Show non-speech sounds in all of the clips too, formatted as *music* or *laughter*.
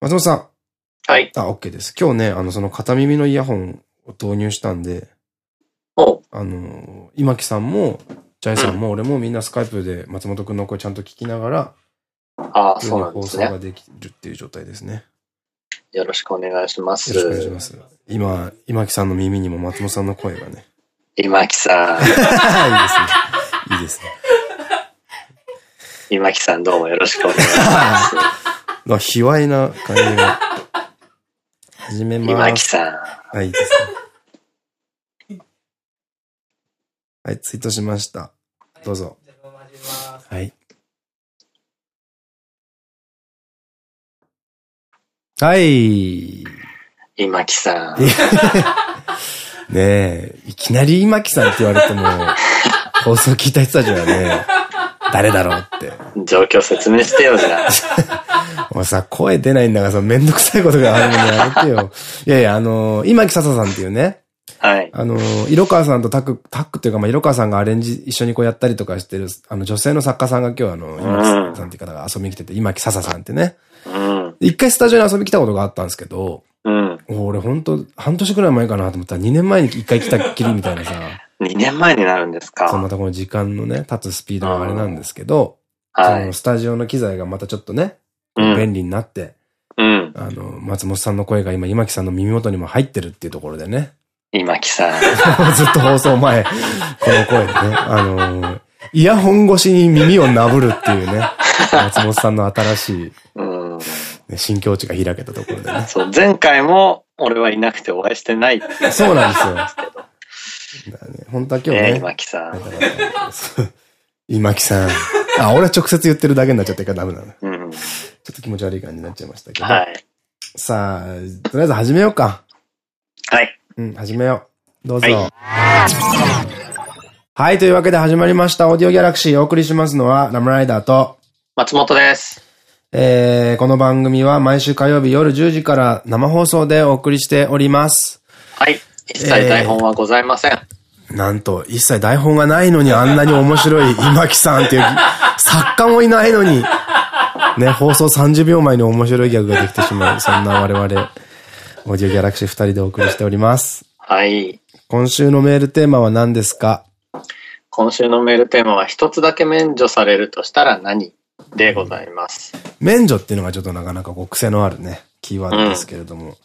松本さん。はい。あ、OK です。今日ね、あの、その片耳のイヤホンを導入したんで、おあの、今木さんも、ジャイさんも俺もみんなスカイプで松本くんの声ちゃんと聞きながら、ああ、そうなんですね。放送ができるっていう状態ですね。よろしくお願いします。よろしくお願いします。今、今木さんの耳にも松本さんの声がね。今木さん。*laughs* いいですね。いいですね。今木さんどうもよろしくお願いします。*laughs* まあ、卑猥な感じが。始め今ます。木さん。はい、いいですね。はい、ツイートしました。どうぞ。はい。はい。今木さん。*laughs* ねえ、いきなり今木さんって言われても、*laughs* 放送聞いた人たちはね、誰だろうって。状況説明してよ、じゃあ。*laughs* もうさ、声出ないんだからさ、めんどくさいことがあるのにやめてよ。いやいや、あの、今木笹さんっていうね、はい。あの、色川さんとタッグ、タッグっていうか、まあ、色川さんがアレンジ一緒にこうやったりとかしてる、あの、女性の作家さんが今日あの、今木さんっていう方が遊びに来てて、今木笹さんってね。うん。一回スタジオに遊びに来たことがあったんですけど、うん。俺ほんと、半年くらい前かなと思ったら2年前に一回来たっきりみたいなさ、*laughs* 2年前になるんですか？そのまたこの時間のね、経つスピードがあれなんですけど、そはい。のスタジオの機材がまたちょっとね、うん。便利になって、うん。あの、松本さんの声が今、今木さんの耳元にも入ってるっていうところでね、今木さん。*laughs* ずっと放送前、この声でね、あの、イヤホン越しに耳をなぶるっていうね、松本さんの新しい、うん。ね、新境地が開けたところでね。*laughs* そう、前回も俺はいなくてお会いしてないそうなんですよ。*laughs* だね本当は今日ね、ね、今木さん。今木さん。あ、俺は直接言ってるだけになっちゃってるからダメなの。ちょうん。っと気持ち悪い感じになっちゃいましたけど。はい。さあ、とりあえず始めようか。はい。うん、始めよう。どうぞ。はいはい、というわけで始まりました。オーディオギャラクシーお送りしますのは、ラムライダーと、松本です。えー、この番組は毎週火曜日夜10時から生放送でお送りしております。はい。一切台本はございません。なんと、一切台本がないのにあんなに面白い *laughs* 今木さんっていう作家もいないのに、ね、放送30秒前に面白いギャグができてしまう。そんな我々、オーディオギャラクシー2人でお送りしております。はい。今週のメールテーマは何ですか？今週のメールテーマは一つだけ免除されるとしたら何？でございます。免除っていうのがちょっとなかなかこう癖のあるね、キーワードですけれども。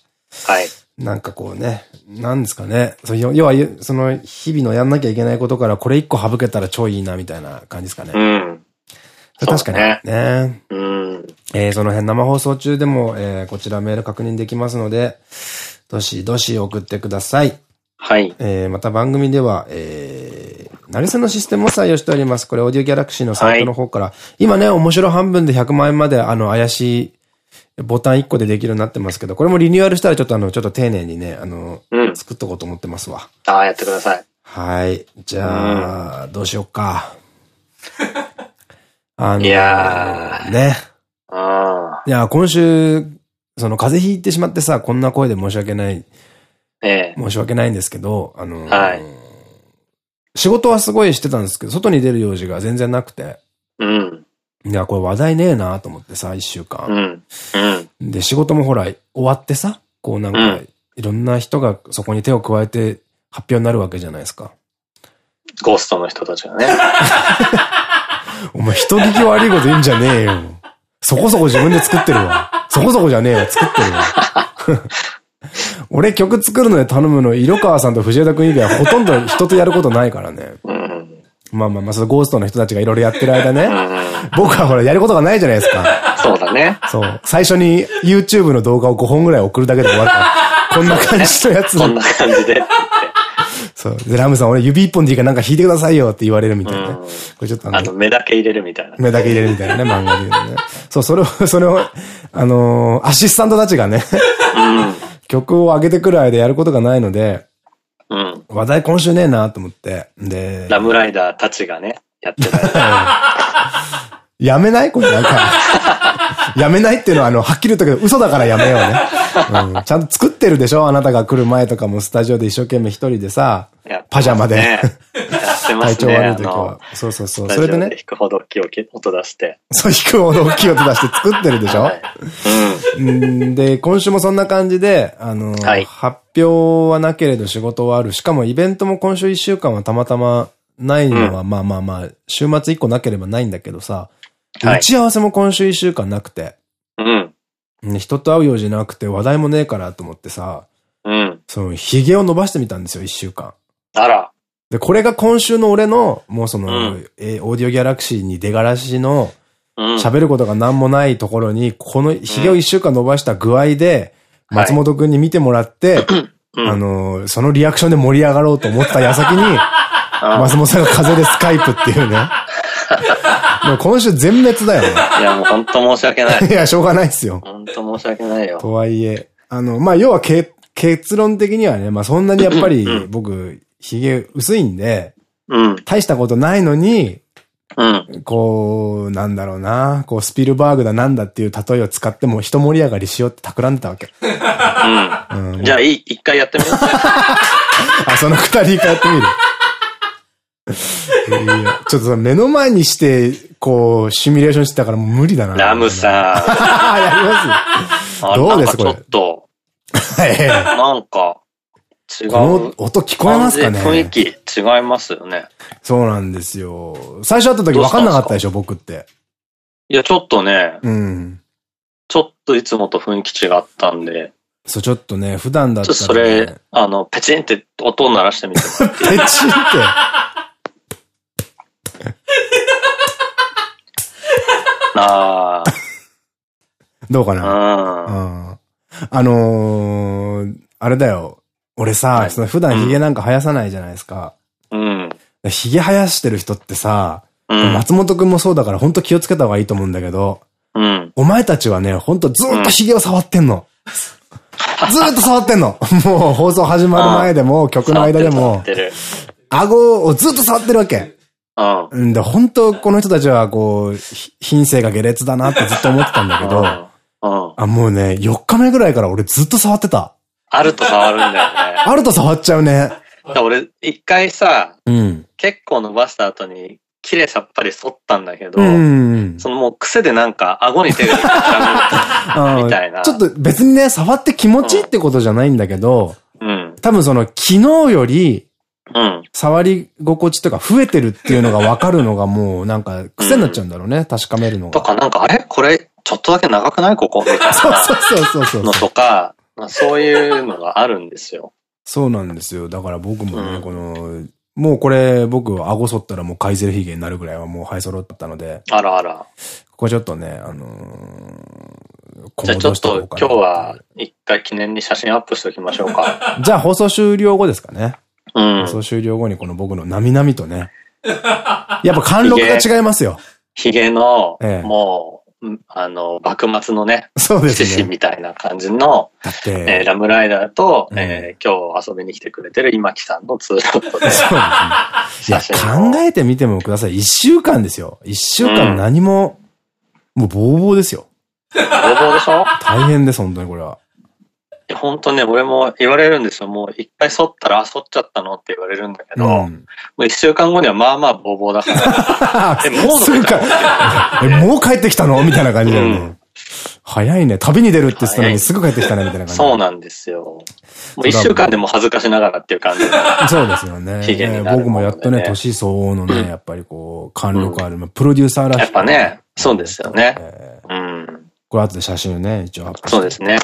はい。なんかこうね、なんですかね。そ要は、その日々のやんなきゃいけないことからこれ一個省けたら超いいなみたいな感じですかね。うん。確かにね。ねうん。えーその辺生放送中でも、えーこちらメール確認できますので、どしどし送ってください。はい。えーまた番組では、えー、なりせのシステムを採用しております。これ、オーディオギャラクシーのサイトの方から、今ね、面白半分で100万円まで、あの、怪しいボタン1個でできるようになってますけど、これもリニューアルしたらちょっとあの、ちょっと丁寧にね、あの、うん。作っとこうと思ってますわ。ああ、やってください。はい。じゃあ、どうしよっか。*laughs* あのいやーね。ああ。いや、今週、その風邪ひいてしまってさ、こんな声で申し訳ない、ええ。申し訳ないんですけど、あの、はい仕事はすごいしてたんですけど、外に出る用事が全然なくて、うん。いや、これ話題ねえなと思ってさ、一週う間。ん。うん。で、仕事もほら、終わってさ、こうなんか、うんいろんな人がそこに手を加えて発表になるわけじゃないですか。ゴーストの人たちがね。お前人聞き悪いこと言うんじゃねえよ。そこそこ自分で作ってるわ。そこそこじゃねえよ。作ってるわ。俺曲作るので頼むの、色川さんと藤枝くん以外はほとんど人とやることないからね。うん。まあまあまあ、そのゴーストの人たちがいろいろやってる間ね。うん。僕はほらやることがないじゃないですか。そうだね。そう。最初に YouTube の動画を5本ぐらい送るだけで終わるから。こんな感じのやつ。こんな感じで。そう。で、ラムさん俺指一本でいいからなんか弾いてくださいよって言われるみたいなね。うんこれちょっとあのあの、、目だけ入れるみたいな。目だけ入れるみたいなね、漫画でね。そう、それを、それを、あのーアシスタントたちがね、曲を上げてくる間やることがないので、うん。うん。話題今週ねえなと思って。で、ラムライダーたちがね、やってた。*laughs* やめない？これなんか。やめないっていうのは、あの、はっきり言ったけど、嘘だからやめようね。*laughs* うん。ちゃんと作ってるでしょ？あなたが来る前とかもスタジオで一生懸命一人でさ、ねパジャマで。ってますね。体調悪い時は。そうそうそう。それでね。弾くほど大きい音出して。そう、弾くほど大きい音出して作ってるでしょ、はい、うん。で、今週もそんな感じで、あの、はい、発表はなけれど仕事はある。しかもイベントも今週1週間はたまたまないのは、うん、まあまあまあ、週末1個なければないんだけどさ、打ち合わせも今週1週間なくて。うん。人と会う用事なくて話題もねえからと思ってさ、うん。その、髭を伸ばしてみたんですよ、一週間。あら。で、これが今週の俺の、もうその、うん、えオーディオギャラクシーに出がらしの、喋、うん、ることが何もないところに、この髭を一週間伸ばした具合で、うん、松本くんに見てもらって、はい、あの、そのリアクションで盛り上がろうと思った矢先に、*laughs* 松本さんが風邪でスカイプっていうね。*laughs* もう今週全滅だよね。いや、もう本当申し訳ない。*laughs* いや、しょうがないっすよ。本当申し訳ないよ。とはいえ、あの、まあ、要はけ、結論的にはね、まあ、そんなにやっぱり僕、髭薄いんで、うん。大したことないのに、うん。こう、なんだろうな、こう、スピルバーグだなんだっていう例えを使っても一盛り上がりしようって企んでたわけ。うん。うん、じゃあ、いい、一回やってみよう。*laughs* あ、その二人一回やってみる。ちょっとさ、目の前にして、こう、シミュレーションしてたからもう無理だな。ラムさん。*laughs* やりますどうですこれ？ちょっと。はい。なんか、違う。この音聞こえますかね？雰囲気違いますよね。そうなんですよ。最初会った時分かんなかったでしょ、僕って。いや、ちょっとね、うん。ちょっといつもと雰囲気違ったんで。そう、ちょっとね、普段だったら、ね。それ、あの、ペチンって音を鳴らしてみて。*laughs* ペチンって。*laughs* ああ。どうかな？うん。あのー、あれだよ。俺さ、はい、その普段髭なんか生やさないじゃないですか。うん。髭生やしてる人ってさ、うん、松本くんもそうだから本当気をつけた方がいいと思うんだけど、うん。お前たちはね、本当ずっと髭を触ってんの。うん、ずっと触ってんの。もう放送始まる前でも、*laughs* 曲の間でも、顎をずっと触ってるわけ。うん。で、本当この人たちはこう、品性が下劣だなってずっと思ってたんだけど、うん。あ、もうね、4日目ぐらいから俺ずっと触ってた。あると触るんだよね。あると触っちゃうね。俺、一回さ、うん、結構伸ばした後に、綺麗さっぱり剃ったんだけど、うん、そのもう癖でなんか顎に手がいっちゃうみたいな。ちょっと別にね、触って気持ちいいってことじゃないんだけど、うん。多分その昨日より、うん。触り心地とか増えてるっていうのが分かるのがもうなんか癖になっちゃうんだろうね。うん、確かめるのが。とかなんか、あれ？これ、ちょっとだけ長くない？ここ？みたいな。そうそうそうそう。のとか、まあ、そういうのがあるんですよ。そうなんですよ。だから僕もね、うん、この、もうこれ僕は顎剃ったらもうカイゼルヒゲになるぐらいはもう生え揃ったので。あらあら。ここちょっとね、あのー、じゃあちょっと今日は一回記念に写真アップしておきましょうか。*laughs* じゃあ放送終了後ですかね。うん。放送終了後にこの僕のなみなみとね。*laughs* やっぱ貫禄が違いますよ。ヒゲの、ええ、もう、あの、幕末のね、そうですね。獅子みたいな感じの、だって、えー、ラムライダーと、うん、えー、今日遊びに来てくれてる今木さんのツーショットで。そうですね。いや、考えてみてもください。一週間ですよ。一週間何も、うん、もうボーボーですよ。ボーボーでしょ？大変です、本当にこれは。本当ね、俺も言われるんですよ。もう一回剃ったら、あ、剃っちゃったのって言われるんだけど、うん、もう一週間後にはまあまあボーボーだから。*laughs* え、もうすぐか、え、もう帰ってきたの？みたいな感じだよね。うん、早いね。旅に出るって言ってたのにすぐ帰ってきたね、みたいな感じ。そうなんですよ。もう一週間でも恥ずかしながらっていう感じ。そうですよね。ね僕もやっとね、年相応のね、やっぱりこう、貫禄ある、プロデューサーらしい。やっぱね、そうですよね。うん。これ後で写真をね、一応アップして。そうですね。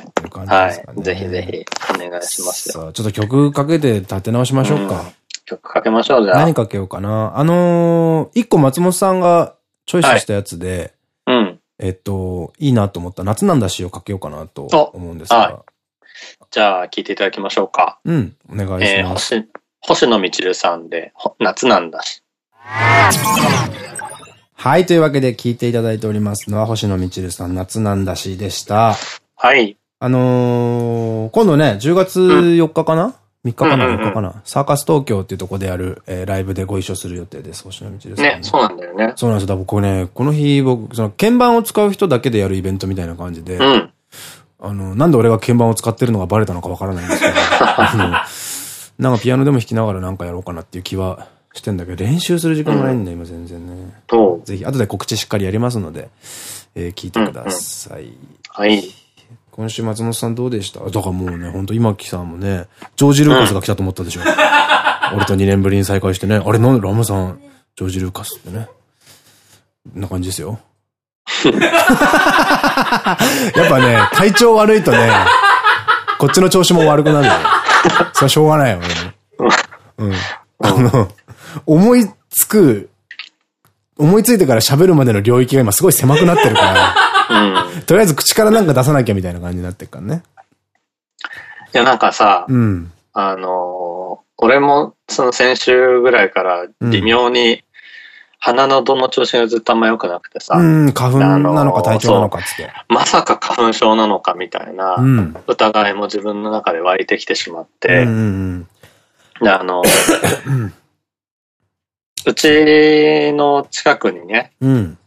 はい。ぜひぜひお願いしますよ。さあ、ちょっと曲かけて立て直しましょうか。曲かけましょう、じゃあ。何かけようかな。あのー、一個松本さんがチョイスしたやつで、うん。えっと、いいなと思った夏なんだしをかけようかなと思うんですが。じゃあ、聴いていただきましょうか。うん、お願いします。えー、星野みちるさんで、夏なんだし。はい。というわけで聞いていただいておりますのは、星野みちるさん、夏なんだしでした。はい。あのー、今度ね、10月4日かな、うん、?3 日かな ?4 日かな？サーカス東京っていうところでやる、えー、ライブでご一緒する予定です。星野みちるさん、ね。そうなんだよね。そうなんですよ。だ僕ね、この日僕、その鍵盤を使う人だけでやるイベントみたいな感じで、うん。あの、なんで俺が鍵盤を使ってるのがバレたのかわからないんですけど、*laughs* あの、なんかピアノでも弾きながらなんかやろうかなっていう気はしてんだけど、練習する時間がないんだ、今全然ね。ぜひ、後で告知しっかりやりますので、えー、聞いてください。はい。今週松本さんどうでした？だからもうね、本当今木さんもね、ジョージ・ルーカスが来たと思ったでしょ。*laughs* 俺と2年ぶりに再会してね、あれなんでラムさん、ジョージ・ルーカスってね。な感じですよ。*laughs* やっぱね、体調悪いとね、こっちの調子も悪くなるよ。それはしょうがないよ、俺も。うん。あの、思いつく、思いついてから喋るまでの領域が今すごい狭くなってるから、うん、とりあえず口からなんか出さなきゃみたいな感じになってるからね。いや、なんかさ、うん、あのー、俺もその先週ぐらいから微妙に鼻のどの調子がずっとあんま良くなくてさ。うん、花粉なのか体調なのかっつって。まさか花粉症なのかみたいな疑いも自分の中で湧いてきてしまって。で、あの、*laughs* うちの近くにね、うん、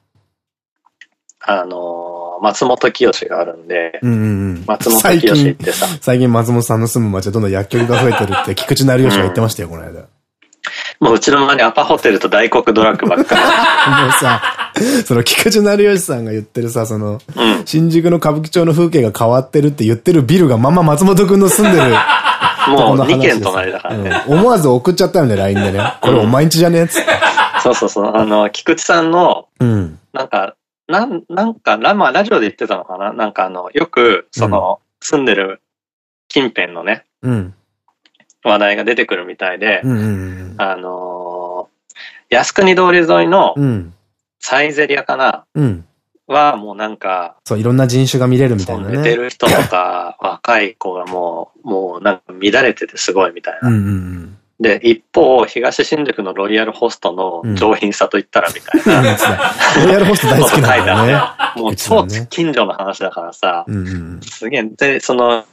あの、松本清があるんで、松本清ってさ。最近松本さんの住む町はどんどん薬局が増えてるって菊池成吉が言ってましたよ、この間。もううちの周りアパホテルと大黒ドラッグばっかり。*laughs* もうさ、その菊池成吉さんが言ってるさ、その、うん、新宿の歌舞伎町の風景が変わってるって言ってるビルがまま松本くんの住んでる。もう2軒隣だからね、うん、思わず送っちゃったよね、LINE でね。これお前んちじゃねえっつって。そうそうそう。あの、菊池さんの、うん、なんか、なん、なんか、ラ、まあ、ラジオで言ってたのかな？なんかあの、よく、その、住んでる近辺のね、うん、話題が出てくるみたいで、あのー、靖国通り沿いの、サイゼリアかな、うん、はもうなんか、そう、いろんな人種が見れるみたいなね。寝てる人とか、若い子がもう、もうなんか乱れててすごいみたいな。で、一方、東新宿のロイヤルホストの上品さと言ったらみたいな。*laughs* ロイヤルホスト大好きなんだね。もう超近所の話だからさ、すげえ、で、その、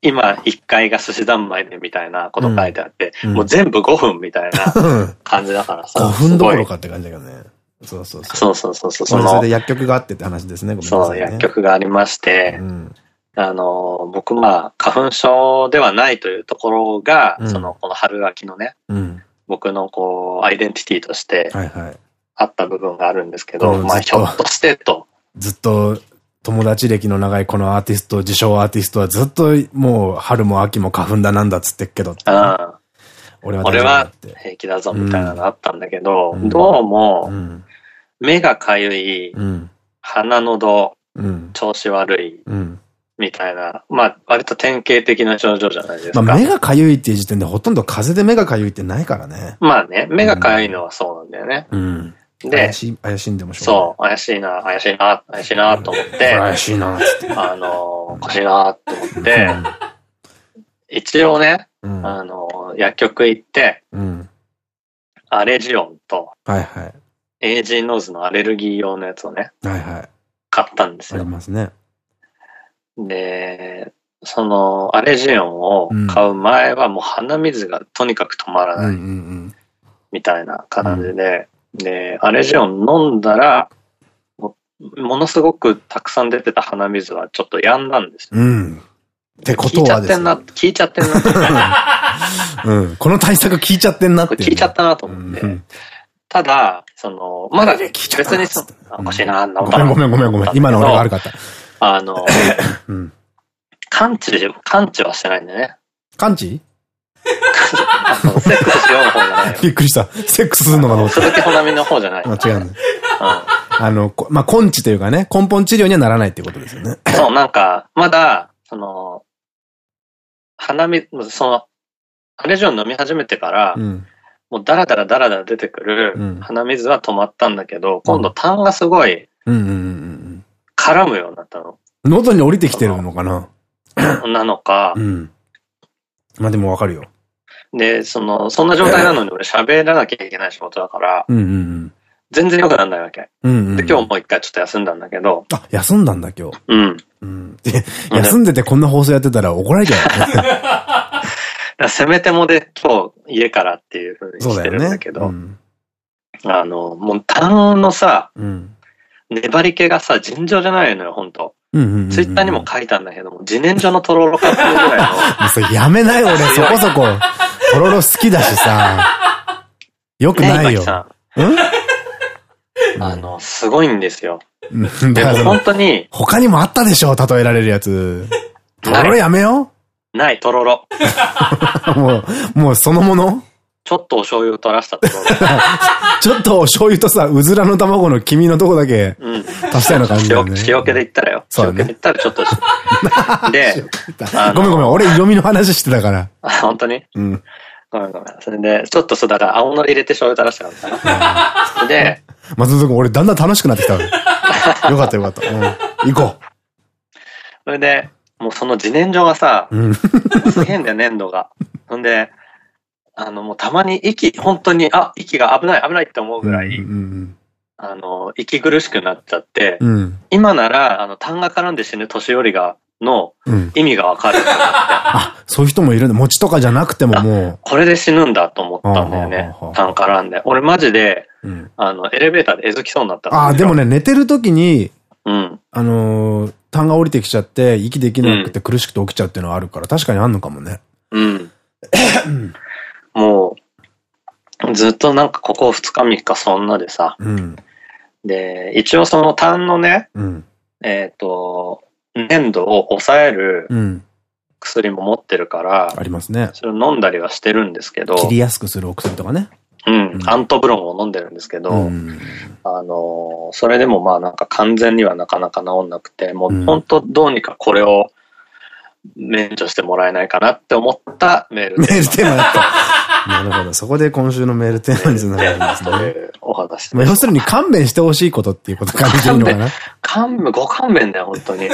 今1階が寿司三昧でみたいなこと書いてあって、うん、もう全部5分みたいな感じだからさ。5分どころかって感じだけどね。そうそうそう。そうそうそうそう。それで薬局があってって話ですね、ごめんなさい、ね、そう、薬局がありまして、うん、あの、僕まあ、花粉症ではないというところが、うん、その、この春秋のね、うん、僕のこう、アイデンティティとして、あった部分があるんですけど、まあ、ひょっとしてと。ずっと友達歴の長いこのアーティスト、自称アーティストはずっともう春も秋も花粉だなんだっつってっけど。俺は俺は平気だぞみたいなのあったんだけど、うん、どうも、目がかゆい、うん、鼻のど、調子悪い、みたいな、まあ、割と典型的な症状じゃないですか。まあ、目がかゆいっていう時点でほとんど風邪で目がかゆいってないからね。まあね、目がかゆいのはそうなんだよね。うん。で、怪し怪しんでもしょうそう、怪しいな、怪しいな、怪しいなと思って、*laughs* 怪しいな、あの、おかしいなと思って、一応ね、あの、薬局行って、アレジオンと、はいはい。エイジーノーズのアレルギー用のやつをね、はいはい。買ったんですよ。ありますね。で、その、アレジオンを買う前はもう鼻水がとにかく止まらない、みたいな感じで、で、アレジオン飲んだら、ものすごくたくさん出てた鼻水はちょっと止んだんですよ。うん。ってことはですね。聞いちゃってんな、聞いちゃってんな *laughs* うん。この対策聞いちゃってんなって、聞いちゃったなと思って。うん、ただ、その、まだ別にそ、おかしいな、ごめんごめんごめんごめん。今の俺が悪かった。あの、*laughs* うん、感知、感知はしてないんだよね。感知？セックスしようの方じゃない。びっくりした。セックスするのかな鈴木ほなみの方じゃない。間違うね。あの、まあ、根治というかね、根本治療にはならないっていうことですよね。そう、なんか、まだ、その、鼻水、その、アレジョン飲み始めてから、うん、もうダラダラダラダラ出てくる鼻水は止まったんだけど、うん、今度痰がすごい、絡むようになったの。喉に降りてきてるのかな？なのか、うん、まあでもわかるよ。で、その、そんな状態なのに俺喋らなきゃいけない仕事だから、全然良くならないわけ。で、今日もう一回ちょっと休んだんだけど。あ、休んだんだ今日。うん。うん、で、*laughs* 休んでてこんな放送やってたら怒られちゃう *laughs* ね。せめてもで今日家からっていうふうにしてるんだけど、ねうん、あの、もう痰のさ、うん、粘り気がさ、尋常じゃないのよ、本当ツイッターにも書いたんだけども、自然薯のとろろ買ってるぐらいの。*laughs* それやめな *laughs* い俺、そこそこ、とろろ好きだしさ。よくないよ。うん？あの、すごいんですよ。*laughs* でも本当に。他にもあったでしょ例えられるやつ。とろろやめようない、とろろ。*laughs* もう、もうそのもの？ちょっとお醤油を取らしたところ。*laughs* ちょっとお醤油とさ、うずらの卵の黄身のとこだけ、足したような感じだよね。塩気で言ったらよ。塩気で言ったらちょっと。*laughs* で、ごめんごめん、俺色味の話してたから。あ、本当に？うん。ごめんごめん。それで、ちょっとそう、だから青のり入れて醤油垂らしたから。で、松本君、俺だんだん楽しくなってきた。よかったよかった。うん。行こう。それで、もうその自然薯がさ、すげえんだよ、粘土が。ほんで、あの、もうたまに息、本当に、あ、息が危ない、危ないって思うぐらい、あの、息苦しくなっちゃって、うん、今なら、あの、痰が絡んで死ぬ年寄りが、の意味がわかる、うん、あ、そういう人もいるんだ。餅とかじゃなくてももう。これで死ぬんだと思ったんだよね。痰絡んで。俺マジで、うん、あの、エレベーターでえずきそうになったあ、でもね、寝てる時に、うん。あのー、痰が降りてきちゃって、息できなくて苦しくて起きちゃうっていうのはあるから、確かにあんのかもね。うん。*clears throat* もう、ずっとなんかここ2日3日そんなでさ、うん、で、一応その痰のね、うん、えっと、粘土を抑える薬も持ってるから、ありますね。それを飲んだりはしてるんですけど、切りやすくするお薬とかね。うん、アントブロンを飲んでるんですけど、うん、あの、それでもまあなんか完全にはなかなか治んなくて、もう本当どうにかこれを免除してもらえないかなって思ったメールメールテーマだった。*laughs* なるほど。そこで今週のメールテーマにつながるんですね。お話。要するに勘弁してほしいことっていうこと感じていいのかな勘弁、ご勘弁だよ、本当に。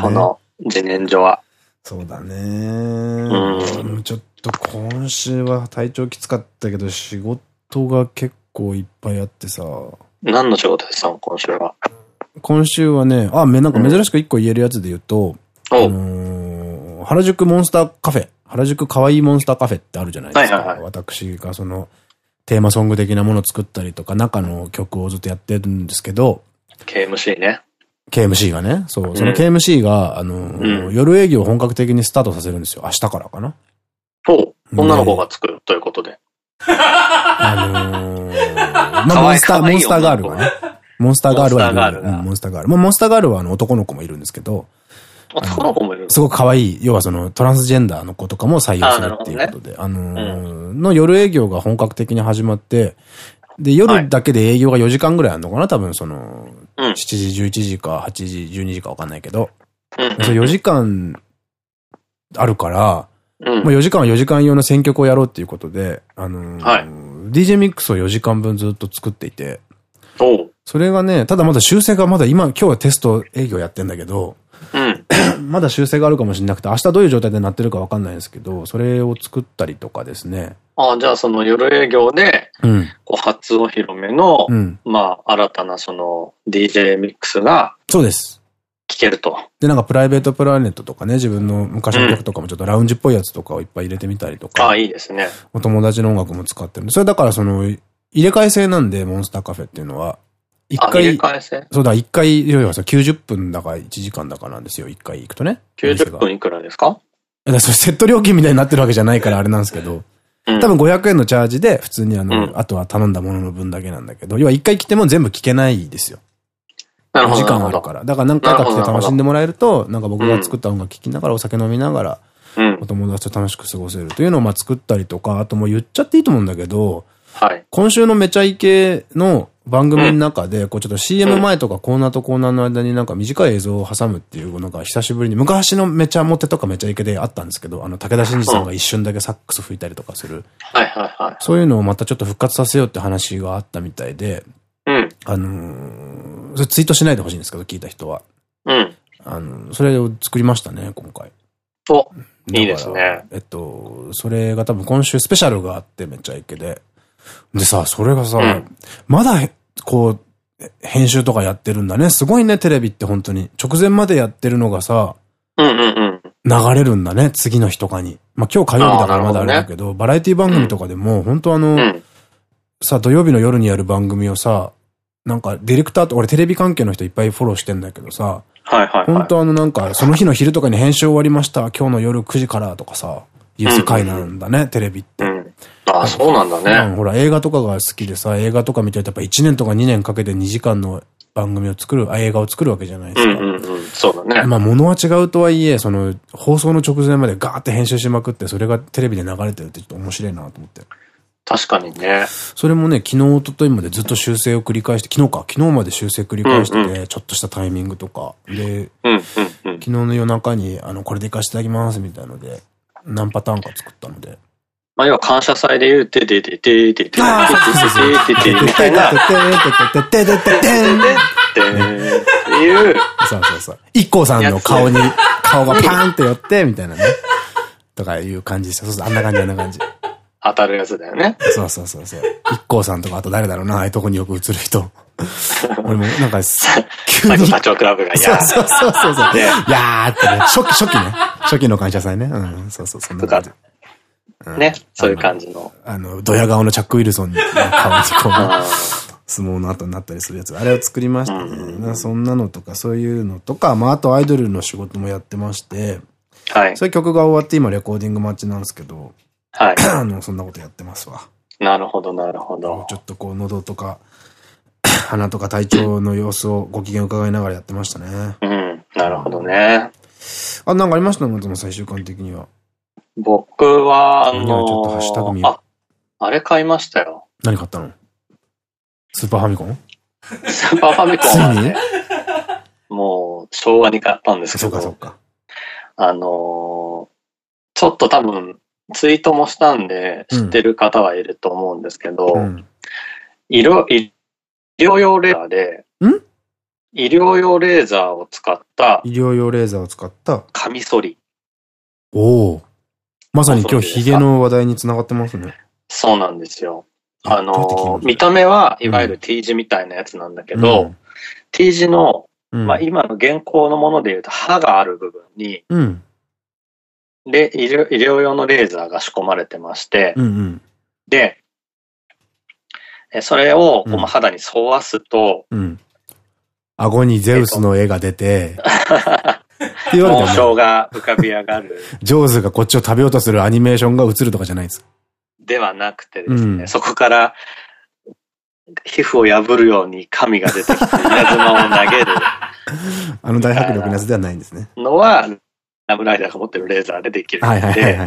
この自然薯は。そうだね。うん。ちょっと今週は体調きつかったけど、仕事が結構いっぱいあってさ。何の仕事ですか、今週は。今週はね、あ、め、なんか珍しく一個言えるやつで言うと、あのー、原宿モンスターカフェ、原宿かわいいモンスターカフェってあるじゃないですか。私がその、テーマソング的なものを作ったりとか、中の曲をずっとやってるんですけど、KMC ね。KMC がね、そう、その KMC が、あの、うん、夜営業を本格的にスタートさせるんですよ。明日からかな。そう。女の子が作るということで。あのー、*laughs* まあ、モンスター、モンスターガールはね。モンスターガールはモンスターガール。モンスターガール。まあ、モンスターガールはあの男の子もいるんですけど、男の子もいるすごく可愛い。要はそのトランスジェンダーの子とかも採用するっていうことで。あ、ね、のー、うん、の夜営業が本格的に始まって、で、夜だけで営業が4時間ぐらいあるのかな多分その、うん、7時、11時か8時、12時かわかんないけど。うん、そ4時間あるから、うん、まあ4時間は4時間用の選曲をやろうっていうことで、あのーはい、DJ ミックスを4時間分ずっと作っていて、それがね、ただまだ修正がまだ今、今日はテスト営業やってんだけど、うん、*coughs* まだ修正があるかもしれなくて、明日どういう状態でなってるかわかんないですけど、それを作ったりとかですね。ああ、じゃあその夜営業で、こう初お披露目の、うん、まあ、新たなその DJ ミックスが、そうです。聞けると。で、なんかプライベートプラネットとかね、自分の昔の曲とかもちょっとラウンジっぽいやつとかをいっぱい入れてみたりとか。ああ、いいですね。お友達の音楽も使ってるそれだからその、入れ替え制なんで、モンスターカフェっていうのは。一回、そうだ、一回、いやいや、90分だか1時間だかなんですよ、一回行くとね。90分いくらですか？いや、それセット料金みたいになってるわけじゃないからあれなんですけど。多分500円のチャージで、普通にあの、うん、あとは頼んだものの分だけなんだけど、要は一回来ても全部聞けないですよ。時間あるから。だから何回か来て楽しんでもらえると、なんか僕が作った音楽聴きながらお酒飲みながら、お友達と楽しく過ごせるというのをまあ作ったりとか、あともう言っちゃっていいと思うんだけど、はい、今週のめちゃイケの番組の中で、こうちょっと CM 前とかコーナーとコーナーの間になんか短い映像を挟むっていうのが久しぶりに、昔のめちゃモテとかめちゃイケであったんですけど、あの武田真治さんが一瞬だけサックス吹いたりとかする。はいはいはい。そういうのをまたちょっと復活させようって話があったみたいで、うん。あのー、ツイートしないでほしいんですけど、聞いた人は。うん。あの、それを作りましたね、今回。お、いいですね。えっと、それが多分今週スペシャルがあってめっちゃイケで。でさ、それがさ、うん、まだこう、編集とかやってるんだね。すごいね、テレビって本当に。直前までやってるのがさ、流れるんだね、次の日とかに。まあ今日火曜日だからまだあれだけど、どね、バラエティ番組とかでも、本当あの、うん、さ、土曜日の夜にやる番組をさ、なんかディレクターと、俺テレビ関係の人いっぱいフォローしてんだけどさ、はいはい、はい、本当あのなんか、その日の昼とかに編集終わりました、今日の夜9時からとかさ、いう世界なんだね、うん、テレビって。うんああ、そうなんだね。ほら、映画とかが好きでさ、映画とか見てるとやっぱ1年とか2年かけて2時間の番組を作る、映画を作るわけじゃないですか。うんうんうん。そうだね。まあ、物は違うとはいえ、その、放送の直前までガーって編集しまくって、それがテレビで流れてるってちょっと面白いなと思って。確かにね。それもね、昨日、一昨日までずっと修正を繰り返して、昨日か、昨日まで修正繰り返してて、うんうん、ちょっとしたタイミングとか。で、昨日の夜中に、あの、これで行かせていただきます、みたいので、何パターンか作ったので。まあ、要は感謝祭で言う、ててててててててててててみたいな。ててててててててっていう。そうそうそう。一光さんの顔に、顔がパーンって寄って、みたいなね。とかいう感じですそうそう、あんな感じ、あんな感じ。当たるやつだよね。そうそうそうそう。一光さんとか、あと誰だろうな、ああいうとこによく映る人。*laughs* 俺もなんか、急に。社長クラブが、やー。そうそうそうそう。やーってね。初期、初期ね。初期の感謝祭ね。うん、そうそう、そんな感じ。ね、そういう感じの。あの、ドヤ顔のチャック・ウィルソンの顔にこう、*laughs* 相撲の後になったりするやつ。あれを作りましたね。そんなのとか、そういうのとか、まあ、あとアイドルの仕事もやってまして、はい。そういう曲が終わって今レコーディング待ちなんですけど、はい。*clears throat* あの、そんなことやってますわ。なるほど、なるほど。ちょっとこう、喉とか、*clears throat* 鼻とか体調の様子をご機嫌伺いながらやってましたね。うん、なるほどね。あ、なんかありました松本最終巻的には。僕は、あのー、あ、あれ買いましたよ。何買ったの？スーパーファミコン？スーパーファミコンは、ね、もう、昭和に買ったんですけど。そうか、そうか。あのー、ちょっと多分、ツイートもしたんで、知ってる方はいると思うんですけど、うん、色、医療用レーザーで、ん？医療用レーザーを使った、医療用レーザーを使った、カミソリ。おお。まさに今日ヒゲの話題につながってますね。そうなんですよ。あの、見た目はいわゆる T 字みたいなやつなんだけど、うん、T 字の、うん、まあ今の現行のもので言うと刃がある部分に、うん、で医療医療用のレーザーが仕込まれてまして、うんうん、で、それをこう肌に沿わすと、うん、顎にゼウスの絵が出て、*laughs* って言われ。が浮かび上がる。ジョーズがこっちを食べようとするアニメーションが映るとかじゃないです。ではなくてですね、うん、そこから皮膚を破るように神が出てきて、稲妻を投げる。*laughs* あの大迫力のやつではないんですね。のは、ラムライダーが持ってるレーザーでできるので、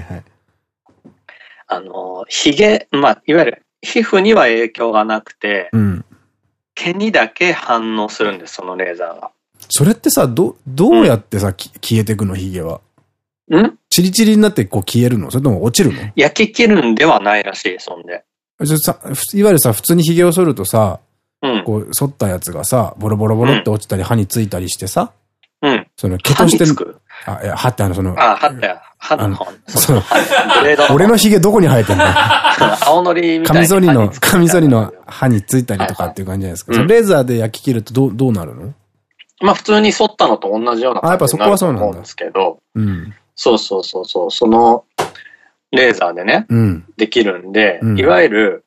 あの、髭、まあ、いわゆる皮膚には影響がなくて、うん、毛にだけ反応するんです、そのレーザーが。それってさ、ど、どうやってさ、うん、消えてくの、ヒゲは？ん？チリチリになってこう消えるの？それとも落ちるの？焼き切るんではないらしい、そんで。さいわゆるさ、普通にヒゲを剃るとさ、うん、こう、剃ったやつがさ、ボロボロボロって落ちたり、歯についたりしてさ、うん。その、毛としてあ、いや、歯ってあの、その、あ、歯って、歯の、その、俺のヒゲどこに生えてんの？*laughs* 青のりみたいな。カミソリの、カミソリの歯についたりとかっていう感じじゃないですか。レーザーで焼き切るとどう、どうなるの？まあ普通に剃ったのと同じような感じになると思うんですけど、うん、そうそうそうそう、そのレーザーでね、うん、できるんで、うん、いわゆる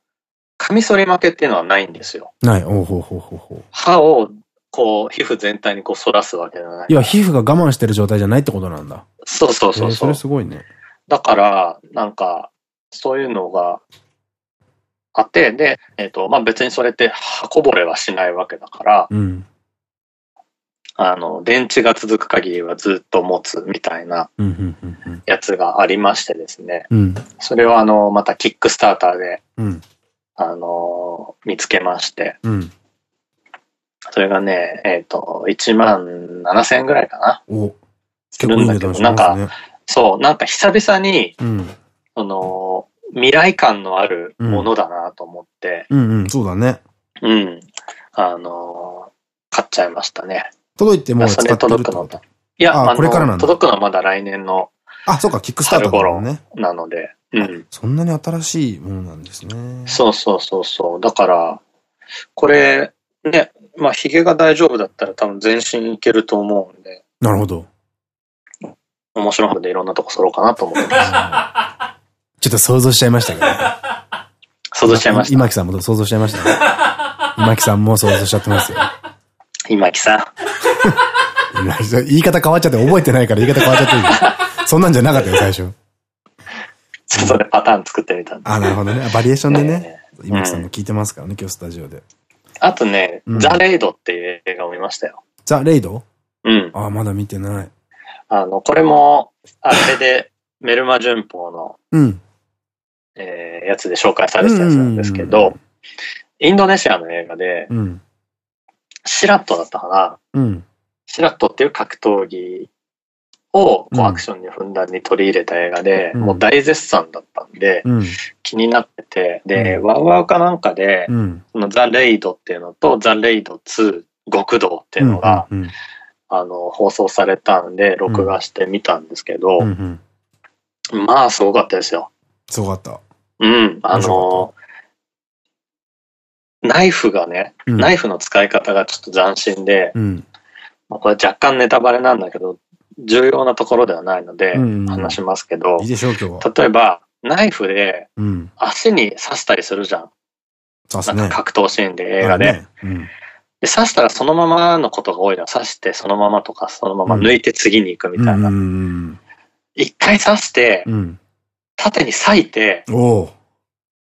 カミソリ負けっていうのはないんですよ。ない。おうほうほうほうほう。歯をこう皮膚全体にこう反らすわけじゃない。いや、皮膚が我慢してる状態じゃないってことなんだ。そうそうそうそう。それすごいね。だから、なんか、そういうのがあって、で、えっ、ー、と、まあ、別にそれって刃こぼれはしないわけだから、うん、あの、電池が続く限りはずっと持つみたいなやつがありましてですね。うん、それをあの、またキックスターターで、うん、あの、見つけまして。うん、それがね、えっ、ー、と、1万7千円ぐらいかな。おするんだけど、ね、なんか、そう、なんか久々に、うん、その、未来感のあるものだなと思って。うん、うん、そうだね。うん。あの、買っちゃいましたね。届いてもう使ってる届くのいや、あこれからなんだ。届くのはまだ来年の。あ、そうか、キックスターターね。なので。うん。そんなに新しいものなんですね。そうそうそうそう。だから、これ、ね、まあ、髭が大丈夫だったら多分全身いけると思うんで。なるほど。面白いのでいろんなとこ揃ろうかなと思ってます。ちょっと想像しちゃいましたけど、ね。想像しちゃいました。今木さんも想像しちゃいましたね。今木さんも想像しちゃってますよ。今木さん。言い方変わっちゃって覚えてないから言い方変わっちゃってる。そんなんじゃなかったよ、最初。ちょっとね、パターン作ってみたんで。あ、なるほどね。バリエーションでね。今木さんも聞いてますからね、今日スタジオで。あとね、ザ・レイドっていう映画を見ましたよ。ザ・レイド？うん。あ、まだ見てない。あの、これも、あれで、*laughs* メルマ旬報の、うん。えー、やつで紹介されてたやつなんですけど、インドネシアの映画で、うん、シラットだったかな、うん、シラットっていう格闘技をこうアクションにふんだんに取り入れた映画で、うん、もう大絶賛だったんで、うん、気になってて、で、ワウワウかなんかで、そのザ・レイドっていうのと、ザ・レイド2極道っていうのが、あの、放送されたんで、録画してみたんですけど、まあ、すごかったですよ。すごかった。うん、あの、ナイフがね、うん、ナイフの使い方がちょっと斬新で、これ若干ネタバレなんだけど、重要なところではないので、話しますけど、例えば、ナイフで足に刺したりするじゃん。ん、なんか格闘シーンで映画で。で刺したらそのままのことが多いのは刺してそのままとかそのまま抜いて次に行くみたいな。一回刺して、縦に裂いて、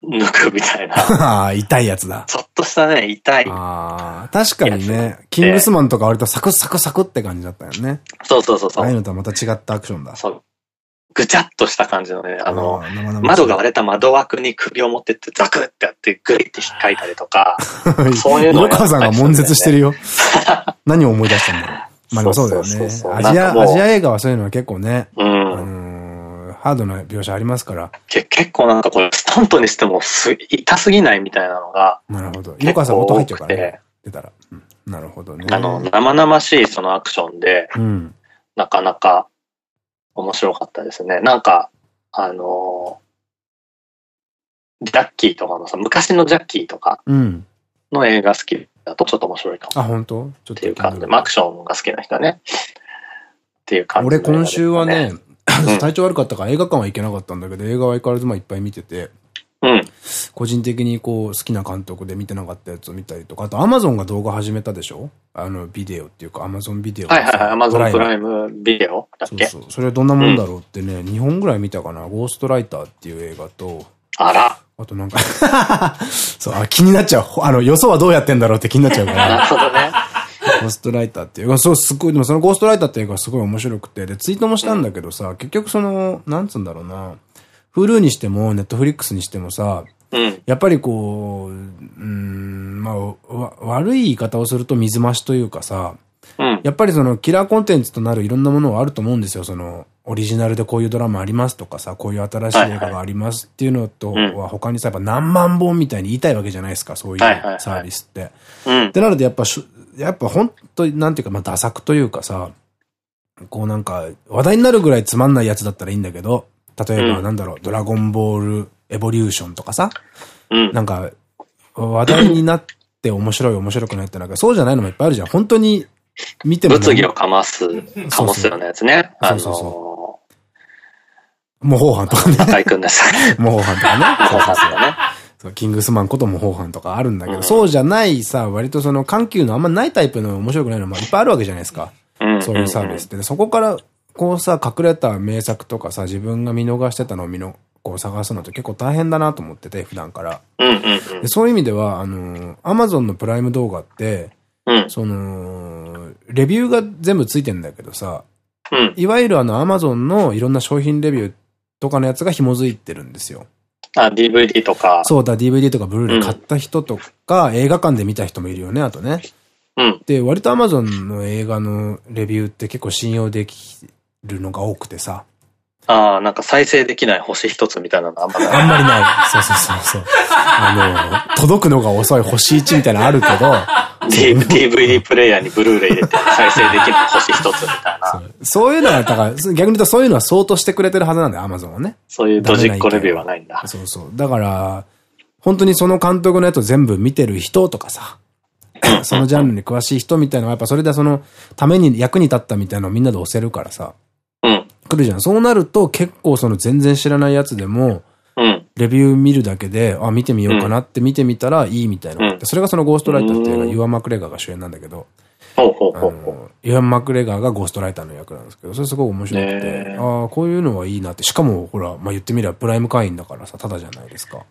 抜くみたいな。*laughs* 痛いやつだ。ちょっとしたね、痛い。ああ、確かにね、キングスマンとか割とサクサクサクって感じだったよね。そうそうそうそう。ああいうのとはまた違ったアクションだ。そう。ぐちゃっとした感じのね、あの、窓が割れた窓枠に首を持ってってザクってやってグリって引っかいたりとか、*laughs* そういうのを、ね。野川さんが悶絶してるよ。*laughs* 何を思い出したんだろう。まあそうだよね。アジア、アジア映画はそういうのは結構ね、うん、あのハードな描写ありますから。け結構なんかこれ、スタントにしてもす痛すぎないみたいなのが。なるほど。色川さん音入っちゃうからね。出たら。うん、なるほどね。あの、生々しいそのアクションで、うん、なかなか面白かったですね。なんか、あのジャッキーとかのさ、昔のジャッキーとかの映画好きだとちょっと面白いかも。あ、本当？ちょっとっていう感じで、アクションが好きな人はね。っていう感じ、ね、俺今週はね、体調悪かったから映画館は行けなかったんだけど、映画は相変わらずまあいっぱい見てて、うん、個人的にこう好きな監督で見てなかったやつを見たりとか、あとアマゾンが動画始めたでしょ？あのビデオっていうかアマゾンビデオ。はいはいはい、アマゾンプライムビデオだっけ？そうそう。それはどんなもんだろうってね、うん、2本ぐらい見たかな？ゴーストライターっていう映画と、あらあとなんか *laughs* そう、あ、気になっちゃう。あの、予想はどうやってんだろうって気になっちゃうから。*laughs* なるほどね。ゴーストライターっていう、そう、すごい、でもそのゴーストライターっていう映画すごい面白くて、で、ツイートもしたんだけどさ、結局その、なんつうんだろうな、Hulu にしても、ネットフリックスにしてもさ、うん、やっぱりこう、うん、まあ、悪い言い方をすると水増しというかさ、うん、やっぱりそのキラーコンテンツとなるいろんなものはあると思うんですよ。その、オリジナルでこういうドラマありますとかさ、こういう新しい映画がありますっていうのとは他にさ、やっぱ何万本みたいに言いたいわけじゃないですか、そういうサービスって。ってなるとやっぱやっぱ本当に、なんていうか、まあ、ダ作というかさ、こうなんか、話題になるぐらいつまんないやつだったらいいんだけど、例えば、なんだろう、うん、ドラゴンボールエボリューションとかさ、うん、なんか、話題になって面白い面白くないってなんか、そうじゃないのもいっぱいあるじゃん。本当に見ても。物議をかます、かますようなやつね。そうそうそう。模倣犯とかね。赤井くんです。模倣犯とかね。模倣犯とかね。キングスマンこと模倣犯とかあるんだけど、うん、そうじゃないさ、割とその緩急のあんまないタイプの面白くないのもいっぱいあるわけじゃないですか。そういうサービスって。そこから、こうさ、隠れた名作とかさ、自分が見逃してたのを見の、こう探すのって結構大変だなと思ってて、普段から。でそういう意味では、あの、アマゾンのプライム動画って、うん、その、レビューが全部ついてんだけどさ、うん、いわゆるあのアマゾンのいろんな商品レビューとかのやつが紐づいてるんですよ。あ、DVD とか。そうだ、DVD とかブルーレイ買った人とか、うん、映画館で見た人もいるよね、あとね。うん。で、割と Amazon の映画のレビューって結構信用できるのが多くてさ。ああ、なんか再生できない星一つみたいなのあんまりない。あんまりない。そうそうそうそう。あの、届くのが遅い星1みたいなのあるけど、DVD プレイヤーにブルーレイ入れて再生できない星一つみたいな。そういうのは、だから、逆に言うとそういうのは相当してくれてるはずなんだよ、アマゾンはね。そういうドジっ子レビューはないんだ。そうそう。だから、本当にその監督のやつを全部見てる人とかさ、*laughs* そのジャンルに詳しい人みたいなのは、やっぱそれでそのために役に立ったみたいなのをみんなで押せるからさ。うん。来るじゃん。そうなると結構その全然知らないやつでも、うん、レビュー見るだけで、あ、見てみようかなって見てみたらいいみたいな、うん、それがそのゴーストライターっていうのがユア・マクレガーが主演なんだけど、イワン・マクレガーがゴーストライターの役なんですけど、それすごい面白くて、ああ、こういうのはいいなって、しかも、ほら、まあ言ってみればプライム会員だからさ、ただじゃないですか。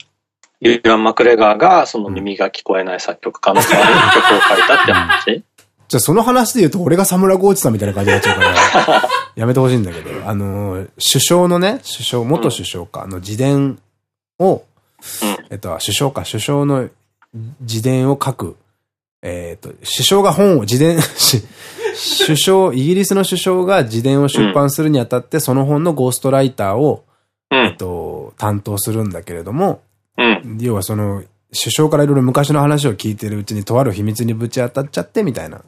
イワン・マクレガーが、その耳が聞こえない作曲家の代わりに曲を書いたって話、うん、じゃあその話で言うと、俺がサムラゴーチさんみたいな感じになっちゃうから、*laughs* やめてほしいんだけど、あの、首相のね、首相、元首相か、の自伝を、うん、えっと、首相か、首相の自伝を書く、えっと、首相が本を自伝、*laughs* 首相、イギリスの首相が自伝を出版するにあたって、その本のゴーストライターを、えっと、担当するんだけれども、要はその、首相からいろいろ昔の話を聞いてるうちにとある秘密にぶち当たっちゃってみたいな、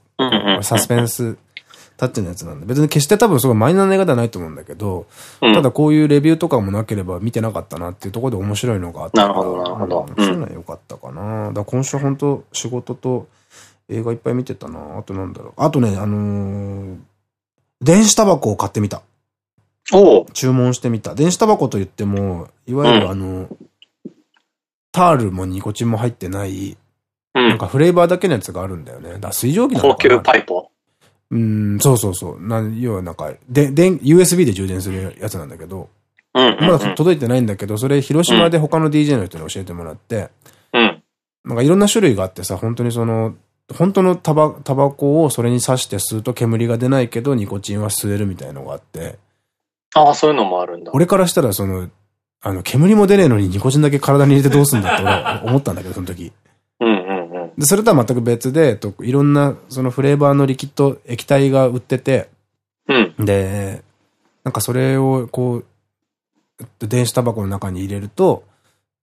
サスペンスタッチのやつなんで、別に決して多分すごいマイナーな映画ではないと思うんだけど、ただこういうレビューとかもなければ見てなかったなっていうところで面白いのがあったなるほど、なるほど。そういうのは良かったかな。だ今週本当仕事と映画いっぱい見てたな。あとなんだろう。あとね、あのー、電子タバコを買ってみた。お注文してみた。電子タバコと言っても、いわゆるあの、うんタールもニコチンも入ってない、うん、なんかフレーバーだけのやつがあるんだよね。だ水蒸気なの高級パイプうん、そうそうそう。な要はなんか、で、で、USB で充電するやつなんだけど、まだ届いてないんだけど、それ広島で他の DJ の人に教えてもらって、うん、なんかいろんな種類があってさ、本当にその、本当のタバ、タバコをそれに刺して吸うと煙が出ないけど、ニコチンは吸えるみたいのがあって。ああ、そういうのもあるんだ。俺からしたらその、あの、煙も出ねえのにニコチンだけ体に入れてどうすんだって俺思ったんだけど、その時。うんうんうん。で、それとは全く別で、といろんな、そのフレーバーのリキッド、液体が売ってて、うん。で、なんかそれを、こう、電子タバコの中に入れると、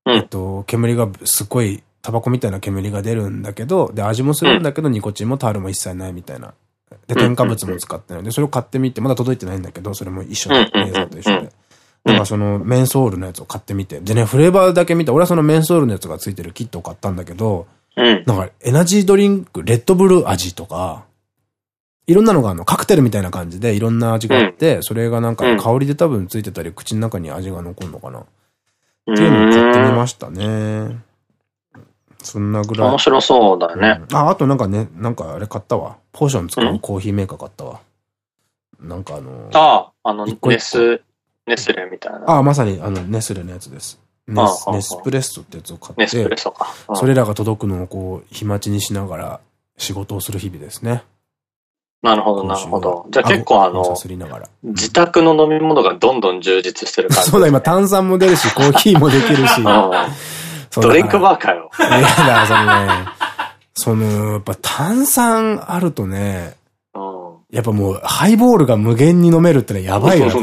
うん、えっと、煙がすっごい、タバコみたいな煙が出るんだけど、で、味もするんだけど、ニコチンもタールも一切ないみたいな。で、添加物も使ってないので、それを買ってみて、まだ届いてないんだけど、それも一緒で、レーザーと一緒で。なんかそのメンソールのやつを買ってみて。でね、フレーバーだけ見て、俺はそのメンソールのやつがついてるキットを買ったんだけど、うん、なんかエナジードリンク、レッドブル味とか、いろんなのがあるの。カクテルみたいな感じでいろんな味があって、うん、それがなんか香りで多分ついてたり、口の中に味が残るのかな。っていうのを買ってみましたね。そんなぐらい。面白そうだね。うん、あ、あとなんかね、なんかあれ買ったわ。ポーション作るコーヒーメーカー買ったわ。なんかあのー、ああ、あの、ネス、ネスレみたいな。ああ、まさにあの、ネスレのやつです。ネスネスプレッソってやつを買って、ネスプレッソか。それらが届くのをこう、日待ちにしながら仕事をする日々ですね。なるほど、なるほど。じゃあ結構あの、自宅の飲み物がどんどん充実してる感じ、*laughs* そうだ、今炭酸も出るし、コーヒーもできるし。*laughs* ドリンクバーかよ。いやだ、そのね、その、やっぱ炭酸あるとね、やっぱもう、ハイボールが無限に飲めるってのはやばいよ、家で。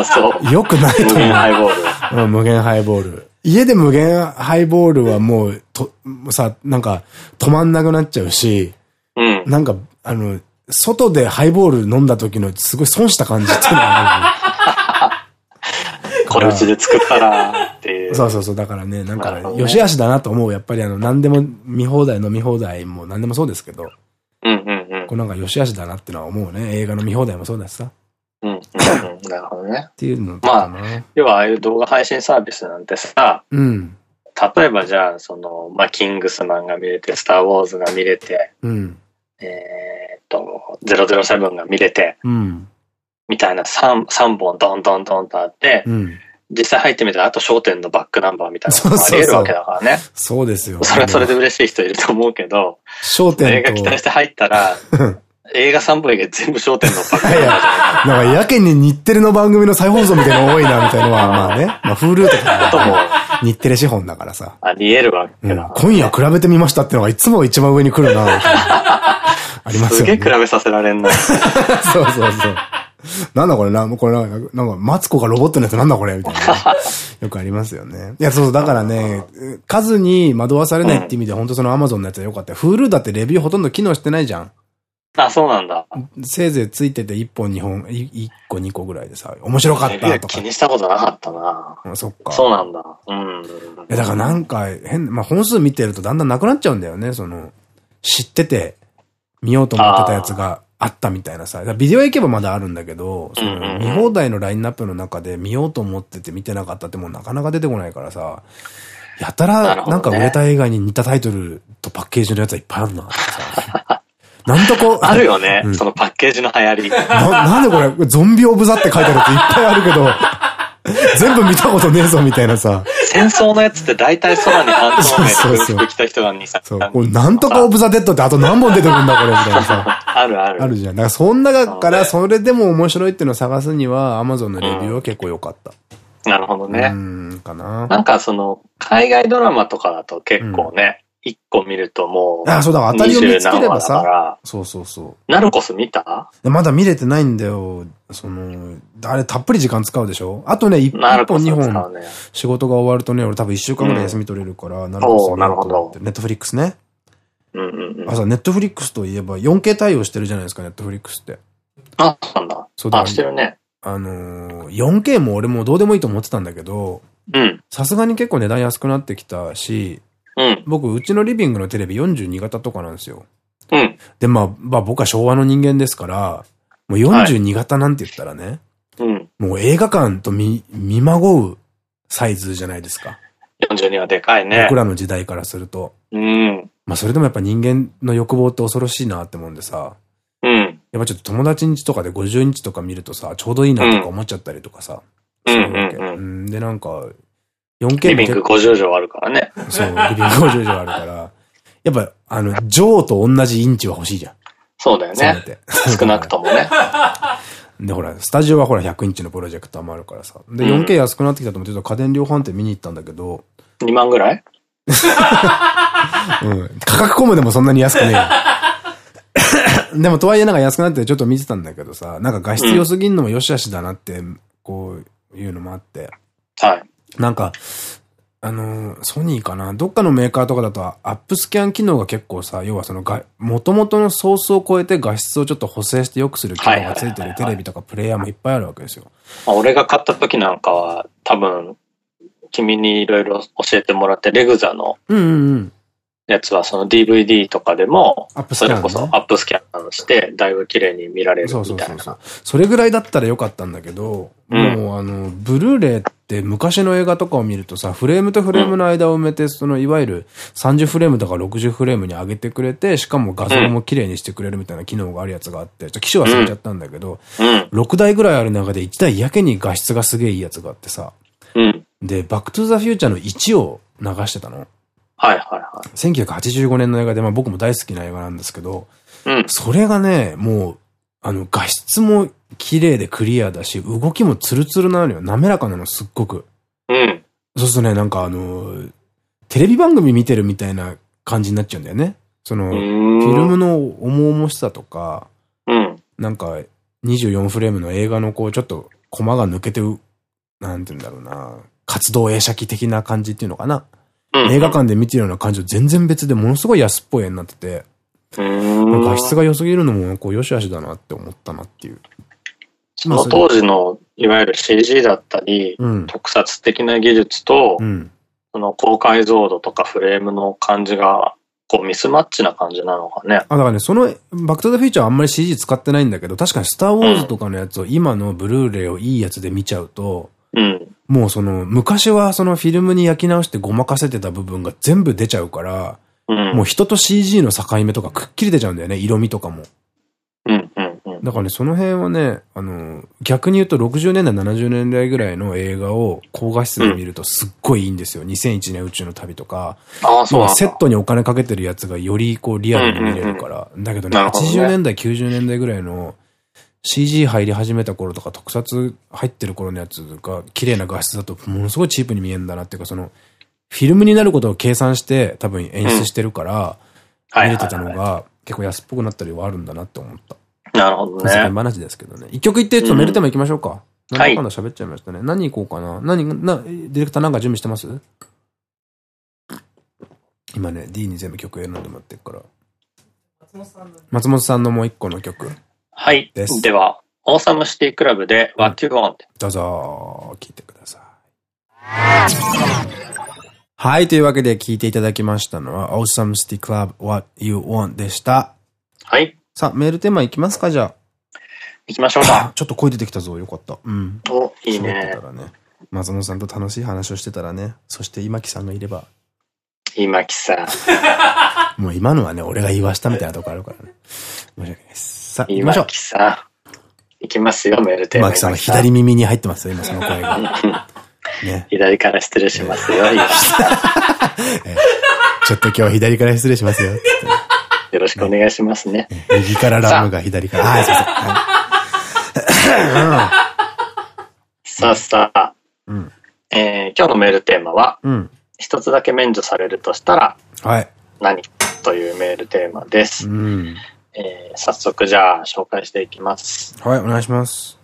あ、そう。よくないと思う。無限ハイボール。うん、無限ハイボール。家で無限ハイボールはもう、と、さ、なんか、止まんなくなっちゃうし、うん。なんか、あの、外でハイボール飲んだ時のすごい損した感じっていうのはある。*laughs* これうちで作ったらっていう。そうそうそう。だからね、なんか、よしあしだなと思う。やっぱりあの、何でも見放題飲み放題も何でもそうですけど。うんうんうん。こうなんかよしあしだなってのは思うね。映画の見放題もそうだしさ。うん、うん、なるほどね。っていうのまあ、要はああいう動画配信サービスなんてさ、うん。例えばじゃあ、その、まあ、キングスマンが見れて、スター・ウォーズが見れて、うん。えっと、007が見れて、うん。みたいな 3, 3本ドンドンドンとあって、うん。実際入ってみたら、あと商店のバックナンバーみたいなのがあり得るわけだからね。そうですよ。それはそれで嬉しい人いると思うけど、商店映画期待して入ったら、*laughs* 映画3本以外全部商店のバックナンバーじゃないか。なんかやけに日テレの番組の再放送みたいなの多いな、みたいなのは、まあね。まあ、フールとか、とも日テレ資本だからさ。あり得るわけだ、今夜比べてみましたってのがいつも一番上に来るな、ありますよね。すげえ比べさせられんな。*laughs* そうそうそう。なんだこれな、これな、なんか、マツコがロボットのやつなんだこれみたいな。*laughs* よくありますよね。いや、そう、だからね、数に惑わされないって意味で、本当そのアマゾンのやつはよかったよ。フールだってレビューほとんど機能してないじゃん。あ、そうなんだ。せいぜいついてて1本2本、1個2個ぐらいでさ、面白かったとか。気にしたことなかったな。そっか。そうなんだ。うん。だからなんか変、まあ本数見てるとだんだんなくなっちゃうんだよね、その、知ってて見ようと思ってたやつがあったみたいなさ。ビデオ行けばまだあるんだけど、その見放題のラインナップの中で見ようと思ってて見てなかったってもうなかなか出てこないからさ、やたらなんか売れた映画に似たタイトルとパッケージのやつはいっぱいあるなとかさ。*laughs* なんとこ。あるよね、うん、そのパッケージの流行り。な、なんでこれ、ゾンビオブザって書いてあるっていっぱいあるけど、全部見たことねえぞみたいなさ。戦争のやつって大体空に半透明で服着た人が2、3そう。これなんとかオブザ・デッドってあと何本出てくるんだこれみたいなさ。あるある。あるじゃん。だからそん中からそれでも面白いっていうのを探すには、アマゾンのレビューは結構良かった。なるほどね。うん、かな。なんかその、海外ドラマとかだと結構ね、一個見るともう。あ、そうだ、当たりを見つければさ。そうそうそう。ナルコス見た？まだ見れてないんだよ。その、あれたっぷり時間使うでしょ？あとね、一本二本仕事が終わるとね、俺多分一週間ぐらい休み取れるから、ナルコスなるほど。ネットフリックスね。うんうんうん。あ、さ、ネットフリックスといえば 4K 対応してるじゃないですか、ネットフリックスって。あ、そうなんだ。そうだ。あ、してるね。あのー、4K も俺もどうでもいいと思ってたんだけど、うん。さすがに結構値段安くなってきたし、うん。僕、うちのリビングのテレビ42型とかなんですよ。うん。で、まあ、まあ僕は昭和の人間ですから、もう42型なんて言ったらね、はい、うん。もう映画館と見、見まごうサイズじゃないですか。42はでかいね。僕らの時代からすると。うん。まあそれでもやっぱ人間の欲望って恐ろしいなって思うんでさ。うん。やっぱちょっと友達んちとかで50インチとか見るとさ、ちょうどいいなとか思っちゃったりとかさ。うん。うんうん、で、なんか、4K リビング50畳あるからね。そう、リビング50畳あるから。*laughs* やっぱ、あの、ジョーと同じインチは欲しいじゃん。そうだよね。少なくともね。*laughs* で、ほら、スタジオはほら100インチのプロジェクターもあるからさ。で、4K 安くなってきたと思って、家電量販店見に行ったんだけど。2万ぐらい？*laughs* うん。価格コムでもそんなに安くねえよ。でも、とはいえなんか安くなってちょっと見てたんだけどさ、なんか画質良すぎんのも良し悪しだなって、こういうのもあって。はい。なんか、あのー、ソニーかな？どっかのメーカーとかだと、アップスキャン機能が結構さ、要はそのが、元々のソースを超えて画質をちょっと補正して良くする機能がついてるテレビとかプレイヤーもいっぱいあるわけですよ。まあ、俺が買った時なんかは、多分、君にいろいろ教えてもらって、レグザの、うんうんうん。やつはその DVD とかでも、それこそアップスキャンして、だいぶ綺麗に見られるみたいな。そうそうそう。それぐらいだったらよかったんだけど、うん、もうあの、ブルーレイって昔の映画とかを見るとさ、フレームとフレームの間を埋めて、そのいわゆる30フレームとか60フレームに上げてくれて、しかも画像も綺麗にしてくれるみたいな機能があるやつがあって、ちょっと機種忘れちゃったんだけど、うん、6台ぐらいある中で1台やけに画質がすげえいいやつがあってさ、うん、で、バックトゥザフューチャーの1を流してたの。はいはいはい。1985年の映画で、まあ僕も大好きな映画なんですけど、うん、それがね、もう、あの、画質も綺麗でクリアだし、動きもツルツルなのよ。滑らかなの、すっごく。うん。そうするとね、なんかあの、テレビ番組見てるみたいな感じになっちゃうんだよね。その、フィルムの重々しさとか、うん。なんか、24フレームの映画のこう、ちょっと、コマが抜けて、なんて言うんだろうな、活動映写機的な感じっていうのかな。映画館で見てるような感じと全然別でものすごい安っぽい絵になってて、画質が良すぎるのも、こう、良し悪しだなって思ったなっていう。その当時の、いわゆる CG だったり、うん、特撮的な技術と、うん、その高解像度とかフレームの感じが、こうミスマッチな感じなのかね。あ、だからね、その、バックトゥザフィーチャーはあんまり CG 使ってないんだけど、確かにスターウォーズとかのやつを今のブルーレイをいいやつで見ちゃうと、うん、もうその、昔はそのフィルムに焼き直してごまかせてた部分が全部出ちゃうから、うん、もう人と CG の境目とかくっきり出ちゃうんだよね、色味とかも。だからね、その辺はね、あの、逆に言うと60年代、70年代ぐらいの映画を高画質で見るとすっごいいいんですよ。うん、2001年宇宙の旅とか。ああ、そうセットにお金かけてるやつがよりこうリアルに見れるから。だけどね、80年代、90年代ぐらいの CG 入り始めた頃とか特撮入ってる頃のやつが綺麗な画質だとものすごいチープに見えるんだなっていうかその、フィルムになることを計算して多分演出してるから、見れてたのが結構安っぽくなったりはあるんだなって思った。なるほどね。世間話ですけどね。一曲言って、ちょっとメールテーマ行きましょうか。うん、なんだかんだ喋っちゃいましたね。はい、何行こうかな。何、な、ディレクターなんか準備してます？今ね、D に全部曲選んでもらってるから。松本さんのもう一個の曲。はい。ででは、オーサムシティクラブで What You Want、どうぞ、聞いてください。はい。というわけで聞いていただきましたのは、Awesome City Club What You Want でした。はい。さあ、メールテーマいきますか、じゃあ。行きましょうか。*coughs* ちょっと声出てきたぞ。よかった。うん。お、いいね。たらね。松野さんと楽しい話をしてたらね。そして今木さんがいれば。今木さん。*laughs* もう今のはね、俺が言わしたみたいなとこあるからね。申し訳ないです。さあ、行きましょう。今木さん。行きますよ、メールテーマ。今木さんは左耳に入ってますよ、今その声が。*laughs* ね、左から失礼しますよ、*laughs* ちょっと今日は左から失礼しますよ。よろしくお願いしますね。右からラムが左から。はい、すいません。さあさあ、え今日のメールテーマは、一つだけ免除されるとしたら、はい。何というメールテーマです。え早速じゃあ紹介していきます。はい、お願いします。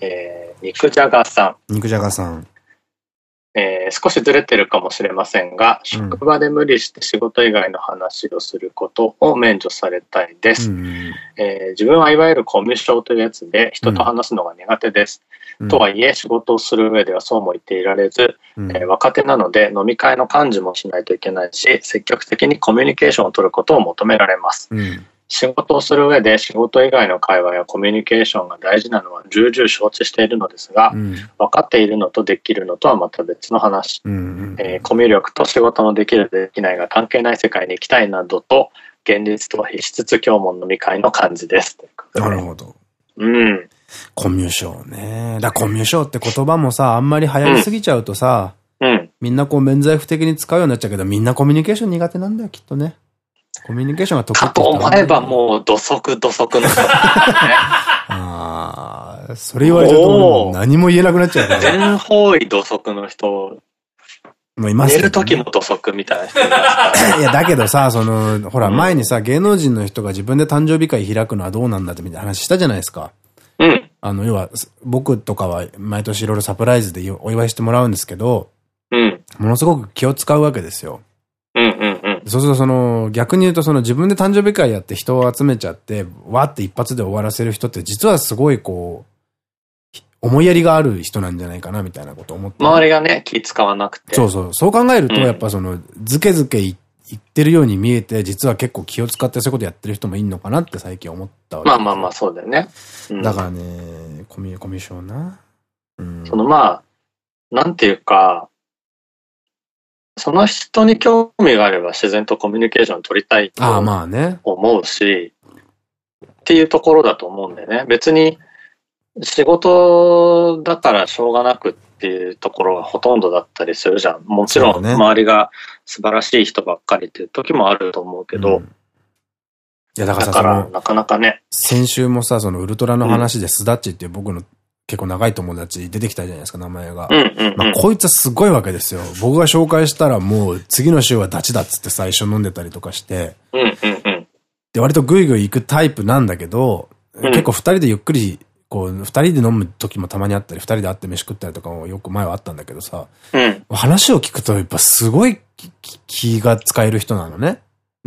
えー、肉じゃがさん。肉じゃがさん。えー、少しずれてるかもしれませんが、職場で無理して仕事以外の話をすることを免除されたいです。うん、えー、自分はいわゆるコミュ障というやつで人と話すのが苦手です。うん、とはいえ仕事をする上ではそうも言っていられず、うん、えー、若手なので飲み会の幹事もしないといけないし、積極的にコミュニケーションを取ることを求められます。仕事をする上で仕事以外の会話やコミュニケーションが大事なのは重々承知しているのですが、うん、分かっているのとできるのとはまた別の話、えコミュ力と仕事のできるできないが関係ない世界に行きたいなどと現実と比しつつ今日も飲み会の感じです。なるほど。うん。コミュ障ね。だコミュ障って言葉もさ、あんまり流行りすぎちゃうとさ、うん、みんなこう免罪符的に使うようになっちゃうけど、みんなコミュニケーション苦手なんだよ、きっとね。コミュニケーションが得意かと思えばもう土足土足の。*laughs* ああ、それ言われちゃうと何も言えなくなっちゃうから。全方位土足の人。もういます、ね、寝る時も土足みたいな人い *laughs* いや、だけどさ、その、ほら、前にさ、芸能人の人が自分で誕生日会開くのはどうなんだってみたいな話したじゃないですか。うん。あの、要は、僕とかは毎年いろいろサプライズでお祝いしてもらうんですけど、うん。ものすごく気を使うわけですよ。うんうんうん。そうするとその、逆に言うとその自分で誕生日会やって人を集めちゃって、わって一発で終わらせる人って実はすごいこう、思いやりがある人なんじゃないかなみたいなこと思って。周りがね、気使わなくて。そうそう。そう考えると、やっぱその、ずけずけ言ってるように見えて、実は結構気を使ってそういうことやってる人もいいのかなって最近思ったわけ。まあまあまあ、そうだよね。うん、だからね、コミュ、コミュ障な。うん、そのまあ、なんていうか、その人に興味があれば自然とコミュニケーション取りたいと思うし、っていうところだと思うんだよね。別に仕事だからしょうがなくっていうところがほとんどだったりするじゃん。もちろん周りが素晴らしい人ばっかりっていう時もあると思うけど、うん、いやだからさ、からなかなかね。先週もさ、そのウルトラの話でスダッチっていう僕の結構長い友達出てきたじゃないですか、名前が。まあ、こいつはすごいわけですよ。僕が紹介したらもう次の週はダチだっつって最初飲んでたりとかして。で、割とグイグイ行くタイプなんだけど、結構二人でゆっくり、こう、二人で飲む時もたまにあったり、二人で会って飯食ったりとかもよく前はあったんだけどさ、うん、話を聞くとやっぱすごい気が使える人なのね。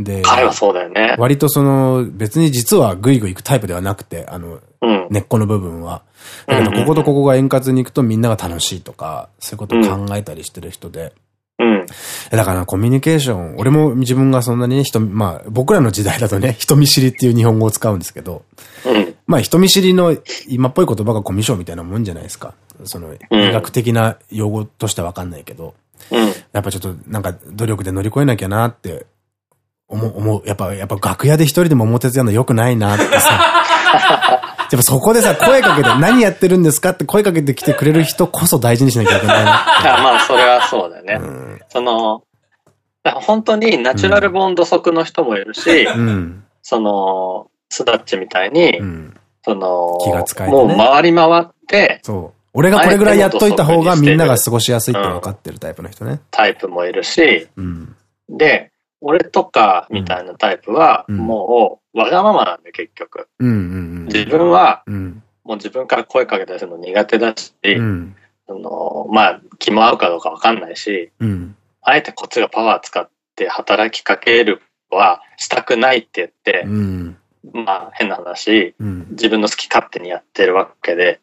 で、彼はそうだよね。割とその、別に実はグイグイ行くタイプではなくて、あの、うん、根っこの部分は。だけど、こことここが円滑に行くとみんなが楽しいとか、そういうことを考えたりしてる人で。うん。だからコミュニケーション、俺も自分がそんなにね、人、まあ、僕らの時代だとね、*laughs* 人見知りっていう日本語を使うんですけど、うん、まあ、人見知りの今っぽい言葉がコミュ障みたいなもんじゃないですか。その、医学的な用語としてはわかんないけど、うん、やっぱちょっとなんか努力で乗り越えなきゃなって思う、思う。やっぱ、やっぱ楽屋で一人でも表やるの良くないなってさ。*laughs* やっぱそこでさ、声かけて、何やってるんですかって声かけてきてくれる人こそ大事にしなきゃいけないな。*laughs* まあ、それはそうだよね。うん、その、本当にナチュラルボンド足の人もいるし、うん、その、スダッチみたいに、うん、その、気が使えて、ね、もう回り回って、そう。俺がこれぐらいやっといた方がみんなが過ごしやすいって分かってるタイプの人ね。タイプもいるし、うん、で、俺とかみたいなタイプは、もう、わがままなんで、結局。自分は、もう自分から声かけたりするの苦手だし、その、まあ、気も合うかどうかわかんないし、あえてこっちがパワー使って働きかけるはしたくないって言って、まあ、変な話、自分の好き勝手にやってるわけで、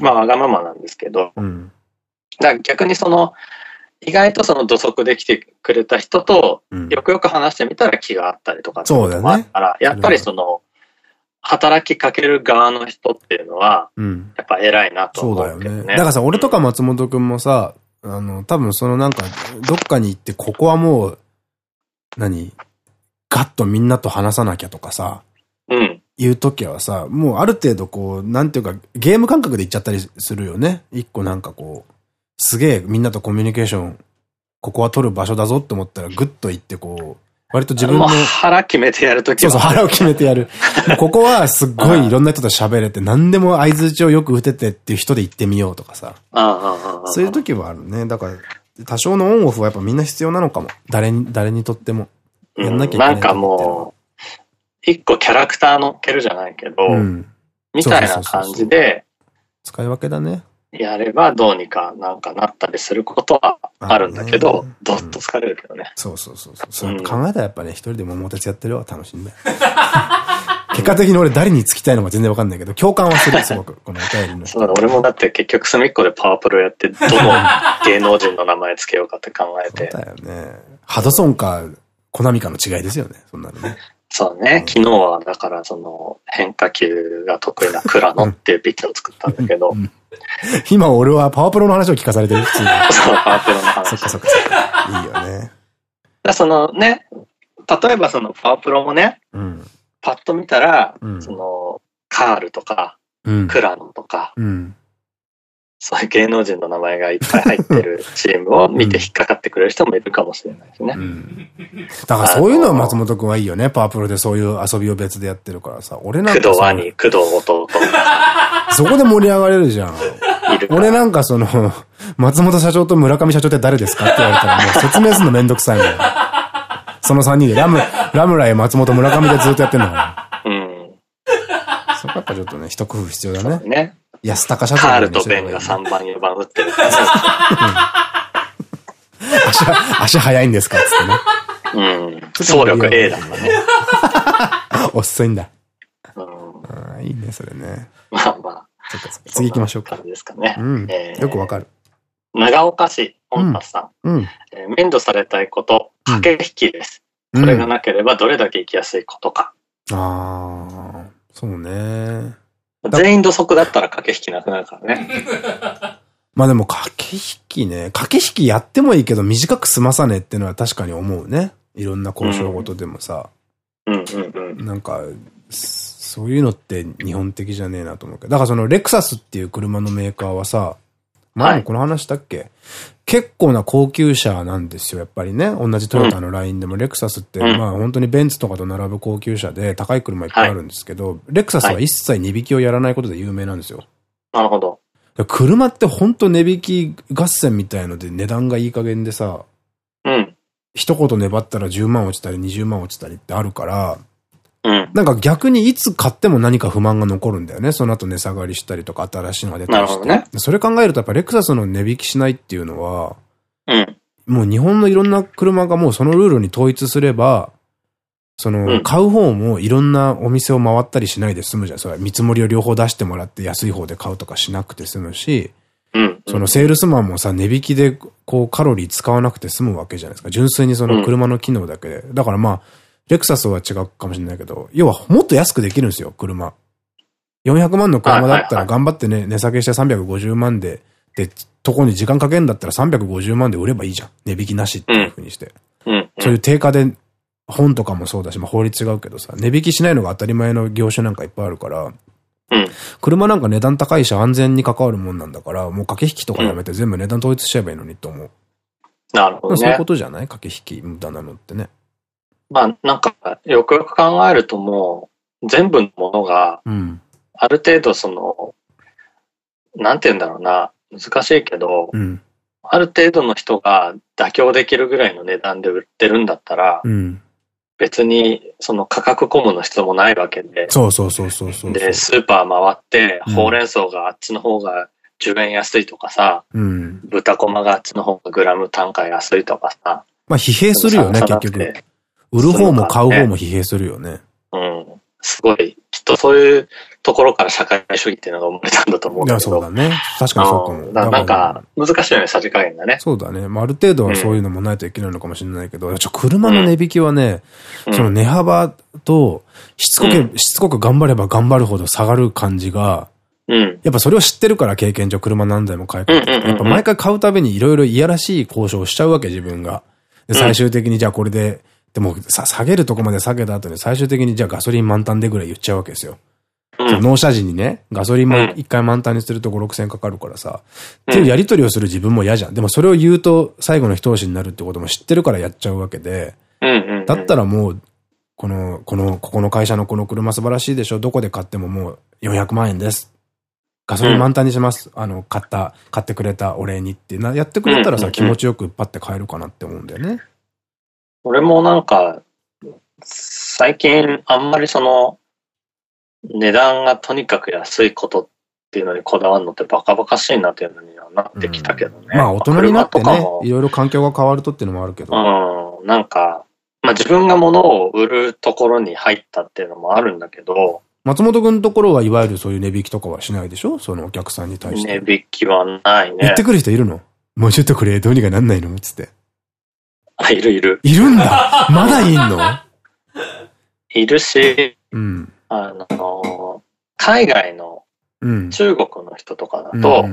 まあ、わがままなんですけど、だから逆にその、意外とその土足で来てくれた人と、よくよく話してみたら気があったりとかそうだね。から、やっぱりその、働きかける側の人っていうのは、やっぱ偉いなと思う、ね、そうだよね。だからさ、俺とか松本くんもさ、あの、多分そのなんか、どっかに行って、ここはもう、何？ガッとみんなと話さなきゃとかさ、うん。いう時はさ、もうある程度こう、なんていうか、ゲーム感覚でいっちゃったりするよね。一個なんかこう、すげえみんなとコミュニケーション、ここは取る場所だぞって思ったら、グッと行ってこう、割と自分の。腹決めてやるときそうそう、腹を決めてやる。*laughs* ここはすっごいいろんな人と喋れて、何でも合図打ちをよく打ててっていう人で行ってみようとかさ。そういう時はあるね。だから、多少のオンオフはやっぱみんな必要なのかも。誰に、誰にとっても。やんなきゃいけない。なんかもう、一個キャラクター乗っけるじゃないけど、うん、みたいな感じで、使い分けだね。やればどうにかなんかなったりすることはあるんだけど、どっと疲れるけどね。そうそうそうそう。考えたらやっぱね、一人で桃鉄やってる方が楽しいんだよ。*laughs* 結果的に俺誰につきたいのか全然わかんないけど、共感はする、*laughs* すごく。このお便りの。そうだ、俺もだって結局隅っこでパワープロやって、どの芸能人の名前つけようかって考えて。そうだよね。ハドソンか、コナミかの違いですよね、そんなのね。そうね。昨日は、だから、その、変化球が得意なクラノっていうピッチャーを作ったんだけど。今俺はパワープロの話を聞かされてる、*laughs* 普通に。そう、パワープロの話。そっかそっかそっか。いいよね。だそのね、例えばそのパワープロもね、うん、パッと見たら、うん、その、カールとか、うん、クラノとか、うんそういう芸能人の名前がいっぱい入ってるチームを見て引っかかってくれる人もいるかもしれないですね。うん、だからそういうのは松本くんはいいよね。パワープロでそういう遊びを別でやってるからさ。俺なんか。工藤兄、工藤弟。*laughs* そこで盛り上がれるじゃん。俺なんかその、松本社長と村上社長って誰ですかって言われたらもう説明するのめんどくさいもん。その3人でラム、ラムライ、松本、村上でずっとやってんのかな。うん。そこやっぱちょっとね、一工夫必要だね。ね。安高社長カールとベンが3番4番打ってる。足、足早いんですか？つってね。うん。総力 A だからね。*laughs* 遅いんだ。うん。いいね、それね。まあまあ。次行きましょうか。ですかね。よくわかる。長岡市、本田さん。うん。面倒されたいこと、駆け引きです。それがなければどれだけ生きやすいことか。ああ、そうね。全員土足だったら駆け引きなくなるからね。*laughs* まあでも駆け引きね、駆け引きやってもいいけど短く済まさねえっていうのは確かに思うね。いろんな交渉事でもさ。うんうんうん。なんか、そういうのって日本的じゃねえなと思うけど。だからそのレクサスっていう車のメーカーはさ、前もこの話したっけ、はい、結構な高級車なんですよ、やっぱりね。同じトヨタのラインでも、レクサスって、うん、まあ本当にベンツとかと並ぶ高級車で高い車いっぱいあるんですけど、はい、レクサスは一切値引きをやらないことで有名なんですよ。なるほど。車って本当値引き合戦みたいので値段がいい加減でさ、うん。一言粘ったら10万落ちたり20万落ちたりってあるから、うん。なんか逆にいつ買っても何か不満が残るんだよね。その後値下がりしたりとか新しいのが出たりして。ね、それ考えるとやっぱレクサスの値引きしないっていうのは、うん。もう日本のいろんな車がもうそのルールに統一すれば、その、買う方もいろんなお店を回ったりしないで済むじゃん。それ見積もりを両方出してもらって安い方で買うとかしなくて済むし、うん、そのセールスマンもさ、値引きでこうカロリー使わなくて済むわけじゃないですか。純粋にその車の機能だけで。だからまあ、レクサスは違うかもしれないけど、要はもっと安くできるんですよ、車。400万の車だったら頑張ってね、値下げして350万で、で、とこに時間かけるんだったら350万で売ればいいじゃん。値引きなしっていうふうにして。うん、そういう定価で、本とかもそうだし、まあ法律違うけどさ、値引きしないのが当たり前の業種なんかいっぱいあるから、うん、車なんか値段高いし安全に関わるもんなんだから、もう駆け引きとかやめて全部値段統一しちゃえばいいのにと思う。なるほど、ね、そういうことじゃない？駆け引き無駄なのってね。まあなんか、よくよく考えるともう、全部のものが、ある程度その、うん、なんて言うんだろうな、難しいけど、うん、ある程度の人が妥協できるぐらいの値段で売ってるんだったら、うん、別にその価格コムの必要もないわけで、そうそうそうそうそうで、スーパー回って、ほうれん草があっちの方が10円安いとかさ、うん、豚こまがあっちの方がグラム単価安いとかさ、まあ疲弊するよね、結局。売る方も買う方も疲弊するよね。うん。すごい、きっとそういうところから社会主義っていうのが生まれたんだと思うけど。いや、そうだね。確かにそうかも。だなんか、難しいよね、さじ加減がね。そうだね。まあ、ある程度はそういうのもないといけないのかもしれないけど、うん、ちょ、車の値引きはね、うん、その値幅と、しつこく、うん、しつこく頑張れば頑張るほど下がる感じが、うん、やっぱそれを知ってるから経験上車何台も買い替えてやっぱ毎回買うたびにいろいろいやらしい交渉をしちゃうわけ自分が。で、最終的にじゃあこれででもさ、下げるとこまで下げた後に最終的にじゃあガソリン満タンでぐらい言っちゃうわけですよ。うん、納車時にね、ガソリンも一回満タンにすると5、6千かかるからさ、うん、っていうやりとりをする自分も嫌じゃん。でもそれを言うと最後の一押しになるってことも知ってるからやっちゃうわけで、だったらもう、この、この、ここの会社のこの車素晴らしいでしょどこで買ってももう400万円です。ガソリン満タンにします。うん、あの、買った、買ってくれたお礼にってな、やってくれたらさ、気持ちよくパッて買えるかなって思うんだよね。俺もなんか、最近あんまりその、値段がとにかく安いことっていうのにこだわるのってバカバカしいなっていうのにはなってきたけどね。うん、まあ大人になってね、いろいろ環境が変わるとっていうのもあるけど。うん、なんか、まあ自分が物を売るところに入ったっていうのもあるんだけど、松本くんのところはいわゆるそういう値引きとかはしないでしょ？そのお客さんに対して。値引きはないね。言ってくる人いるの？もうちょっとこれどうにかなんないの？つって。あ、いるいる。いるんだまだいんの？いるし、うん。あの、海外の中国の人とかだと、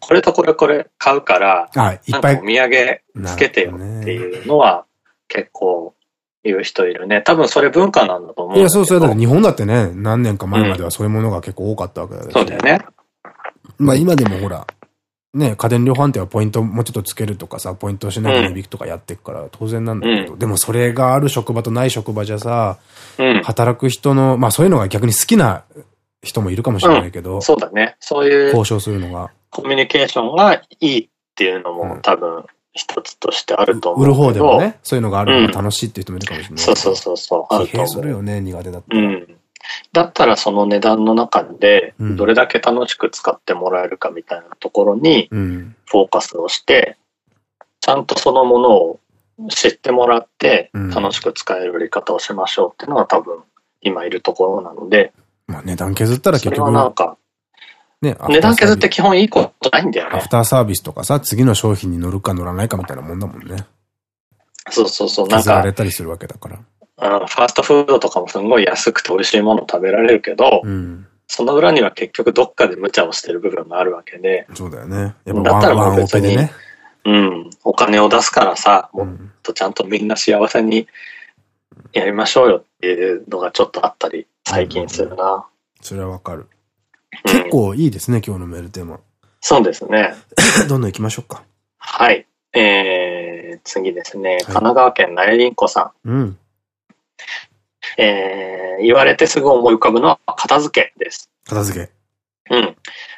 これとこれこれ買うから、いっぱいお土産つけてよっていうのは結構言う人いるね。多分それ文化なんだと思う。いや、そうそう。だって日本だってね、何年か前まではそういうものが結構多かったわけだよね。そうだよね。まあ今でもほら、ね、家電量販店はポイントもうちょっとつけるとかさ、ポイントしない値引きとかやっていくから当然なんだけど、うん、でもそれがある職場とない職場じゃさ、うん、働く人の、まあそういうのが逆に好きな人もいるかもしれないけど、うん、そうだね。そういう。交渉するのが。コミュニケーションがいいっていうのも多分一つとしてあると思う売る方でもね、そういうのがあるのが楽しいっていう人もいるかもしれない。そうそうそうそう。疲弊するよね、苦手だったら。うんだったらその値段の中で、どれだけ楽しく使ってもらえるかみたいなところに、フォーカスをして、ちゃんとそのものを知ってもらって、楽しく使える売り方をしましょうっていうのが多分、今いるところなので。まあ値段削ったら結局。なんか、ね、値段削って基本いいことないんだよね。アフターサービスとかさ、次の商品に乗るか乗らないかみたいなもんだもんね。そうそうそう、なんか。削られたりするわけだから。あの、ファーストフードとかもすごい安くて美味しいもの食べられるけど、うん、その裏には結局どっかで無茶をしてる部分があるわけで。そうだよね。だったらもう別に、ね、うん、お金を出すからさ、もっとちゃんとみんな幸せにやりましょうよっていうのがちょっとあったり、最近するな。うん、それはわかる。結構いいですね、今日のメールテーマ。そうですね。*coughs* どんどん行きましょうか。はい。えー、次ですね。神奈川県なえりんこさん。うん。*laughs* えー、言われてすぐ思い浮かぶのは片付けです。片付け。うん。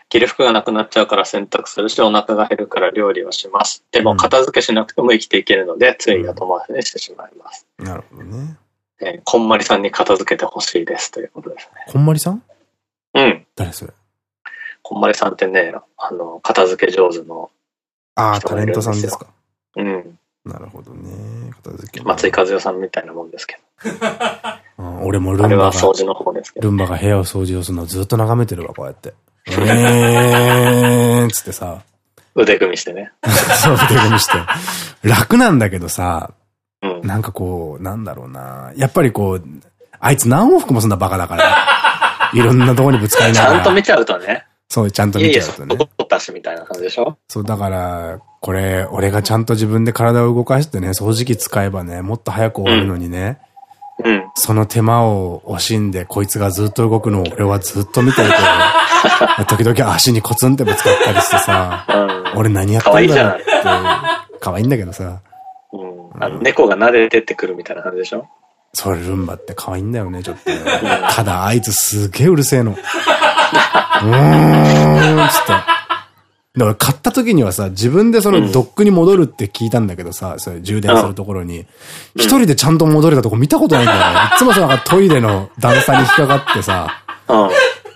着る服がなくなっちゃうから洗濯するし、お腹が減るから料理をします。でも、片付けしなくても生きていけるので、つい後回しにしてしまいます。うん、なるほどね。えー、こんまりさんに片付けてほしいですということですね。こんまりさん？うん。誰それ？こんまりさんってね、あの、片付け上手の。ああ、タレントさんですか。うん。なるほどね。片付け。松井和代さんみたいなもんですけど。*laughs* 俺もルンバが、掃除の方ですけど。ルンバが部屋を掃除をするのをずっと眺めてるわ、こうやって。*laughs* えーんつってさ。腕組みしてね。*laughs* そう、腕組みして。楽なんだけどさ、うん、なんかこう、なんだろうな。やっぱりこう、あいつ何往復もそんなバカだから。いろんなとこにぶつかりながら。ちゃんと見ちゃうとね。そう、ちゃんと見ちゃうとね。いやいや、たしみたいな感じでしょ？そう、だから、これ、俺がちゃんと自分で体を動かしてね、掃除機使えばね、もっと早く終わるのにね。うん。その手間を惜しんで、こいつがずっと動くのを俺はずっと見てるけど、*laughs* 時々足にコツンってぶつかったりしてさ、うん、俺何やってんだろうって。可愛いんだけどさ。うん。あの、猫が撫でてってくるみたいな感じでしょ？それルンバって可愛いんだよね、ちょっと、ね。ただあいつすげえうるせえの。うーん、つって。だから買った時にはさ、自分でそのドックに戻るって聞いたんだけどさ、それ充電するところに。一人でちゃんと戻れたとこ見たことないんだよね。*laughs* いつもさ、なんかトイレの段差に引っかかってさ、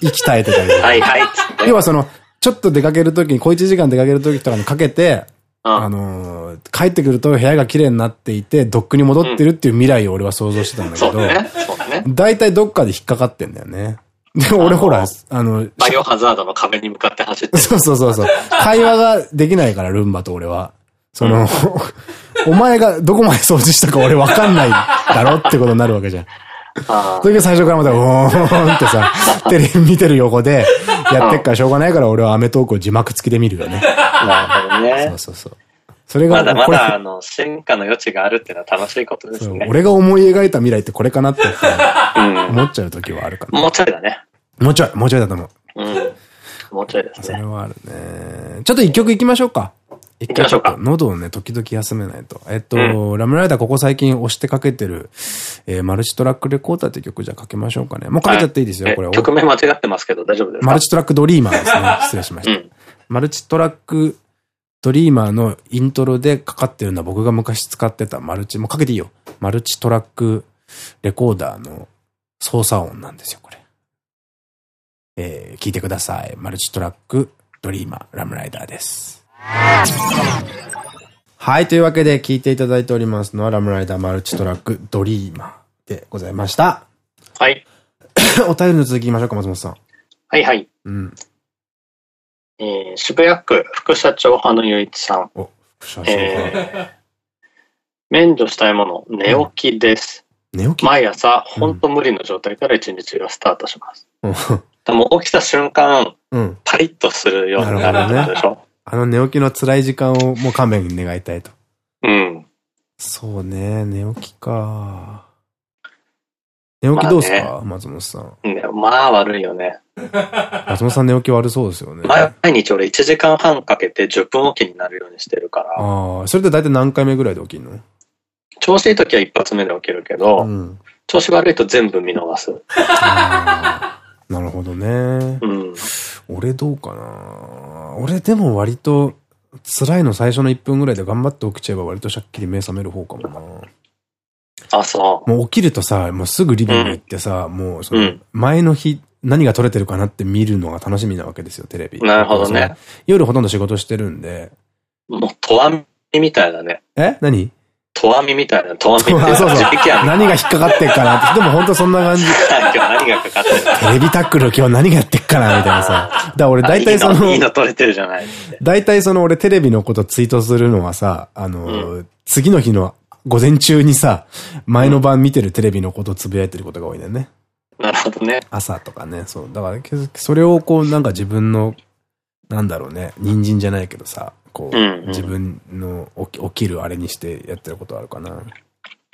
息絶えてたりはいはい。要はその、ちょっと出かけるときに、小一時間出かけるときとかにかけて、あのー、帰ってくると部屋が綺麗になっていて、ドックに戻ってるっていう未来を俺は想像してたんだけど、大体どっかで引っかかってんだよね。でも俺ほら、あの、バイオハザードの壁に向かって走ってそうそうそうそう。会話ができないから、ルンバと俺は。その、*laughs* お前がどこまで掃除したか俺わかんないだろってことになるわけじゃん。それで最初からまた、うーんってさ、*laughs* テレビ見てる横で、やってっからしょうがないから俺はアメトークを字幕付きで見るよね。なるほどね。そうそうそう。それが、まだまだ、あの、進化の余地があるっていうのは楽しいことですね。俺が思い描いた未来ってこれかなって思っちゃう時はあるかな。もうちょいだね。もうちょい、もうちょいだと思う。うん。もうちょいですね。それはあるね。ちょっと一曲いきましょうか。一回ちょっと喉をね、時々休めないと。えっと、うん、ラムライダーここ最近押してかけてる、えー、マルチトラックレコーダーって曲じゃあかけましょうかね。もうかけちゃっていいですよ、はい、これ。曲名間違ってますけど大丈夫ですか？マルチトラックドリーマーですね。失礼しました。うん、マルチトラックドリーマーのイントロでかかってるのは僕が昔使ってたマルチ、もうかけていいよ。マルチトラックレコーダーの操作音なんですよ、これ。えー、聞いてください。マルチトラックドリーマーラムライダーです。はい、というわけで聞いていただいておりますのは、ラムライダーマルチトラックドリーマーでございました。はい。*coughs* お便りの続きいきましょうか、松本さん。はいはい。うん。えー、渋谷区副社長派の雄一さん。お、副社長えー、免除したいもの、寝起きです。うん、寝起き？毎朝、ほんと無理の状態から一日がスタートします。うん、でも起きた瞬間、うん、パリッとするようになるでしょ、ね、あの寝起きの辛い時間をもう勘弁に願いたいと。うん。そうね、寝起きか。寝起きどうすか、ね、松本さん。まあ悪いよね。*laughs* 松本さん寝起き悪そうですよね。毎日俺1時間半かけて10分起きになるようにしてるから。ああ、それで大体何回目ぐらいで起きるの？調子いい時は一発目で起きるけど、うん、調子悪いと全部見逃す。なるほどね。うん。俺どうかな？俺でも割と辛いの最初の1分ぐらいで頑張って起きちゃえば割としゃっきり目覚める方かもな。あ、そう。もう起きるとさ、もうすぐリビング行ってさ、うん、もうその、前の日、何が撮れてるかなって見るのが楽しみなわけですよ、テレビ。なるほどね。夜ほとんど仕事してるんで。もう、とわみみたいだね。え？何？とわみみたいな、とわみってそうそう。何が引っかかってっかなって。でも本当そんな感じ。今日何がかかってるテレビタックル今日何がやってっかなみたいなさ。だから俺大体その、いいの撮れてるじゃない。大体その俺テレビのことツイートするのはさ、あの、次の日の午前中にさ、前の晩見てるテレビのことをつぶやいてることが多いんだよね。なるほどね。朝とかね。そう。だから、それをこうなんか自分の、なんだろうね、人参じゃないけどさ、こう、自分の起きるあれにしてやってることあるかな。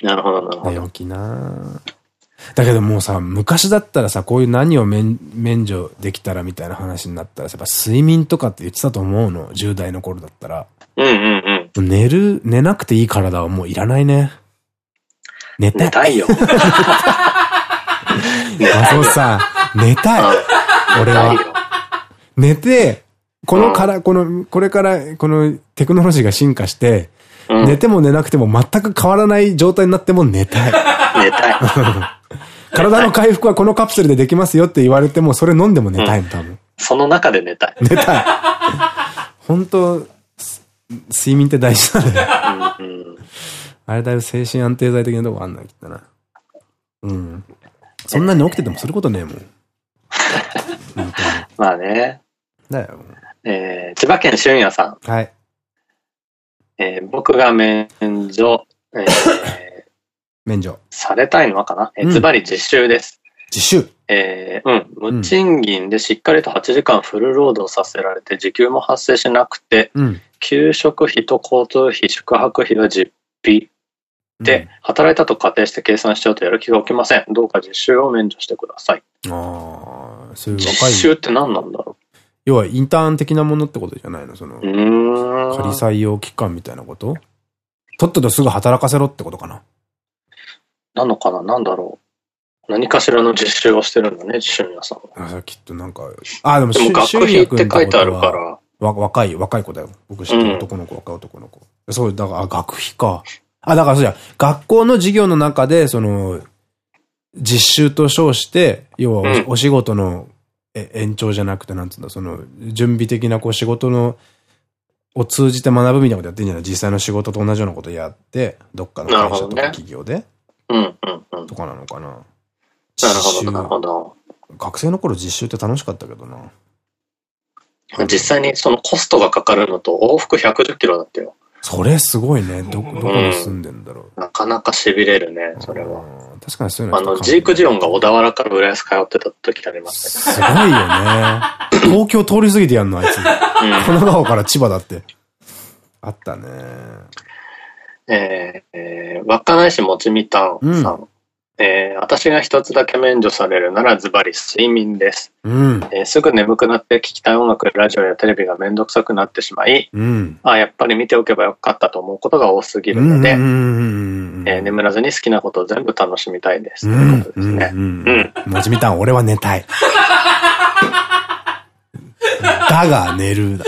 なるほど、なるほど。寝起きなだけどもうさ、昔だったらさ、こういう何を免除できたらみたいな話になったらやっぱ睡眠とかって言ってたと思うの。10代の頃だったら。うんうんうん。寝る、寝なくていい体はもういらないね。寝たい。寝たいよ。あ、そうさ、寝たい。俺は。寝て、このから、この、これから、このテクノロジーが進化して、うん、寝ても寝なくても全く変わらない状態になっても寝たい。寝たい。*laughs* 体の回復はこのカプセルでできますよって言われても、それ飲んでも寝たいの、多分。その中で寝たい。寝たい。本当睡眠って大事だよ。あれだいぶ精神安定剤的なとこあんな、きっとな。うん。そんなに起きててもすることねえもん。まあね。だよ。えー、千葉県俊也さん。はい。えー、僕が免除、えー、免除。されたいのはかな？えズバリ実習です。実習えー、うん。無賃金でしっかりと8時間フル労働させられて、時給も発生しなくて、うん、給食費と交通費、宿泊費は実費で、働いたと仮定して計算しちゃうとやる気が起きません。どうか実習を免除してください。ああ、そういう若い。実習って何なんだろう要はインターン的なものってことじゃないの？その、仮採用期間みたいなこと？とっととすぐ働かせろってことかな？なのかな？なんだろう。何かしらの実習をしてるんだね、実習皆さんは。あ、きっとなんか、あ、でも、でも学費って書いてあるから。わ、若い、若い子だよ。僕知ってる男の子、うん、若い男の子。そう、だから、学費か。あ、だからそうじゃ、学校の授業の中で、その、実習と称して、要はおうん、お仕事の延長じゃなくて、なんつうんだ、その、準備的なこう仕事の、を通じて学ぶみたいなことやってんじゃない？実際の仕事と同じようなことやって、どっかの会社とか企業で。うんうんうん。とかなのかな。なるほど、なるほど。学生の頃実習って楽しかったけどな。実際にそのコストがかかるのと往復110キロだったよ。それすごいね。ど、どこに住んでんだろう。うん、なかなか痺れるね、それは。確かにそういうのあの、ジークジオンが小田原から浦安通ってた時ありましたすごいよね。*laughs* 東京通り過ぎてやんの、あいつ。神奈川から千葉だって。あったね。えー、えー、稚内市もちみたんさん。うんえー、私が一つだけ免除されるならズバリ睡眠です、うん。えー、すぐ眠くなって聞きたい音楽ラジオやテレビがめんどくさくなってしまい、うん、あやっぱり見ておけばよかったと思うことが多すぎるので眠らずに好きなことを全部楽しみたいです、ということですね。もちみたん、俺は寝たい。*laughs* だが寝るだ。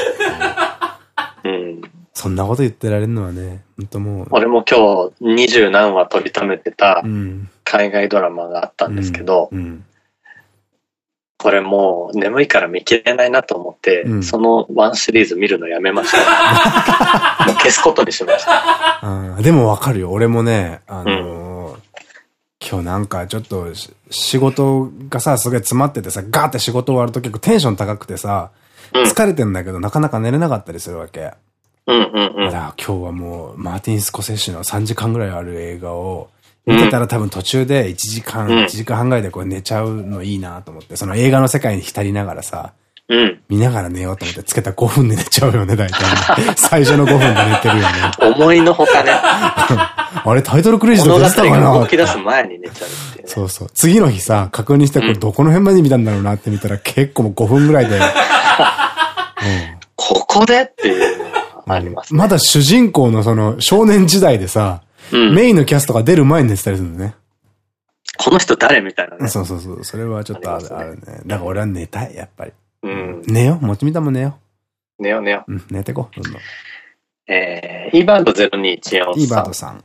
うんそんなこと言ってられるのはね、本当もう。俺も今日二十何話取りためてた海外ドラマがあったんですけど、うんうん、これもう眠いから見切れないなと思って、うん、そのワンシリーズ見るのやめました。*laughs* もう消すことにしました。でもわかるよ。俺もね、あのー、今日なんかちょっと仕事がさ、すごい詰まっててさ、ガーって仕事終わると結構テンション高くてさ、疲れてんだけど、なかなか寝れなかったりするわけ。うんうんうん。今日はもう、マーティン・スコセッシュの3時間ぐらいある映画を、見てたら多分途中で1時間、うん、1時間半ぐらいでこう寝ちゃうのいいなと思って、その映画の世界に浸りながらさ、うん、見ながら寝ようと思ってつけた5分で寝ちゃうよね、大体、ね。*laughs* 最初の5分で寝てるよね。思いのほかね。*laughs* あれタイトルクレジット出したかな？動き出す前に寝ちゃうって、ね、そうそう。次の日さ、確認してこれどこの辺まで見たんだろうなって見たら結構もう5分ぐらいで。*laughs* うん、ここでっていう。あります、ね、まだ主人公のその少年時代でさ、うん、メインのキャストが出る前に寝てたりするんだね。この人誰みたいなね。そうそうそう。それはちょっとあるね。あるねだから俺は寝たい、やっぱり。うん。寝よう。もちみたも寝よう。寝よう寝よう。うん、寝てこう。どんどん。えー、イーバード0214さん。イーバードさん。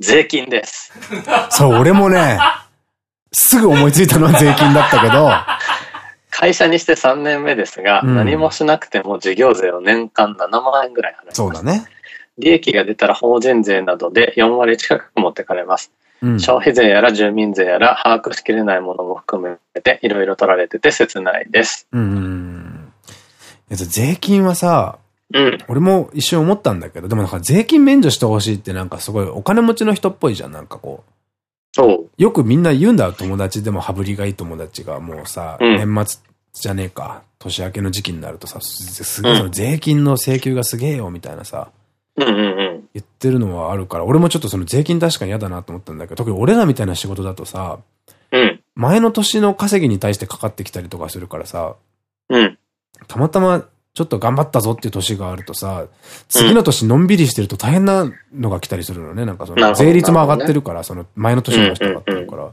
税金です。そう、俺もね、すぐ思いついたのは税金だったけど、*laughs* 会社にして3年目ですが、うん、何もしなくても事業税を年間7万円ぐらい払います。そうだね。利益が出たら法人税などで4割近く持ってかれます。うん、消費税やら住民税やら把握しきれないものも含めていろいろ取られてて切ないです。うん。税金はさ、うん、俺も一瞬思ったんだけど、でもなんか税金免除してほしいってなんかすごいお金持ちの人っぽいじゃん、なんかこう。そう。よくみんな言うんだ、友達でも羽振りがいい友達がもうさ、うん、年末じゃねえか、年明けの時期になるとさ、すげえその税金の請求がすげえよみたいなさ、言ってるのはあるから、俺もちょっとその税金確かに嫌だなと思ったんだけど、特に俺らみたいな仕事だとさ、うん、前の年の稼ぎに対してかかってきたりとかするからさ、うん、たまたまちょっと頑張ったぞっていう年があるとさ、次の年のんびりしてると大変なのが来たりするのね。なんかその、税率も上がってるから、その前の年の人が上がってるから。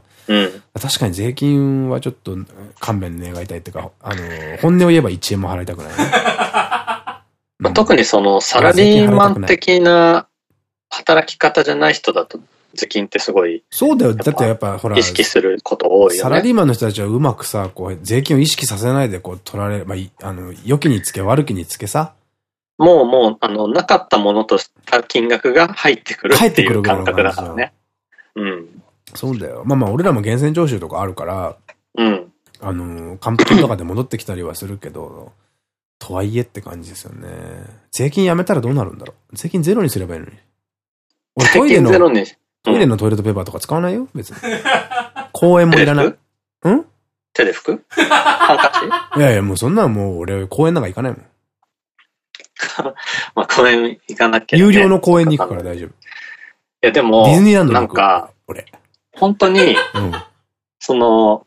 確かに税金はちょっと勘弁願いたいっていうか、あの、本音を言えば1円も払いたくない、*laughs* 特にそのサラリーマン的な働き方じゃない人だと税金ってすごい。そうだよ。だってやっぱほら。意識すること多いよね。サラリーマンの人たちはうまくさ、こう、税金を意識させないでこう取られる。まあ、あの、良きにつけ悪きにつけさ。もうもう、あの、なかったものとした金額が入ってくるっていう感覚だからね。うん。そうだよ。まあまあ、俺らも源泉徴収とかあるから、うん。あの、還付金とかで戻ってきたりはするけど、とはいえって感じですよね。税金やめたらどうなるんだろう。税金ゼロにすればいいのに。俺トイレの、トイレのトイレットペーパーとか使わないよ別に。*laughs* 公園もいらない。ん？手で拭く？*laughs* ハンカチ？いやいや、もうそんなんもう俺公園なんか行かないもん。*laughs* まあ公園行かなきゃ、有料の公園に行くから大丈夫。いやでも、ディズニーランドなんか、俺。本当に、うん、その、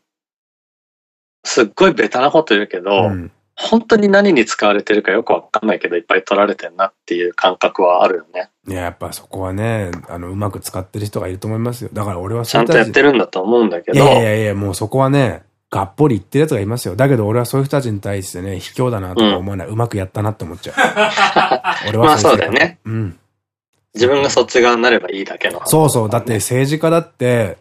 すっごいベタなこと言うけど、うん、本当に何に使われてるかよくわかんないけど、いっぱい取られてんなっていう感覚はあるよね。いや、やっぱそこはね、あの、うまく使ってる人がいると思いますよ。だから俺はちゃんとやってるんだと思うんだけど。いやいやいや、もうそこはね、がっぽり言ってるやつがいますよ。だけど俺はそういう人たちに対してね、卑怯だなとか思わない。うん、うまくやったなって思っちゃう。俺はまあそうだよね。うん。自分がそっち側になればいいだけの、ね、そうそう。だって政治家だって、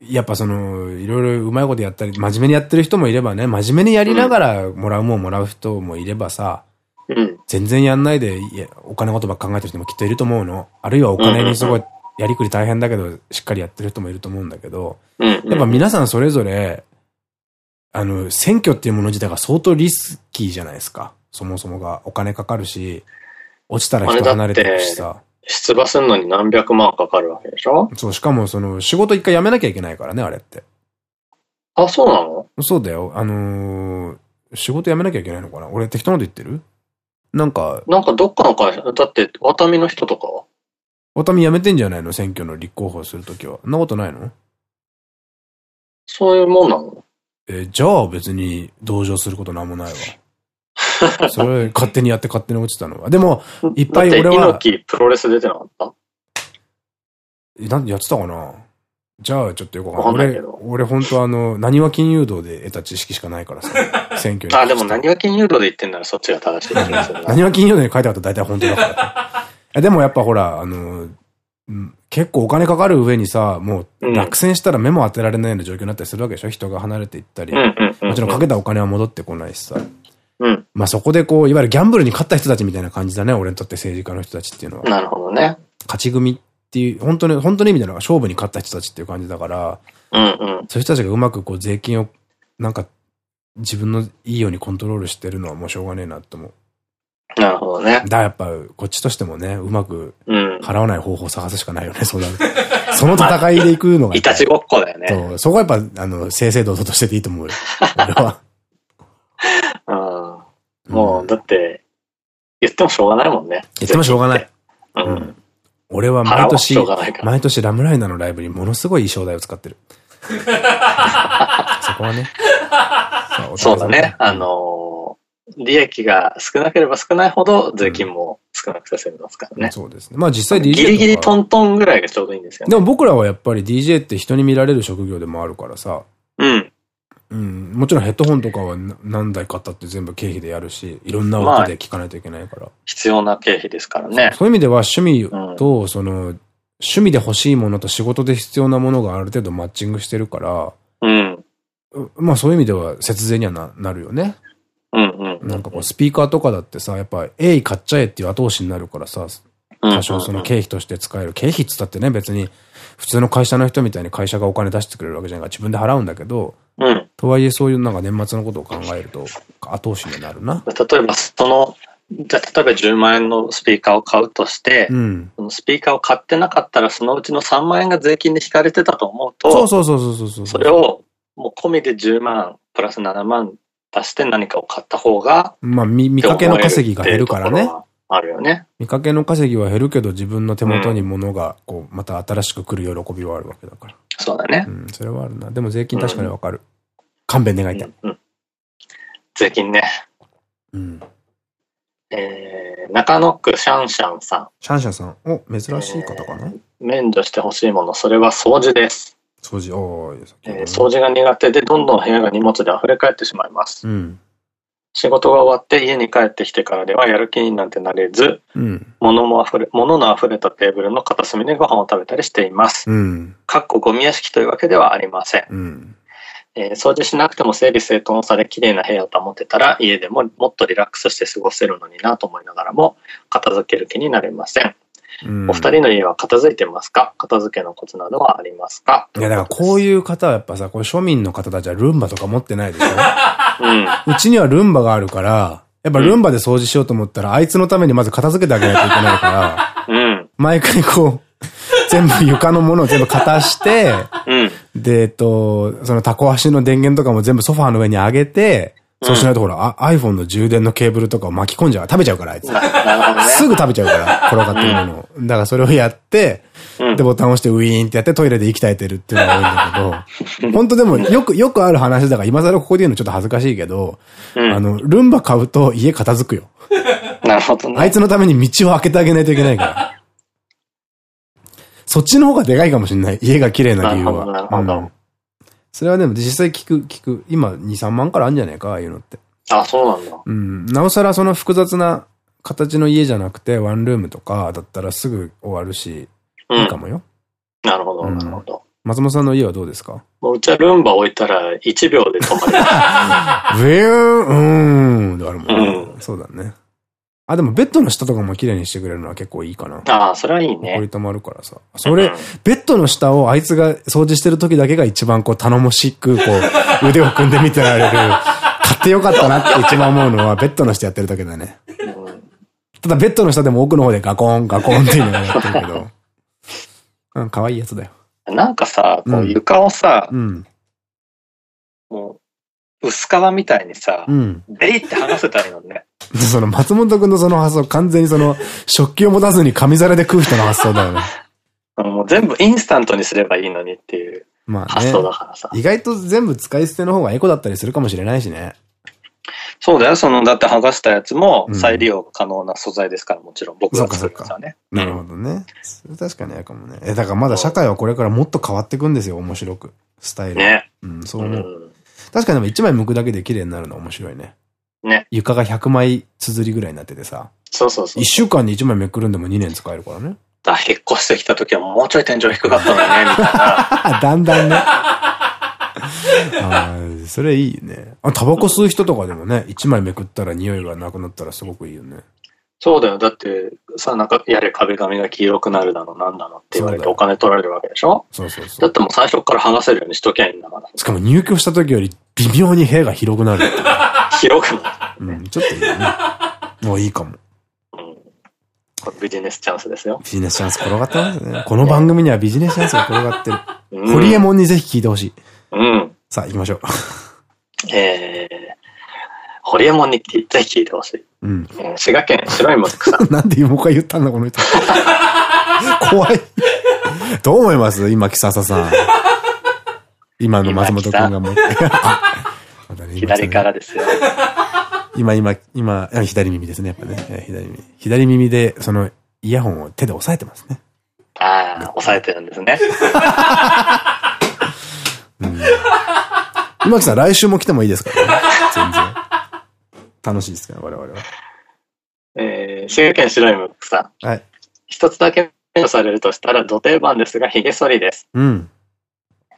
やっぱその、いろいろうまいことやったり、真面目にやってる人もいればね、真面目にやりながらもらうもんもらう人もいればさ、うん、全然やんないで、いや、お金ことば考えてる人もきっといると思うの。あるいはお金にすごい、やりくり大変だけど、しっかりやってる人もいると思うんだけど、やっぱ皆さんそれぞれ、あの、選挙っていうもの自体が相当リスキーじゃないですか。そもそもが。お金かかるし、落ちたら人離れてるしさ。出馬するのに何百万かかるわけでしょ？そう、しかもその、仕事一回辞めなきゃいけないからね、あれって。あ、そうなの？そうだよ。あのー、仕事辞めなきゃいけないのかな？俺適当なこと言ってる？なんか。なんかどっかの会社、だって、ワタミの人とかは？ワタミ辞めてんじゃないの？選挙の立候補するときは。そんなことないの？そういうもんなの？えーじゃあ別に同情することなんもないわ。*laughs* それ勝手にやって勝手に落ちたのは。でも、いっぱい俺は。猪木プロレス出てなかった？えなんでやってたかな？じゃあちょっとよくわかんない。俺、俺本当あの、何は金融道で得た知識しかないからさ。*laughs* 選挙に。あ、でも何は金融道で言ってんならそっちが正しい気がす。何は金融道に書いてあると大体本当だから。*laughs* でもやっぱほら、あの、結構お金かかる上にさ、もう落選したら目も当てられないような状況になったりするわけでしょ？人が離れていったり。もちろんかけたお金は戻ってこないしさ。うん。まあそこでこう、いわゆるギャンブルに勝った人たちみたいな感じだね。俺にとって政治家の人たちっていうのは。なるほどね。勝ち組っていう、本当に、本当の意味での勝負に勝った人たちっていう感じだから、うんうん。そういう人たちがうまくこう税金を、なんか、自分のいいようにコントロールしてるのはもうしょうがねえなって思う。なるほどね。だからやっぱ、こっちとしてもね、うまく払わない方法を探すしかないよね、そうなる。*laughs* その戦いでいくのが。いたちごっこだよね。そう。そこはやっぱ、あの、正々堂々としてていいと思うよ。俺は。*laughs* うん。もう、だって、言ってもしょうがないもんね。言ってもしょうがない。うん。俺は毎年、毎年ラムライナーのライブにものすごい衣装代を使ってる。*laughs* そこはね。そうだね。あのー、利益が少なければ少ないほど税金も少なくさせますからね。そうですね。まあ実際 DJ ギリギリトントンぐらいがちょうどいいんですよね。でも僕らはやっぱり DJ って人に見られる職業でもあるからさ。うん。うん。もちろんヘッドホンとかは何台買ったって全部経費でやるし、いろんな音で聞かないといけないから。まあ、必要な経費ですからね。そういう意味では趣味と、その、趣味で欲しいものと仕事で必要なものがある程度マッチングしてるから、うん。まあそういう意味では節税にはななるよね。うんうん。なんかこうスピーカーとかだってさ、やっぱ A 買っちゃえっていう後押しになるからさ、多少その経費として使える。経費っつったってね、別に普通の会社の人みたいに会社がお金出してくれるわけじゃないから自分で払うんだけど、うん。とはいえそういうなんか年末のことを考えると後押しになるな。例えばその、じゃ例えば10万円のスピーカーを買うとして、うん、そのスピーカーを買ってなかったらそのうちの3万円が税金で引かれてたと思うと、そうそうそうそうそうそれをもう込みで10万プラス7万出して何かを買った方が、まあ見、見かけの稼ぎが減るからね。あるよね。見かけの稼ぎは減るけど自分の手元に物がこう、また新しく来る喜びはあるわけだから。そうだね。うん、それはあるな。でも税金確かにわかる。うん、勘弁願いたい。うん、税金ね。うん。えー、中野区シャンシャンさん。シャンシャンさん。お、珍しい方かな、えー、免除してほしいもの、それは掃除です。掃除、おー、えー、掃除が苦手で、どんどん部屋が荷物で溢れ返ってしまいます。うん。仕事が終わって家に帰ってきてからではやる気になんてなれず、うん、物も溢れ、物の溢れたテーブルの片隅でご飯を食べたりしています。うん。かっこゴミ屋敷というわけではありません。うん。えー、掃除しなくても整理整頓され綺麗な部屋を保てたら家でももっとリラックスして過ごせるのになと思いながらも片付ける気になれません。うん、お二人の家は片付いてますか？片付けのコツなどはありますか？いや、だからこういう方はやっぱさ、これ庶民の方たちはルンバとか持ってないでしょ？うん。うちにはルンバがあるから、やっぱルンバで掃除しようと思ったら、あいつのためにまず片付けてあげないといけないから、うん。毎回こう、全部床のものを全部片して、うん。で、えっと、そのタコ足の電源とかも全部ソファーの上に上げて、そうしないとほら、あ iPhone の充電のケーブルとかを巻き込んじゃう。食べちゃうから、あいつ。ね。すぐ食べちゃうから、転がってるものを。だからそれをやって、で、ボタンを押してウィーンってやってトイレで息絶えてるっていうのが多いんだけど、*laughs* 本当でもよく、よくある話だから、今更ここで言うのちょっと恥ずかしいけど、あの、ルンバ買うと家片付くよ。なるほどね。あいつのために道を開けてあげないといけないから。そっちの方がでかいかもしれない。家が綺麗な理由は。なるほど。それはでも実際聞く、聞く。今、2、3万からあるんじゃないか、ああいうのって。あ、そうなんだ。うん。なおさらその複雑な形の家じゃなくて、ワンルームとかだったらすぐ終わるし、いいかもよ。なるほど、なるほど。松本さんの家はどうですか？もううちはルンバ置いたら1秒で止まる。*laughs* ブーン、うーん、であるもんね。そうだね。あ、でもベッドの下とかも綺麗にしてくれるのは結構いいかな。ああ、それはいいね。こり止まるからさ。それ、ベッドの下をあいつが掃除してる時だけが一番こう頼もしく、こう、*laughs* 腕を組んで見てられる。買ってよかったなって一番思うのは、ベッドの下やってるだけだね。ただベッドの下でも奥の方でガコン、ガコンっていうのがやってるけど。うん、可愛いやつだよ。なんかさ、こう床をさ、うん、もう、薄皮みたいにさ、うん。ベリって剥がせたらいいのね。*laughs* その松本くんのその発想、完全にその、食器を持たずに紙皿で食う人の発想だよね。*laughs* もう全部インスタントにすればいいのにっていう発想だからさ。まあね、意外と全部使い捨ての方がエコだったりするかもしれないしね。そうだよ。その、だって剥がしたやつも再利用可能な素材ですから、もちろん。僕が作るからね。なるほどね。確かにあるかもね。え、だからまだ社会はこれからもっと変わっていくんですよ、面白く。スタイル。ね。うん、そう思う。確かにでも1枚剥くだけで綺麗になるの面白いね。ね。床が100枚綴りぐらいになっててさ。そうそうそう。1週間に1枚めくるんでも2年使えるからね。だ、引っ越してきた時はもうちょい天井低かったのね、みたいな。*laughs* だんだんね。あそれいいね。あ、タバコ吸う人とかでもね、1枚めくったら匂いがなくなったらすごくいいよね。そうだよ。だって、さ、なんか、やれ壁紙が黄色くなるだの、なんだのって言われてお金取られるわけでしょ？そうそうそう。だってもう最初から剥がせるようにしときゃいいんだから。しかも入居した時より微妙に部屋が広くなる。広くなる、うん、ちょっといいね。もういいかも。ビジネスチャンスですよ。ビジネスチャンス転がってますね。この番組にはビジネスチャンスが転がってる。うん、ホリエモンにぜひ聞いてほしい。うん。さあ、行きましょう。えー、ホリエモンにぜひ聞いてほしい。うん。えー、滋賀県白いもずくさん。*laughs* なんでもう一回言ったんだ、この人。*laughs* 怖い。どう思います？今、木笹さん。今の松本くんがもう。*laughs* 左からですよ。今、今、今、左耳ですね、やっぱね。左耳。左耳で、その、イヤホンを手で押さえてますね。ああ、押さえてるんですね。うん。今木さん、来週も来てもいいですか？らね。全然。楽しいですから、我々は。えー、滋賀県白いムックさん。はい。一つだけされるとしたら、土定番ですが、髭剃りです。うん。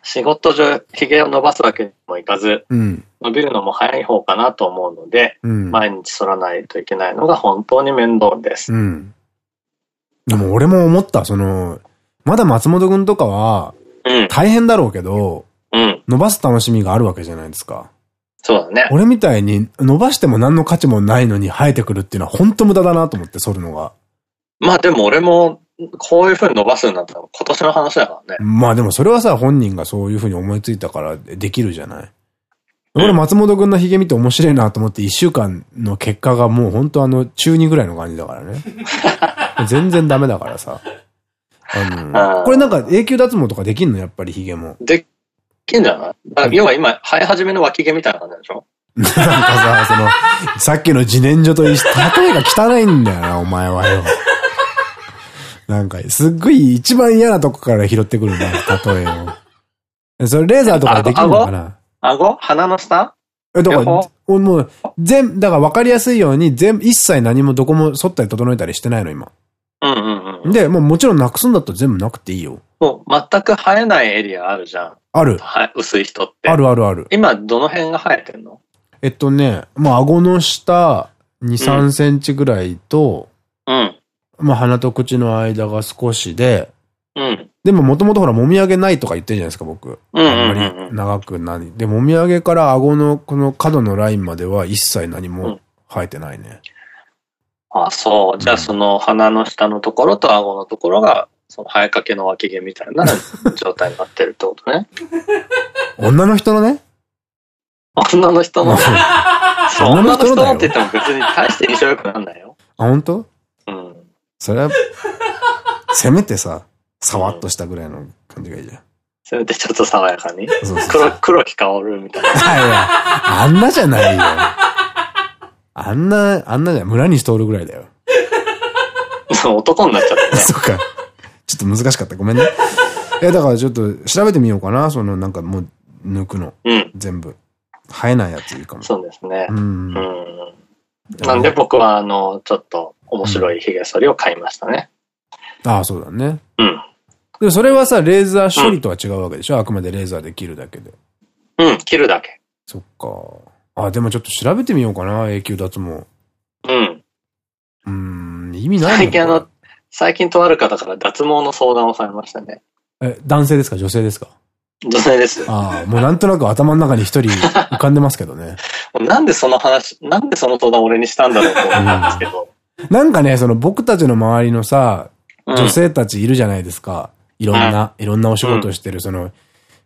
仕事上、髭を伸ばすわけにもいかず、うん、伸びるのも早い方かなと思うので、うん、毎日剃らないといけないのが本当に面倒です。うん、でも俺も思った、その、まだ松本くんとかは、大変だろうけど、伸ばす楽しみがあるわけじゃないですか。そうだね。俺みたいに伸ばしても何の価値もないのに生えてくるっていうのは本当無駄だなと思って、剃るのが。まあでも俺もこういう風に伸ばすようになったの今年の話だからね。まあでもそれはさ、本人がそういう風に思いついたからできるじゃない？俺松本くんの髭見て面白いなと思って一週間の結果がもう本当あの中2ぐらいの感じだからね。*laughs* 全然ダメだからさ。あの、これなんか永久脱毛とかできんの？やっぱり髭も。できんじゃない？要は今生え始めの脇毛みたいな感じでしょ？*laughs* なんかさ、その、さっきの自然薯と一緒、例えが汚いんだよな、お前はよ。なんか、すっごい一番嫌なとこから拾ってくるんだ、例えを。それレーザーとかできるのかな？顎鼻の下？え、だから、もう、全、だから分かりやすいように、全、一切何もどこも反ったり整えたりしてないの、今。うんうんうん。で、もうもちろんなくすんだったら全部なくていいよ。もう、全く生えないエリアあるじゃん。ある。はい、薄い人って。あるあるある。今、どの辺が生えてんの？えっとね、もう顎の下、2、3センチぐらいと、うん。まあ鼻と口の間が少しで、うん。でももともとほら、もみあげないとか言ってるじゃないですか、僕。あんまり長くない。で、もみあげから顎のこの角のラインまでは一切何も生えてないね。うん、あ、そう。じゃあその鼻の下のところと顎のところが、その生えかけの脇毛みたいな *laughs* 状態になってるってことね。女の人のね？女の人の。女の人のって言っても別に大して印象良くなんないよ。あ、本当？うん。それは、せめてさ、さわっとしたぐらいの感じがいいじゃん。せめてちょっと爽やかに。黒、黒木香るみたいな。いや、あんなじゃないよ。あんな、あんなじゃ、村西通るぐらいだよ。*laughs* 男になっちゃったね。*laughs* そっか。ちょっと難しかった。ごめんね。いや、だからちょっと調べてみようかな。その、なんかもう、抜くの。うん。全部。生えないやついいかも。そうですね。うん。うんなんで僕は、あの、ちょっと面白い髭剃りを買いましたね。ああ、そうだね。うん。で、それはさ、レーザー処理とは違うわけでしょ、うん、あくまでレーザーで切るだけで。うん、切るだけ。そっか。あ、でもちょっと調べてみようかな、永久脱毛。うん。うん、意味ない最近あの、最近とある方から脱毛の相談をされましたね。え、男性ですか？女性ですか？女性です。ああ、もうなんとなく頭の中に一人 *laughs* 浮かんでますけどね。なんでその話、なんでその相談俺にしたんだろうと思うんですけど。なんかね、その僕たちの周りのさ、女性たちいるじゃないですか。いろんな、いろんなお仕事してる、その、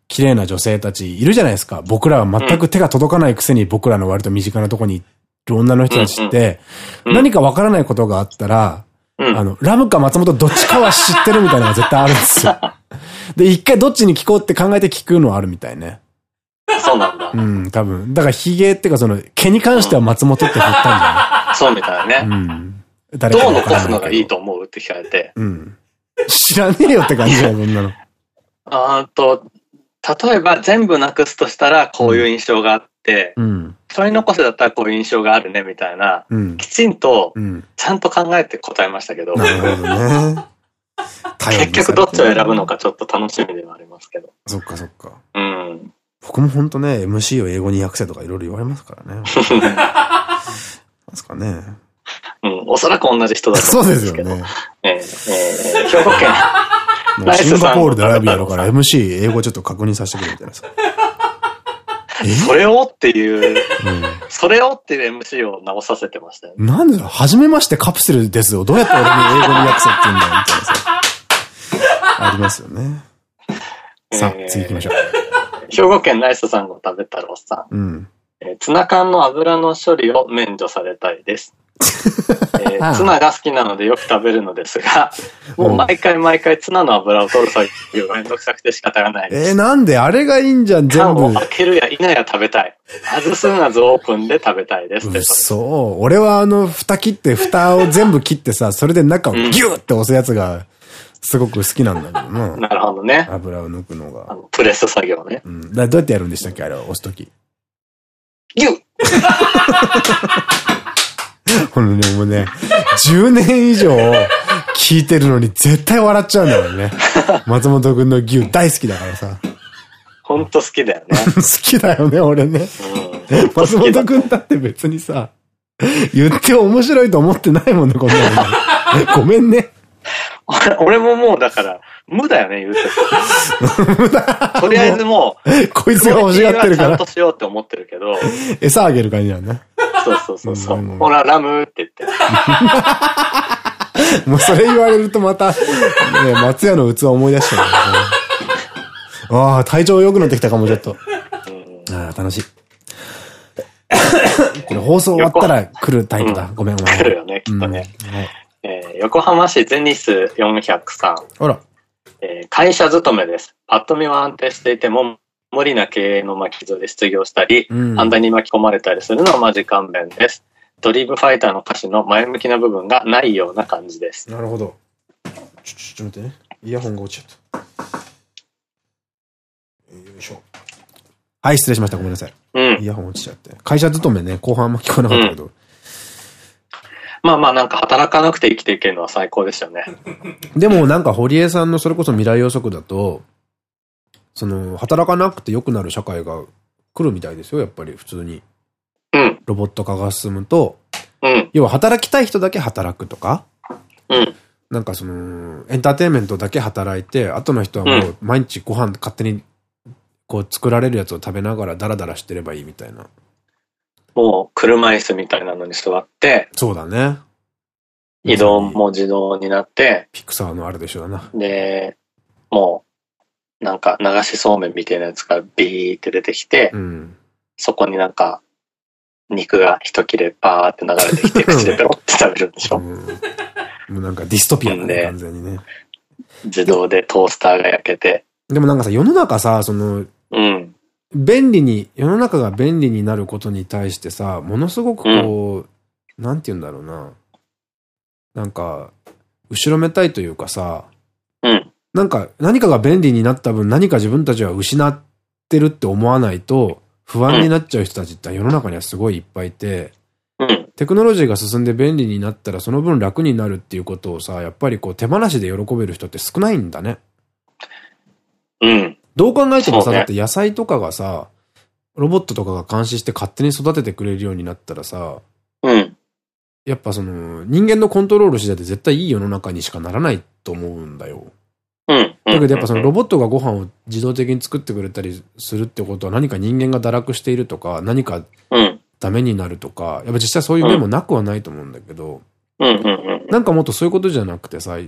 綺麗な女性たちいるじゃないですか。僕らは全く手が届かないくせに僕らの割と身近なとこにいる女の人たちって、何かわからないことがあったら、あの、ラムか松本どっちかは知ってるみたいなのが絶対あるんですよ。*laughs* で、一回どっちに聞こうって考えて聞くのはあるみたいね。そうなんだ。うん、多分。だからヒゲっていうかその、毛に関しては松本って振ったんじゃない？そうみたいね。うん。誰どう残すのがいいと思うって聞かれて。うん。知らねえよって感じだよ、そんなの。あと、例えば全部なくすとしたらこういう印象があって、うん、取り残せだったらこういう印象があるねみたいな、うん、きちんと、ちゃんと考えて答えましたけど。なるほどね。結局どっちを選ぶのかちょっと楽しみではありますけど。そっかそっか。うん。僕も本当ね、MC を英語に訳せとかいろいろ言われますからね。*laughs* ですかね。うん、おそらく同じ人だと思うんですけど。そうですよね。えー、えー、兵庫県。シンガポールでライブやるから MC 英語ちょっと確認させてくれみたいなさ。*laughs* それをっていう、それをっていう MC を直させてましたよ、ね。なんでだ初めましてカプセルですよ。どうやって俺に英語に訳せって言うんだよ、みたいなさ。ありますよね。さあ、次行きましょう。兵庫県ライスさんが食べたろうさん。うん。えツナ缶の油の処理を免除されたいです。えー、ツナが好きなのでよく食べるのですが、もう毎回毎回ツナの油を取る作業がめんどくさくて仕方がないです。えー、なんであれがいいんじゃん、全部。缶を開けるや否や食べたい。外すなずオープンで食べたいです。そう。俺はあの、蓋切って、蓋を全部切ってさ、それで中をギューって押すやつが、すごく好きなんだけどな。なるほどね。油を抜くのが。あのプレス作業ね。うん。だどうやってやるんでしたっけあれを押すとき。ギュッ *laughs* ほんね、もうね、10年以上聞いてるのに絶対笑っちゃうんだよね。*laughs* 松本くんの牛大好きだからさ。ほんと好きだよね。*laughs* 好きだよね、俺ね。うん、松本くんだって別にさ、言って面白いと思ってないもんね、こんなの。ごめんね。俺ももうだから、無だよね、言うて。無だ。とりあえずもう、こいつが欲しがってるから。ちゃんとしようって思ってるけど。餌あげる感じなんだ。そうそうそうそう。ほら、ラムって言って。*laughs* もうそれ言われるとまた、ね、松屋の器思い出しちゃう、*laughs* ああ、体調良くなってきたかも、ちょっと。ああ、楽しい。*coughs* これ放送終わったら来るタイプだ。ごめんごめん。来るよね、きっとね。えー、横浜市ゼニス403。あら。えー、会社勤めです。パッと見は安定していても、無理な経営の巻き添えで失業したり、うん、犯罪に巻き込まれたりするのはマジ勘弁です。ドリームファイターの歌詞の前向きな部分がないような感じです。なるほど。ちょ、ちょ、ちょ、待ってね。イヤホンが落ちちゃった。よいしょ。はい、失礼しました。ごめんなさい。うん。イヤホン落ちちゃって。会社勤めね、後半も聞こえなかったけど。うんまあまあなんか働かなくて生きていけるのは最高ですよね。*laughs* でもなんか堀江さんのそれこそ未来予測だと、その、働かなくて良くなる社会が来るみたいですよ、やっぱり普通に。うん。ロボット化が進むと、うん。要は働きたい人だけ働くとか、うん。なんかその、エンターテインメントだけ働いて、後の人はもう毎日ご飯勝手にこう作られるやつを食べながらダラダラしてればいいみたいな。もう車椅子みたいなのに座って、そうだね。移動も自動になって、ピクサーのあるでしょうな。で、もう、なんか流しそうめんみたいなやつがビーって出てきて、うん、そこになんか、肉が一切れバーって流れてきて、口でペロって食べるんでしょ。うん、もうなんかディストピアなんで、完全にね。自動でトースターが焼けて。でもなんかさ、世の中さ、その、うん。便利に、世の中が便利になることに対してさ、ものすごくこう、うん、なんて言うんだろうな。なんか、後ろめたいというかさ、うん。なんか、何かが便利になった分、何か自分たちは失ってるって思わないと、不安になっちゃう人たちって世の中にはすごいいっぱいいて、うん、テクノロジーが進んで便利になったらその分楽になるっていうことをさ、やっぱりこう手放しで喜べる人って少ないんだね。うん。どう考えてもさ、ね、だって野菜とかがさ、ロボットとかが監視して勝手に育ててくれるようになったらさ、うん。やっぱその、人間のコントロール次第で絶対いい世の中にしかならないと思うんだよ。うん。だけどやっぱそのロボットがご飯を自動的に作ってくれたりするってことは何か人間が堕落しているとか、何かダメになるとか、やっぱ実際そういう面もなくはないと思うんだけど、なんかもっとそういうことじゃなくてさ、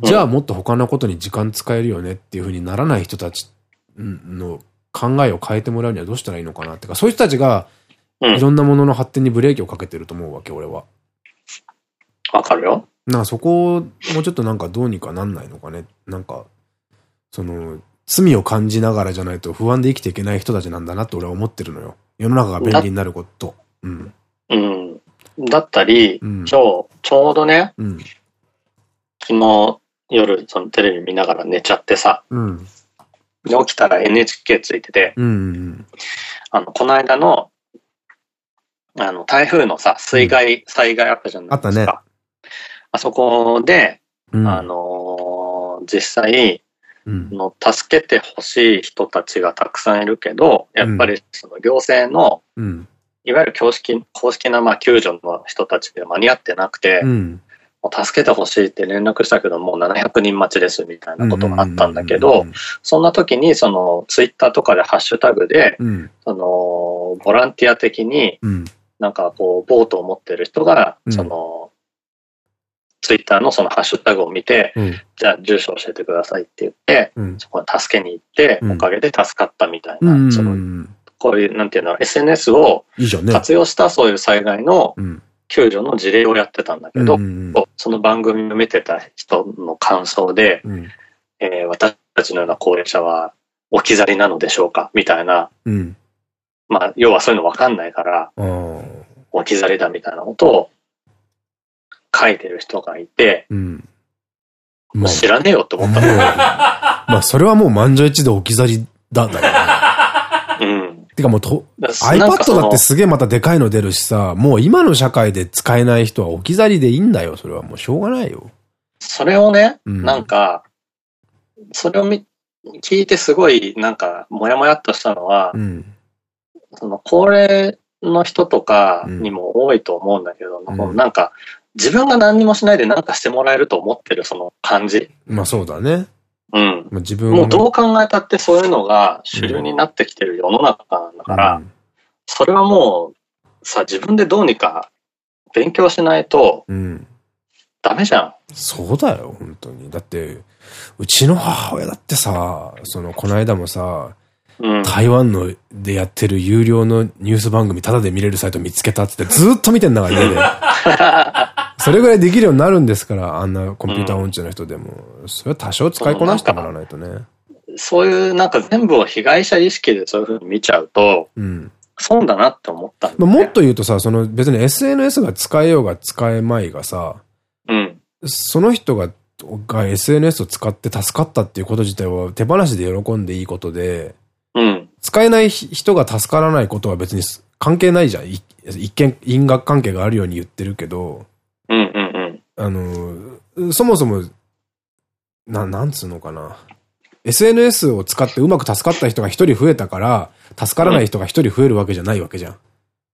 じゃあもっと他のことに時間使えるよねっていうふうにならない人たちの考えを変えてもらうにはどうしたらいいのかなってか、そういう人たちが、いろんなものの発展にブレーキをかけてると思うわけ、俺は。わかるよ。なそこをもうちょっとなんかどうにかなんないのかね。なんか、その、罪を感じながらじゃないと不安で生きていけない人たちなんだなって俺は思ってるのよ。世の中が便利になること。うん。うん。だったり、うん、今日、ちょうどね、うん、昨日夜、そのテレビ見ながら寝ちゃってさ、うん、起きたら NHK ついてて、あの、この間の、あの、台風のさ、水害、災害あったじゃないですか。あったね。あそこで、あのー、実際、の助けてほしい人たちがたくさんいるけど、やっぱりその行政の、いわゆる公式公式なまあ救助の人たちで間に合ってなくて、もう助けてほしいって連絡したけど、もう700人待ちですみたいなことがあったんだけど、そんな時にそのツイッターとかでハッシュタグで、そのボランティア的に、なんかこうボートを持ってる人が、そのツイッターのそのハッシュタグを見て、うん、じゃあ住所教えてくださいって言って、うん、そこに助けに行って、おかげで助かったみたいな、その、こういう、なんていうの、SNS を活用したそういう災害の救助の事例をやってたんだけど、その番組を見てた人の感想で、うん、えー、私たちのような高齢者は置き去りなのでしょうかみたいな、まあ、要はそういうの分かんないから、置き去りだみたいなことを書いてる人がいて、うん。まあ、知らねえよって思ったの。まあ、それはもう満場一致で置き去りだ、だよね。うん。てかもうと、iPad だってすげえまたでかいの出るしさ、もう今の社会で使えない人は置き去りでいいんだよ。それはもうしょうがないよ。それをね、うん、なんか、それをみ聞いてすごいなんか、もやもやっとしたのは、うん、その高齢の人とかにも多いと思うんだけど、うん、なんか、自分が何にもしないで何かしてもらえると思ってるその感じ。まあそうだね。うん。まあ、自分もうどう考えたってそういうのが主流になってきてる世の中なんだから、うん、それはもうさ、自分でどうにか勉強しないと、ダメじゃん。そうだよ、本当に。だって、うちの母親だってさ、その、この間もさ、台湾のでやってる有料のニュース番組、ただで見れるサイト見つけたってずっと見てんだから家で。*laughs* それぐらいできるようになるんですから、あんなコンピューター音痴の人でも。それは多少使いこなしてもらわないとね。そういうなんか全部を被害者意識でそういうふうに見ちゃうと、うん、損だなって思ったんだ、ね、もっと言うとさ、その別に SNS が使えようが使えまいがさ、うん、その人がが SNS を使って助かったっていうこと自体は手放しで喜んでいいことで、うん、使えない人が助からないことは別に関係ないじゃん。一見因果関係があるように言ってるけど、うんうんうん。あの、そもそも、な、なんつうのかな。SNS を使ってうまく助かった人が一人増えたから、助からない人が一人増えるわけじゃないわけじゃん。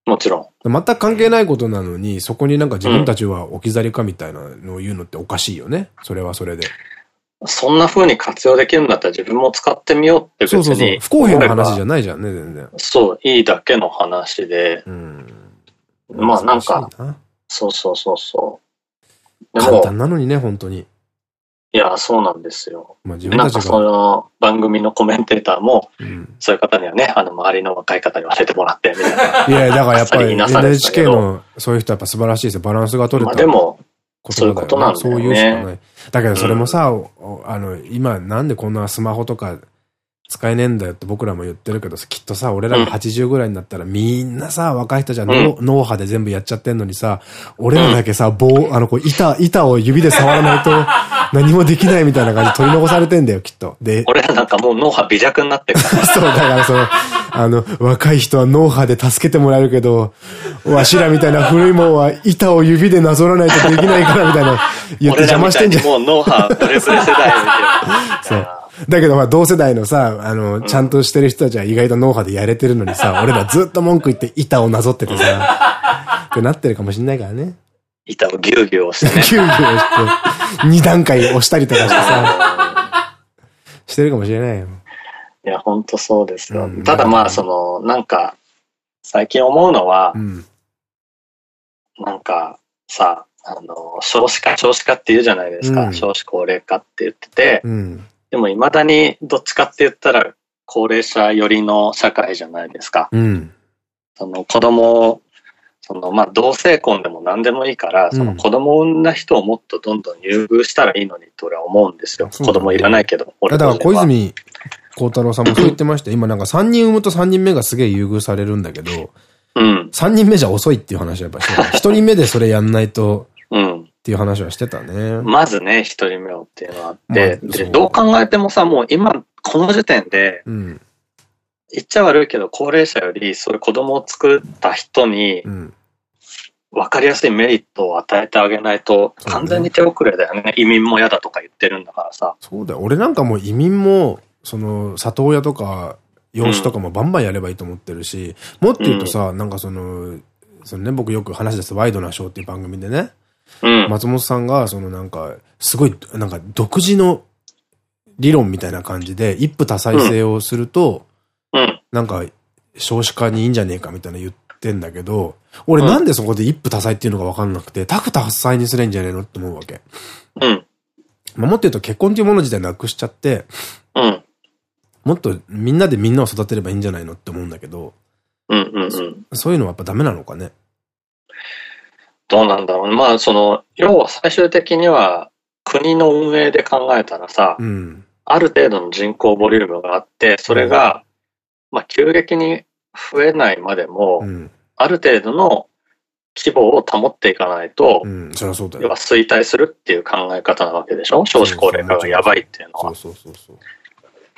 もちろん。全く関係ないことなのに、そこになんか自分たちは置き去りかみたいなのを言うのっておかしいよね。それはそれで。そんな風に活用できるんだったら自分も使ってみようって別に。そうそうそう。不公平な話じゃないじゃんね、全然。そう、いいだけの話で。うん。まあなんか、そうそうそうそう。簡単なのにね、本当に。いや、そうなんですよ。まあ自分なんかその番組のコメンテーターも、うん、そういう方にはね、あの周りの若い方に教えてもらって、みたいな。*laughs* いや、だからやっぱり NHK のそういう人はやっぱ素晴らしいですよ。バランスが取れた。まあでも、そういうことなんだよね。そういうしかない。だけどそれもさ、うん、あの、今なんでこんなスマホとか使えねえんだよって僕らも言ってるけどきっとさ、俺らが80ぐらいになったらみんなさ、若い人じゃ脳波で全部やっちゃってんのにさ、俺らだけさ、棒、あの、こう、板、板を指で触らないと *laughs* 何もできないみたいな感じで取り残されてんだよ、きっと。で、俺らなんかもう脳波微弱になってるから。*laughs* そう、だからその、あの、若い人は脳波で助けてもらえるけど、わしらみたいな古いもんは板を指でなぞらないとできないからみたいな言って邪魔してんじゃん。もう脳波ブレブレ世代みたいな。*laughs* そう。だけどまあ同世代のさ、あの、ちゃんとしてる人たちは意外と脳波でやれてるのにさ、*laughs* 俺らずっと文句言って板をなぞっててさ、ってなってるかもしんないからね。板をギューギュー押してね。ギューギュー押して、二段階押したりとかしてさ、してるかもしれないよ。いや、ほんとそうですよ。ただまあ、その、なんか、最近思うのは、うん、なんかさ、あの、少子化、少子化って言うじゃないですか。うん、少子高齢化って言ってて、うん、でも未だにどっちかって言ったら、高齢者寄りの社会じゃないですか。うん。その子供その、まあ、同性婚でも何でもいいから、その子供を産んだ人をもっとどんどん優遇したらいいのにと俺は思うんですよ。子供いらないけど。俺だから小泉孝太郎さんもそう言ってました。今なんか3人産むと3人目がすげえ優遇されるんだけど、うん。3人目じゃ遅いっていう話はやっぱしてた。1人目でそれやんないと、うん。っていう話はしてたね。まずね、1人目をっていうのがあって、まあ、で、どう考えてもさ、もう今、この時点で、うん。言っちゃ悪いけど、高齢者より、そういう子供を作った人に、うん分かりやすいメリットを与えてあげないと、完全に手遅れだよね。ね移民も嫌だとか言ってるんだからさ。そうだよ。俺なんかもう移民も、その、里親とか、養子とかもバンバンやればいいと思ってるし、うん、もっと言うとさ、なんかその、そのね、僕よく話ですワイドなショーっていう番組でね、うん、松本さんが、そのなんか、すごい、なんか独自の理論みたいな感じで、一夫多妻制をすると、うん、なんか、少子化にいいんじゃねえかみたいな言ってんだけど、俺なんでそこで一夫多妻っていうのがわかんなくて、多夫多妻にすれんじゃねえのって思うわけ。うん。まあ、もっと言うと結婚っていうもの自体なくしちゃって、うん。もっとみんなでみんなを育てればいいんじゃないのって思うんだけど、うんうんうん。そういうのはやっぱダメなのかね。どうなんだろうね。まあ、その、要は最終的には国の運営で考えたらさ、うん、ある程度の人口ボリュームがあって、それが、まあ、急激に増えないまでも、うん、ある程度の規模を保っていかないと、うん、そそうだよ。要は衰退するっていう考え方なわけでしょ？少子高齢化がやばいっていうのは。そうそうそう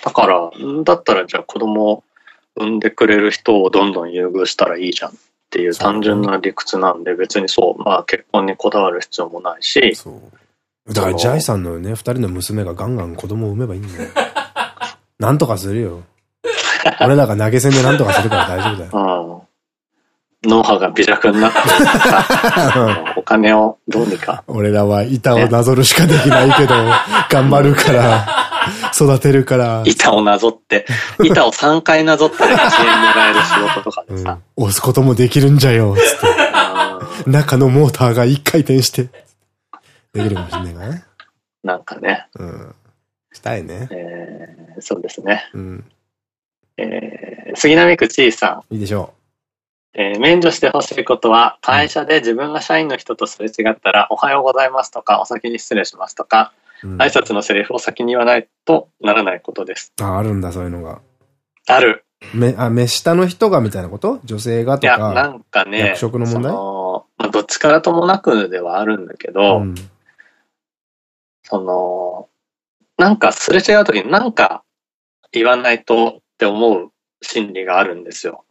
だから、だったらじゃあ子供を産んでくれる人をどんどん優遇したらいいじゃん。っていう単純な理屈なんで、別にそう、まあ結婚にこだわる必要もないし。そう。だからジャイさんのね、二人の娘がガンガン子供を産めばいいんだよ。*laughs* なんとかするよ。俺らが投げ銭でなんとかするから大丈夫だよ。*laughs* うん。脳波が微弱になって *laughs* お金をどうにか。俺らは板をなぞるしかできないけど、頑張るから、育てるから。板をなぞって、板を3回なぞったら1円もらえる仕事とかでさ。うん、押すこともできるんじゃよ、つって。中のモーターが1回転して。できるかもしんないからね。なんかね。うん。したいね。えー、そうですね。うん。えー、杉並区ちいさん。いいでしょう。えー、免除してほしいことは、会社で自分が社員の人とすれ違ったら、おはようございますとか、お先に失礼しますとか、うん、挨拶のセリフを先に言わないとならないことです。あ、あるんだ、そういうのが。ある。め、あ、目下の人がみたいなこと？女性がとか？いや、なんかね、役職の問題？まあ、どっちからともなくではあるんだけど、うん、その、なんかすれ違うときになんか言わないとって思う心理があるんですよ。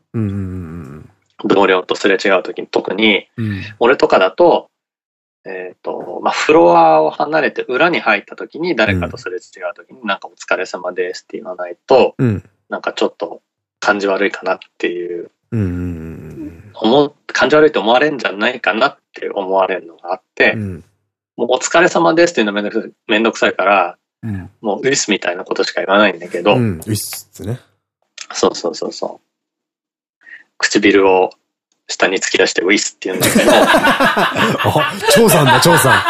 同僚とすれ違う時に特に、うん、俺とかだと、えっ、ー、と、まあ、フロアを離れて裏に入った時に誰かとすれ違う時になんかお疲れ様ですって言わないと、うん、なんかちょっと感じ悪いかなっていう、思う、感じ悪いと思われるんじゃないかなって思われるのがあって、うん、もうお疲れ様ですっていうのめんどくめんどくさいから、うん、もうウィスみたいなことしか言わないんだけど、ウィスってね。そうそうそうそう。唇を下に突き出してウィスって言うんだけど。あ、張さんだ、張さん。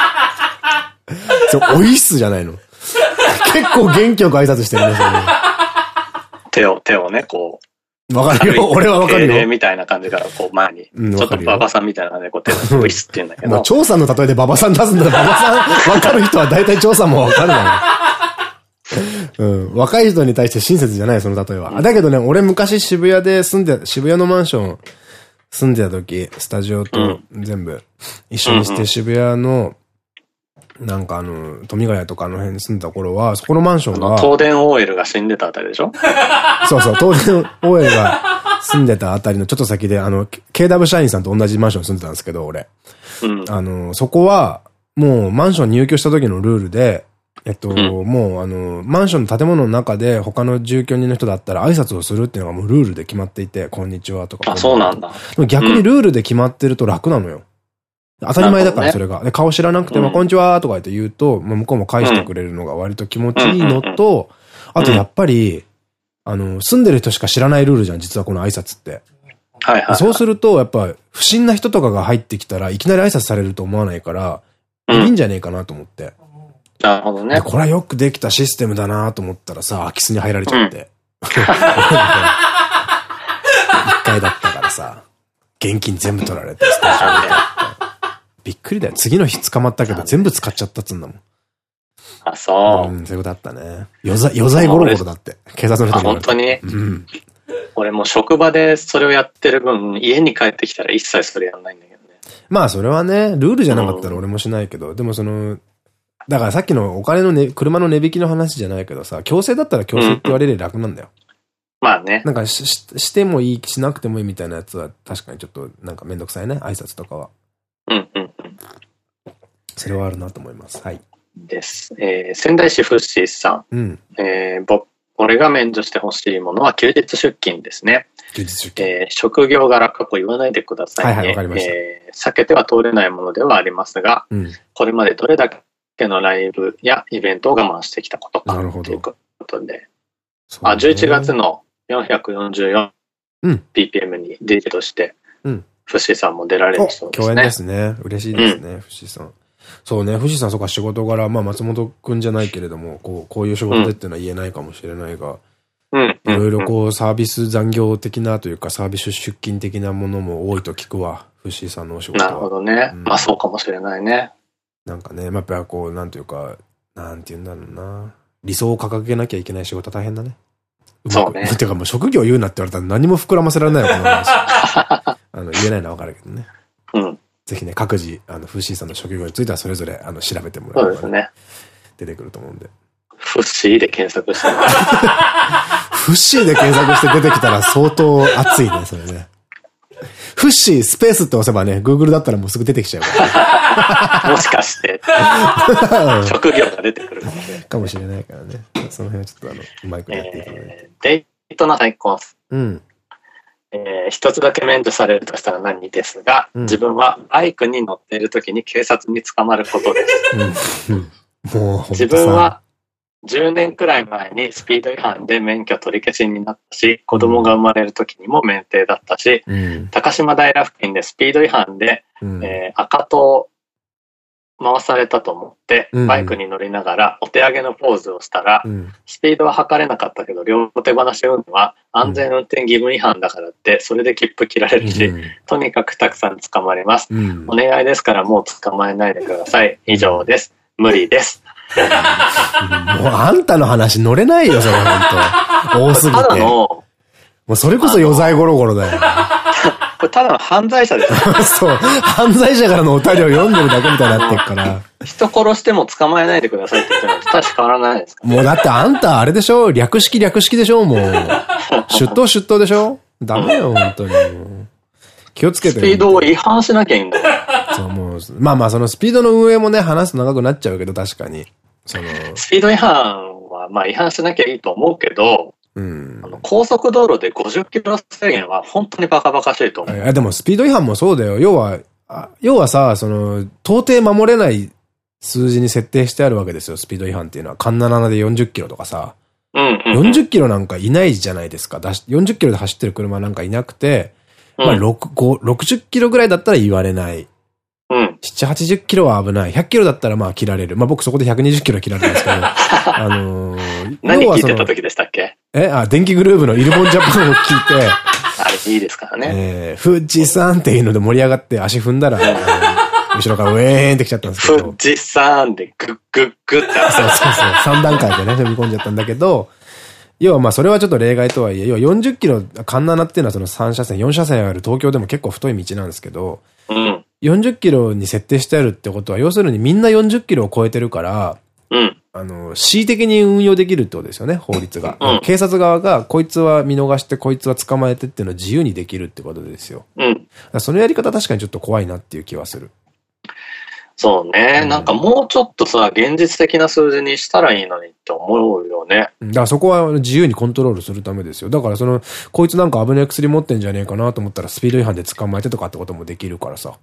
そう、おいっすじゃないの。結構元気よく挨拶してるね、それ。手を、手をね、こう。わかるよ。俺はわかるよ。みたいな感じから、こう前に。うん、ちょっと馬場さんみたいな感じで、こう手をウィスって言うんだけど。*laughs* 張さんの例えで馬場さん出すんだら、馬場さんわかる人は大体張さんもわかるだろ。うん。若い人に対して親切じゃない、その例えは。だけどね、俺昔渋谷で住んで、渋谷のマンション住んでた時、スタジオと全部一緒にして渋谷の、なんかあの、富ヶ谷とかの辺に住んだ頃は、そこのマンションが。東電 OL が死んでたあたりでしょ？そうそう、東電 OL が住んでたあたりのちょっと先で、あの、KW 社員さんと同じマンション住んでたんですけど、俺。うん、あの、そこは、もうマンション入居した時のルールで、えっと、うん、もうあの、マンションの建物の中で他の住居人の人だったら挨拶をするっていうのがもうルールで決まっていて、こんにちはとか。あ、そうなんだ。でも逆にルールで決まってると楽なのよ。当たり前だから、それが。ね、で、顔知らなくても、こんにちはとか言って言うと、まあ、向こうも返してくれるのが割と気持ちいいのと、あとやっぱり、あの、住んでる人しか知らないルールじゃん、実はこの挨拶って。はいはい。そうすると、やっぱ、不審な人とかが入ってきたらいきなり挨拶されると思わないから、いいんじゃねえかなと思って。なるほどね。これはよくできたシステムだなと思ったらさ、空き巣に入られちゃって。一回だったからさ、現金全部取られて、スタジオで。びっくりだよ。次の日捕まったけど全部使っちゃったっつんだもん。あ、そう。うん、そういうことあったね。余罪、余罪ゴロゴロだって。警察の人に。本当に？うん。俺も職場でそれをやってる分、家に帰ってきたら一切それやんないんだけどね。まあそれはね、ルールじゃなかったら俺もしないけど、うん、でもその、だからさっきのお金のね、車の値引きの話じゃないけどさ、強制だったら強制って言われる楽なんだよ。まあね。なんかししてもいい、しなくてもいいみたいなやつは確かにちょっとなんかめんどくさいね、挨拶とかは。うんうんうん。それはあるなと思います。はい。です。えー、仙台市フッシーさん。うん、えー、ぼ、俺が免除してほしいものは休日出勤ですね。休日出勤。えー、職業柄過去言わないでくださいね。はいはい、わかりました。えー、避けては通れないものではありますが、うん、これまでどれだけのライブやイベントを我慢してきたことか。なるほど。ということで。あ、11月の 444ppm に DJ として、うん。フッシーさんも出られるそうですね。共演ですね。嬉しいですね、うん、フッシーさん。そうね、藤さん、そうか、仕事柄、まあ、松本くんじゃないけれども、こう、こういう仕事でっていうのは言えないかもしれないが、うん。いろいろこう、サービス残業的なというか、サービス出勤的なものも多いと聞くわ、藤さんのお仕事は。なるほどね。うん、まあ、そうかもしれないね。なんかね、まあ、やっぱこう、なんていうか、なんて言うんだろうな。理想を掲げなきゃいけない仕事大変だね。そうね。てかもう職業言うなって言われたら何も膨らませられないわ、この話。*laughs* あの、言えないのはわかるけどね。うん。ぜひね、各自、あの、フッシーさんの職業についてはそれぞれ、あの、調べてもらえば、ね、そうですね。出てくると思うんで。フッシーで検索してフッシーで検索して出てきたら相当熱いね、それね。フッシースペースって押せばね、Google だったらもうすぐ出てきちゃうから、もしかして。*laughs* 職業が出てくるかもしれないからね。その辺はちょっとあの、うまくやっていただいて。デイトナ最高。うん。えー、一つだけ免除されるとしたら何ですが、うん、自分はバイクに乗っている時に警察に捕まることです。もう自分は10年くらい前にスピード違反で免許取り消しになったし、子供が生まれる時にも免停だったし、うん、高島平付近でスピード違反で、うん、えー、赤灯回されたと思って、バイクに乗りながらお手上げのポーズをしたら、うん、スピードは測れなかったけど、両手放し運転は安全運転義務違反だからって、それで切符切られるし、うん、とにかくたくさん捕まります。うん、お願いですからもう捕まえないでください。以上です。無理です。もうあんたの話乗れないよ、それ本当多すぎて。ただの、もうそれこそ余罪ゴロゴロだよ。これただの犯罪者です *laughs* そう。犯罪者からのお便りを読んでるだけみたいになってるから。人殺しても捕まえないでくださいって言ってるのと確か変わらないですか、もうだってあんたあれでしょ？略式略式でしょ？もう。*laughs* 出頭出頭でしょ？ダメよ、本当に。気をつけて。スピードを違反しなきゃいいんだよ。そう、もう、まあまあそのスピードの運営もね、話すと長くなっちゃうけど、確かに。その。スピード違反は、まあ違反しなきゃいいと思うけど、うん、あの高速道路で50キロ制限は本当にバカバカしいと思う。いや、でもスピード違反もそうだよ。要は、要はさ、その、到底守れない数字に設定してあるわけですよ、スピード違反っていうのは。カンナナで40キロとかさ。うんうん、40キロなんかいないじゃないですか。40キロで走ってる車なんかいなくて、うん、まあ6、60キロぐらいだったら言われない。うん。7、80キロは危ない。100キロだったらまあ切られる。まあ僕そこで120キロ切られたんですけど。*laughs* あのー、*laughs* 何聞いてた時でしたっけ？え、あ、電気グルーヴのイルボンジャパンを聞いて。*laughs* あれいいですからね。えー、富士山っていうので盛り上がって足踏んだら、後ろからウェーンってきちゃったんですけど。富士山でグッグッグッって。そうそうそう。3段階でね、踏み込んじゃったんだけど、要はまあそれはちょっと例外とはいえ、要は40キロ、カンナナっていうのはその3車線、4車線ある東京でも結構太い道なんですけど、うん、40キロに設定してあるってことは、要するにみんな40キロを超えてるから、うん。あの、恣意的に運用できるってことですよね、法律が。うん、警察側が、こいつは見逃して、こいつは捕まえてっていうのを自由にできるってことですよ。うん。そのやり方確かにちょっと怖いなっていう気はする。そうね。うん、なんかもうちょっとさ、現実的な数字にしたらいいのにって思うよね。だからそこは自由にコントロールするためですよ。だからその、こいつなんか危ない薬持ってんじゃねえかなと思ったらスピード違反で捕まえてとかってこともできるからさ。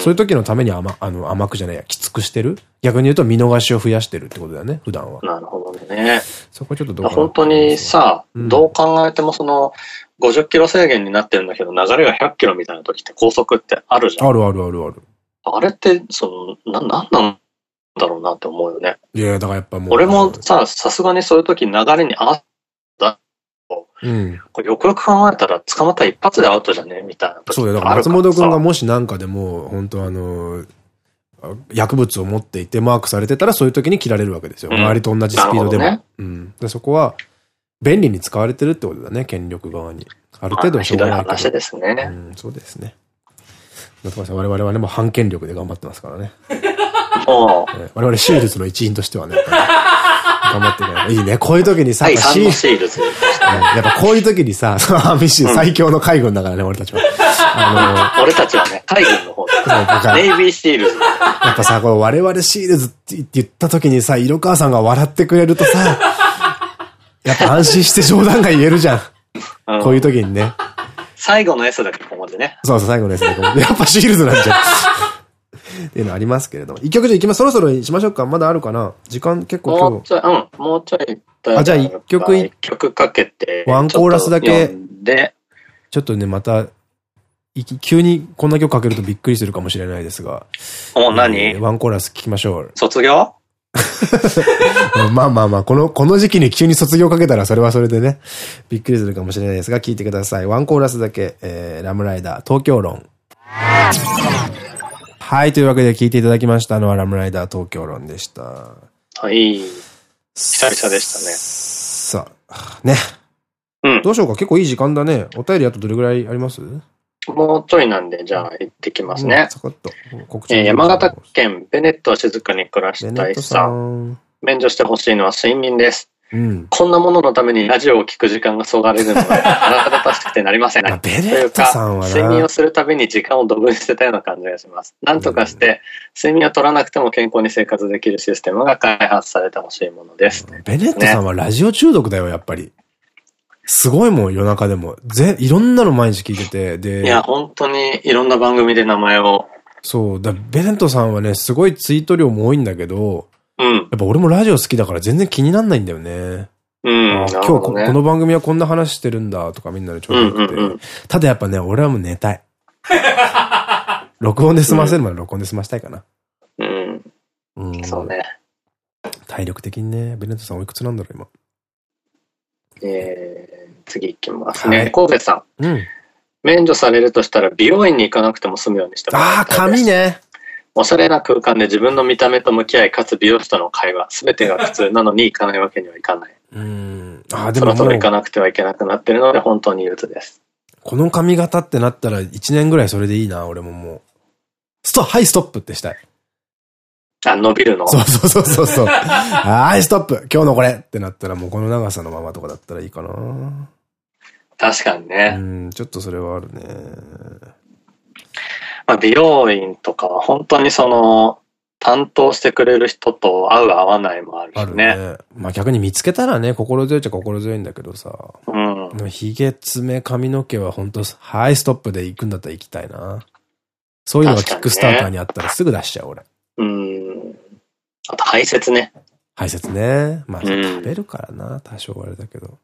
そういう時のために甘、あの、甘くじゃないや、きつくしてる？逆に言うと見逃しを増やしてるってことだよね、普段は。なるほどね。そこちょっとどう本当にさ、うん、どう考えてもその、50キロ制限になってるんだけど、流れが100キロみたいな時って高速ってあるじゃん。あるあるあるある。あれって、その、な、なんなんだろうなって思うよね。いや、だからやっぱもう。俺もさ、さすがにそういう時流れに合わせたうん、これよくよく考えたら捕まったら一発でアウトじゃね？みたいな。そうだ、だから松本くんがもしなんかでも、本当あの、薬物を持っていてマークされてたらそういう時に切られるわけですよ。うん、周りと同じスピードでも。ね、うん。でそこは、便利に使われてるってことだね、権力側に。ある程度しょうがない話ですね。うん、そうですね。我々はね、もう反権力で頑張ってますからね。*laughs* 我々シールズの一員としてはね、頑張っていかない。いいね。こういう時にさ、シールズ。やっぱこういう時にさ、*laughs* そのアミッシュ最強の海軍だからね、俺たちは。あの俺たちはね、海軍の方だ。ネイビーシールズ。やっぱさ、こ我々シールズって言った時にさ、色川さんが笑ってくれるとさ、やっぱ安心して冗談が言えるじゃん。こういう時にね。最後の S だけここでね。そうそう、最後の S だけここで。やっぱシールズなんじゃん。っていうのありますけれども。一曲じゃ行きます。そろそろしましょうか。まだあるかな？時間結構今日。もうちょい、うん、もうちょい。あ、じゃあ一曲一曲かけて。ワンコーラスだけ。で、ちょっとね、また、急にこんな曲かけるとびっくりするかもしれないですが。お、何、えー、ワンコーラス聞きましょう。卒業？まあまあまあ、この、この時期に急に卒業かけたらそれはそれでね、びっくりするかもしれないですが、聞いてください。ワンコーラスだけ、えー、ラムライダー、東京論。はい、というわけで聞いていただきましたのはラムライダー東京論でした。はい。久々でしたね。さあ、ね。うん。どうしようか、結構いい時間だね。お便りあとどれぐらいあります？もうちょいなんで、じゃあ行ってきますね。サクッと。え山形県ベネットは静かに暮らしたいさん。免除してほしいのは睡眠です。うん、こんなもののためにラジオを聞く時間がそがれるのが *laughs* 腹立たしくてなりません。ベネットさんは睡眠をするたびに時間を度分してたような感じがします。なんとかして、睡眠を取らなくても健康に生活できるシステムが開発されてほしいものです。ベネットさんはラジオ中毒だよ、やっぱり。すごいもん、夜中でも。ぜ、いろんなの毎日聞いてて、で。いや、本当にいろんな番組で名前を。そう。だベネットさんはね、すごいツイート量も多いんだけど、うん。やっぱ俺もラジオ好きだから全然気になんないんだよね。うん。今日ここの番組はこんな話してるんだとかみんなでちょうど言って。ただやっぱね、俺はもう寝たい。*laughs* 録音で済ませるまで録音で済ましたいかな。うん。うん。そうね。体力的にね、ベネットさんおいくつなんだろう、今。えー、次いきますね。神戸さん。うん。免除されるとしたら美容院に行かなくても済むようにしてもらいたいです。ああ、髪ね。おしゃれな空間で自分の見た目と向き合い、かつ美容師との会話、すべてが普通なのに *laughs* 行かないわけにはいかない。うん。ああ、でも。そろそろ行かなくてはいけなくなってるので、本当に憂鬱です。この髪型ってなったら1年ぐらいそれでいいな、俺ももう。スト、はい、ストップってしたい。あ、伸びるの？そうそうそうそうそう。*laughs* はい、ストップ今日のこれってなったらもうこの長さのままとかだったらいいかな。確かにね。うん、ちょっとそれはあるね。まあ、美容院とかは本当にその、担当してくれる人と合う合わないもあるしね。あるね。まあ逆に見つけたらね、心強いっちゃ心強いんだけどさ。うん。髭、爪、髪の毛は本当ハイストップで行くんだったら行きたいな。そういうのがキックスターターにあったらすぐ出しちゃう、俺。うん。あと排泄ね。排泄ね。まあ、食べるからな、多少あれだけど。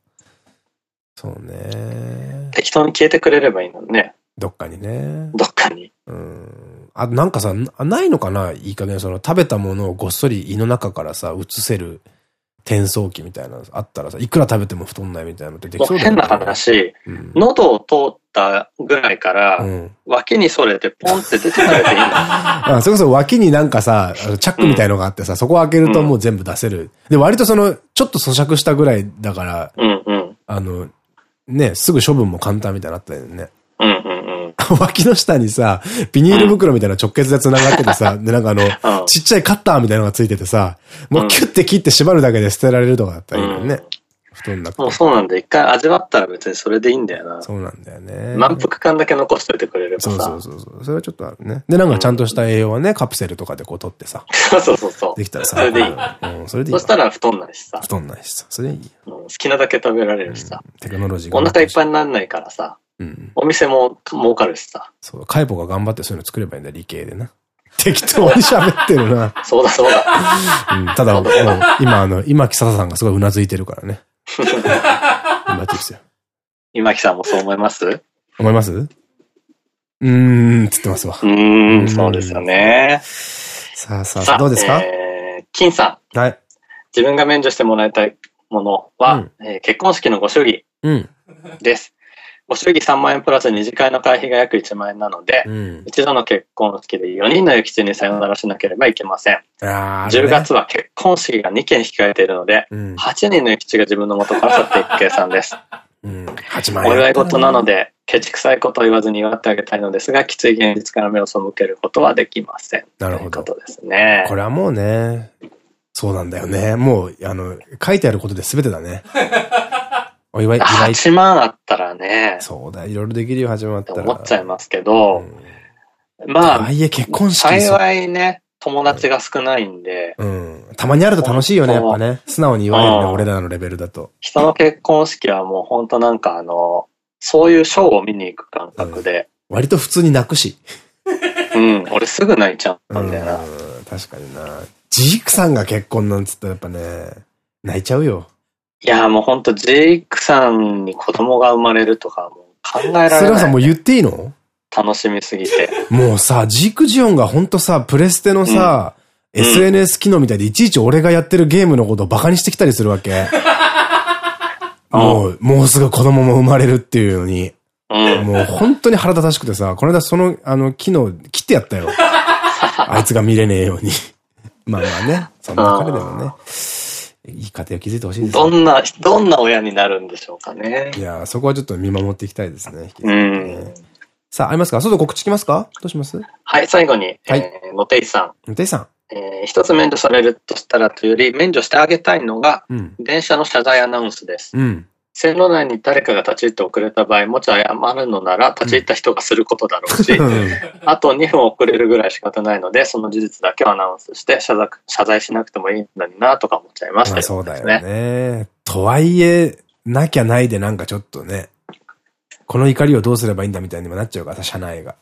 そうね。適当に消えてくれればいいのね。どっかにね。どっかに。うん。あ、なんかさ、ないのかな？いいかね、その食べたものをごっそり胃の中からさ、移せる転送機みたいなあったらさ、いくら食べても太んないみたいなのってできそうだよね。変な話、うん、喉を通ったぐらいから、うん、脇にそれてポンって出てくれていいんだ。*laughs* あそれこそ脇になんかさ、チャックみたいのがあってさ、うん、そこを開けるともう全部出せる。で、割とその、ちょっと咀嚼したぐらいだから、うんうん、あの、ね、すぐ処分も簡単みたいになったよね。*laughs* 脇の下にさ、ビニール袋みたいな直結で繋がっててさ、で、なんかあの、ちっちゃいカッターみたいなのがついててさ、もうキュッて切って縛るだけで捨てられるとかだったらいいのね。布団なくて。もうそうなんだ。一回味わったら別にそれでいいんだよな。そうなんだよね。満腹感だけ残しといてくれればさ。そうそうそうそう。それはちょっとあるね。で、なんかちゃんとした栄養はね、カプセルとかでこう取ってさ。そうそうそう。できたらさ。それでいい。うん、それでいい。そしたら太んないしさ。太んないしさ。それいい。好きなだけ食べられるしさ。テクノロジーお腹いっぱいにならないからさ。うん、お店も儲かるしさ。そう、カイポが頑張ってそういうの作ればいいんだ、理系でな。*laughs* 適当に喋ってるな。そうだそうだ。うん、ただ、今あの、今木笹さんがすごいうなずいてるからね。*laughs* 今木ですよ。今木さんもそう思います？思います？うーん、つってますわ。うーん、そうですよね。さあさあ、どうですか？えー、金さん。はい。自分が免除してもらいたいものは、うん、えー、結婚式のご祝儀。うん。ご祝儀3万円プラス二次会の会費が約1万円なので、うん、一度の結婚式で4人の諭吉にさよならしなければいけません。ね、10月は結婚式が2件控えているので、うん、8人の諭吉が自分の元から去っていく計算です。うん、8万円。お祝い事なので、ケチくさいことを言わずに祝ってあげたいのですが、きつい現実から目を背けることはできません。なるほど。ということですね。これはもうね、そうなんだよね。もう、あの、書いてあることで全てだね。*laughs* お祝い、祝い。8万あったらね。そうだ、いろいろできるよ、8万あったら。思っちゃいますけど、うん、まあ、はいえ結婚式幸いね、友達が少ないんで、うん。たまにあると楽しいよね、やっぱね。素直に祝えるね、俺らのレベルだと。人の結婚式はもう本当なんかあの、そういうショーを見に行く感覚で。うん、割と普通に泣くし。うん、俺すぐ泣いちゃうんだよな。確かにな。ジークさんが結婚なんつったらやっぱね、泣いちゃうよ。いや、もうほんと、ジェイクさんに子供が生まれるとか、もう考えられない。それはさ、もう言っていいの？楽しみすぎて。もうさ、ジークジオンがほんとさ、プレステのさ、うん、SNS 機能みたいで、いちいち俺がやってるゲームのことをバカにしてきたりするわけ？もう、もうすぐ子供も生まれるっていうのに。うん、もう本当に腹立たしくてさ、この間その、あの、機能切ってやったよ。*laughs* あいつが見れねえように。まあまあね、そんな彼でもね。いい家庭を築いてほしいです、ね、どんな、どんな親になるんでしょうかね。いや、そこはちょっと見守っていきたいですね。うん。さあ、ありますか？外告知きますか？どうします？はい、最後に、はい、えー、野手井さん。野手井さん。えー、一つ免除されるとしたらというより、免除してあげたいのが、うん、電車の謝罪アナウンスです。うん。線路内に誰かが立ち入って遅れた場合、もち謝るのなら立ち入った人がすることだろうし、あと2分遅れるぐらい仕方ないので、その事実だけをアナウンスして謝罪謝罪しなくてもいいのになとか思っちゃいました、ね、そうだよね。とはいえ、なきゃないでなんかちょっとね、この怒りをどうすればいいんだみたいにもなっちゃうから、車内が。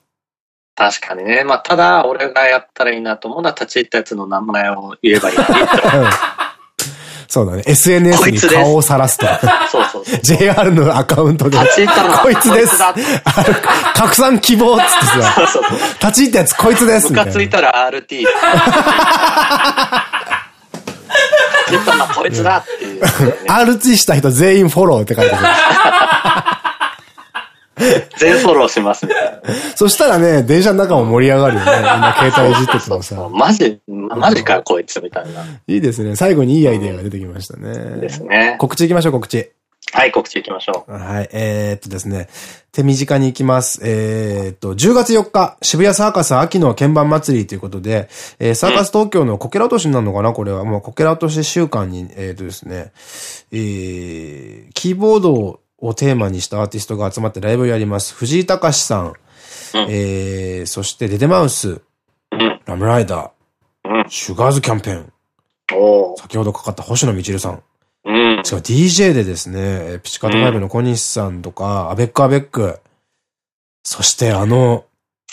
確かにね。まあ、ただ、俺がやったらいいなと思うのは、立ち入ったやつの名前を言えばいい *laughs* そうだね。SNS に顔をさらすと。そうそう JR のアカウントで。立ち入ったのこいつです。拡散希望っつってさ。立ち入ったやつこいつです。ムカついたら RT。*laughs* こいつだっていう、RT した人全員フォローって書いてある。*laughs* 全フォローしますみたいな。そしたらね、電車の中も盛り上がるよね。*laughs* 今携帯いじっててもさ。マジ、マジかこいつみたいな。いいですね。最後にいいアイデアが出てきましたね。ですね。告知行きましょう、告知。はい、告知行きましょう。はい、えー、っとですね。手短に行きます。えー、っと、10月4日、渋谷サーカス秋の鍵盤祭りということで、えー、サーカス東京のこけら落としになるのかなこれは。もうこけら落とし週間に、えー、っとですね、えー、キーボードををテーマにしたアーティストが集まってライブをやります。藤井隆さん、うん、えー、そしてデデマウス、うん、ラムライダー、うん、シュガーズキャンペーン、先ほどかかった星野みちるさん、うん、しかも DJ でですね、ピチカート5の小西さんとか、アベックアベック、そしてあの、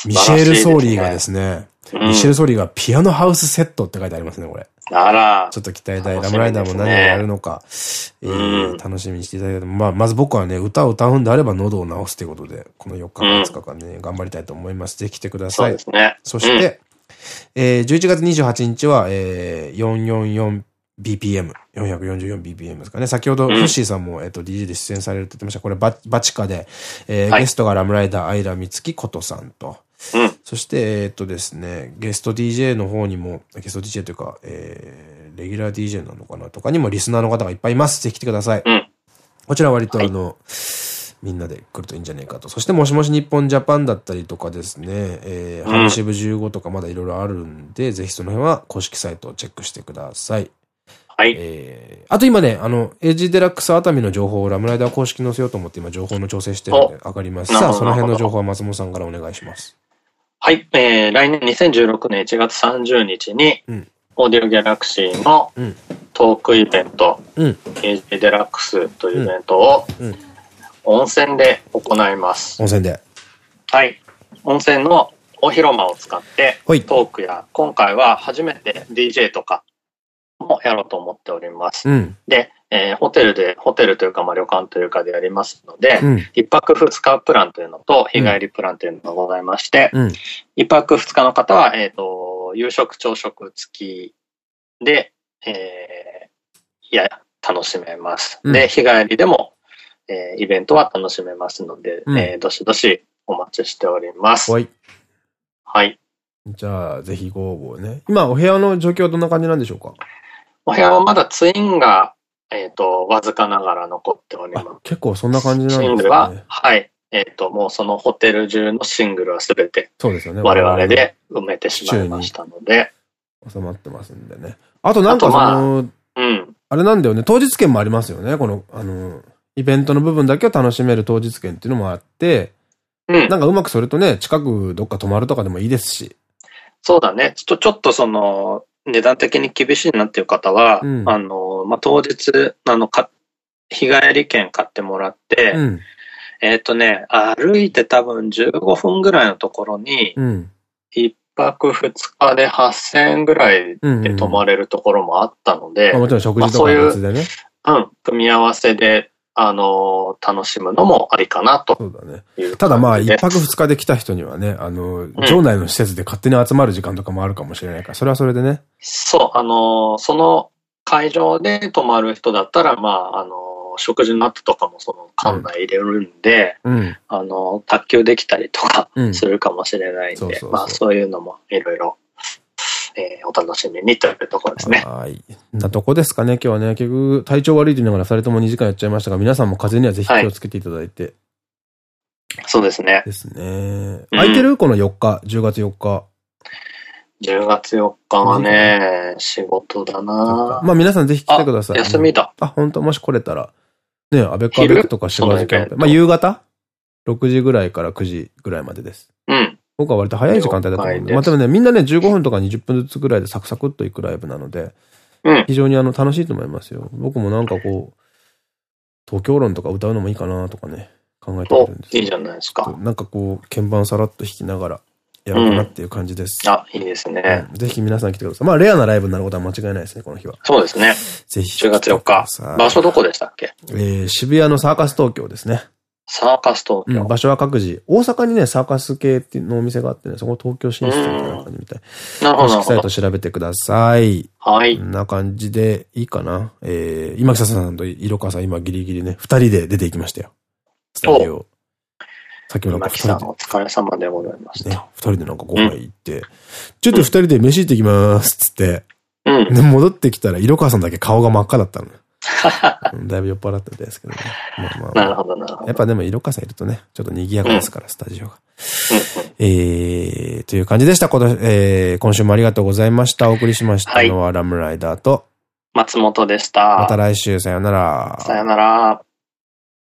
ミシェール・ソーリーがですね、ミシェル・ソーリーがピアノハウスセットって書いてありますね、これ。あら。ちょっと期待大。ラムライダーも何をやるのか、えー、楽しみにしていただけたまあ、まず僕はね、歌を歌うんであれば喉を治すということで、この4日間、5日間ね、頑張りたいと思います。ぜひ来てください。そうですね。そして、えー、11月28日は、えー、444BPM。444BPM ですかね。先ほど、フッシーさんも、えっと、DJ で出演されるって言ってました。これバ、バチカで、えー、ゲストがラムライダー、アイラミツキことさんと、うん、そして、えっとですね、ゲスト DJ の方にも、ゲスト DJ というか、えー、レギュラー DJ なのかなとかにもリスナーの方がいっぱいいます。ぜひ来てください。うん、こちらは割とあの、はい、みんなで来るといいんじゃないかと。そして、もしもし日本ジャパンだったりとかですね、えー、ハムシブ15とかまだいろいろあるんで、ぜひその辺は公式サイトをチェックしてください。はい。えー、あと今ね、あの、エイジデラックス熱海の情報をラムライダー公式に載せようと思って今情報の調整してるんで上がります。さあ、その辺の情報は松本さんからお願いします。はい。えー、来年2016年1月30日に、うん、オーディオギャラクシーのトークイベント、うん、ケージデラックスというイベントを、温泉で行います。温泉で。はい。温泉のお広間を使って、トークや、今回は初めて DJ とかもやろうと思っております。うん、で、えー、ホテルで、ホテルというか、まあ、旅館というかでやりますので、一、うん、泊二日プランというのと、日帰りプランというのがございまして、一、うん、泊二日の方は、えっ、ー、と、夕食、朝食付きで、えー、いや、楽しめます。で、日帰りでも、えー、イベントは楽しめますので、うん、えー、どしどしお待ちしております。はい。はい。じゃあ、ぜひご応募ね。今、お部屋の状況はどんな感じなんでしょうか？お部屋はまだツインが、えっ、ー、と、わずかながら残っております。結構そんな感じなんですね。シングルは、はい。えっ、ー、と、もうそのホテル中のシングルはすべて、そうですよね。我々で埋めてしまいましたので。収まってますんでね。あとなんかその、まあ、うん。あれなんだよね、当日券もありますよね。この、あの、イベントの部分だけを楽しめる当日券っていうのもあって、うん。なんかうまくそれとね、近くどっか泊まるとかでもいいですし。そうだね。ちょっと、ちょっとその、値段的に厳しいなっていう方は、うん、あの、まあ、当日、あの、か、日帰り券買ってもらって、うん、えっとね、歩いて多分15分ぐらいのところに、一泊二日で8000円ぐらいで泊まれるところもあったので、もちろん食事とか別でね。うん、組み合わせであの、楽しむのもありかなと。そうだね。ただまあ、一泊二日で来た人にはね、あの、場内の施設で勝手に集まる時間とかもあるかもしれないから、それはそれでね。そう、あの、その会場で泊まる人だったら、まあ、あの、食事の後とかもその館内入れるんで、うん、あの、卓球できたりとかするかもしれないんで、まあそういうのもいろいろえー、お楽しみにというところですね。はい。なとこですかね、今日はね。結局、体調悪いと言いながら二人とも2時間やっちゃいましたが、皆さんも風邪にはぜひ気をつけていただいて。はい、そうですね。ですね。空いてる、うん、この4日、10月4日。10月4日はね、仕事だなまあ皆さんぜひ来てください。休みだ。あ、本当？もし来れたら。ね、アベカベクとか4、5時キャンペーン。まあ夕方 ?6 時ぐらいから9時ぐらいまでです。うん。僕は割と早い時間帯だと思うんで。まあでもね、みんなね、15分とか20分ずつぐらいでサクサクっと行くライブなので、うん、非常にあの、楽しいと思いますよ。僕もなんかこう、東京論とか歌うのもいいかなとかね、考えてるんですいいじゃないですか。なんかこう、鍵盤さらっと弾きながら、やろうかなっていう感じです。うん、あ、いいですね、うん、ぜひ皆さん来てください。まあ、レアなライブになることは間違いないですね、この日は。そうですね。ぜひ。10月4日。場所どこでしたっけ？えー、渋谷のサーカス東京ですね。サーカス東京、うん、場所は各自。大阪にね、サーカス系っていうのお店があってね、そこ東京進出みたいな感じみたい。なるほど。公式サイト調べてください。はい。こんな感じでいいかな。えー、今北さんと色川さん今ギリギリね、二人で出ていきましたよ。スタジオ。さっきもなん。お疲れ様でございました。ね、二人でなんかご飯行って、うん、ちょっと二人で飯行ってきます、つって。うん。で、戻ってきたら色川さんだけ顔が真っ赤だったの。*laughs* だいぶ酔っ払ってたんですけどね。まあまあ、なるほど、なるほど。やっぱでも色笠いるとね、ちょっと賑やかですから、うん、スタジオが。えー、という感じでした。えー、今週もありがとうございました。お送りしましたのはラムライダーと、松本でした。また来週、さよなら。さよなら。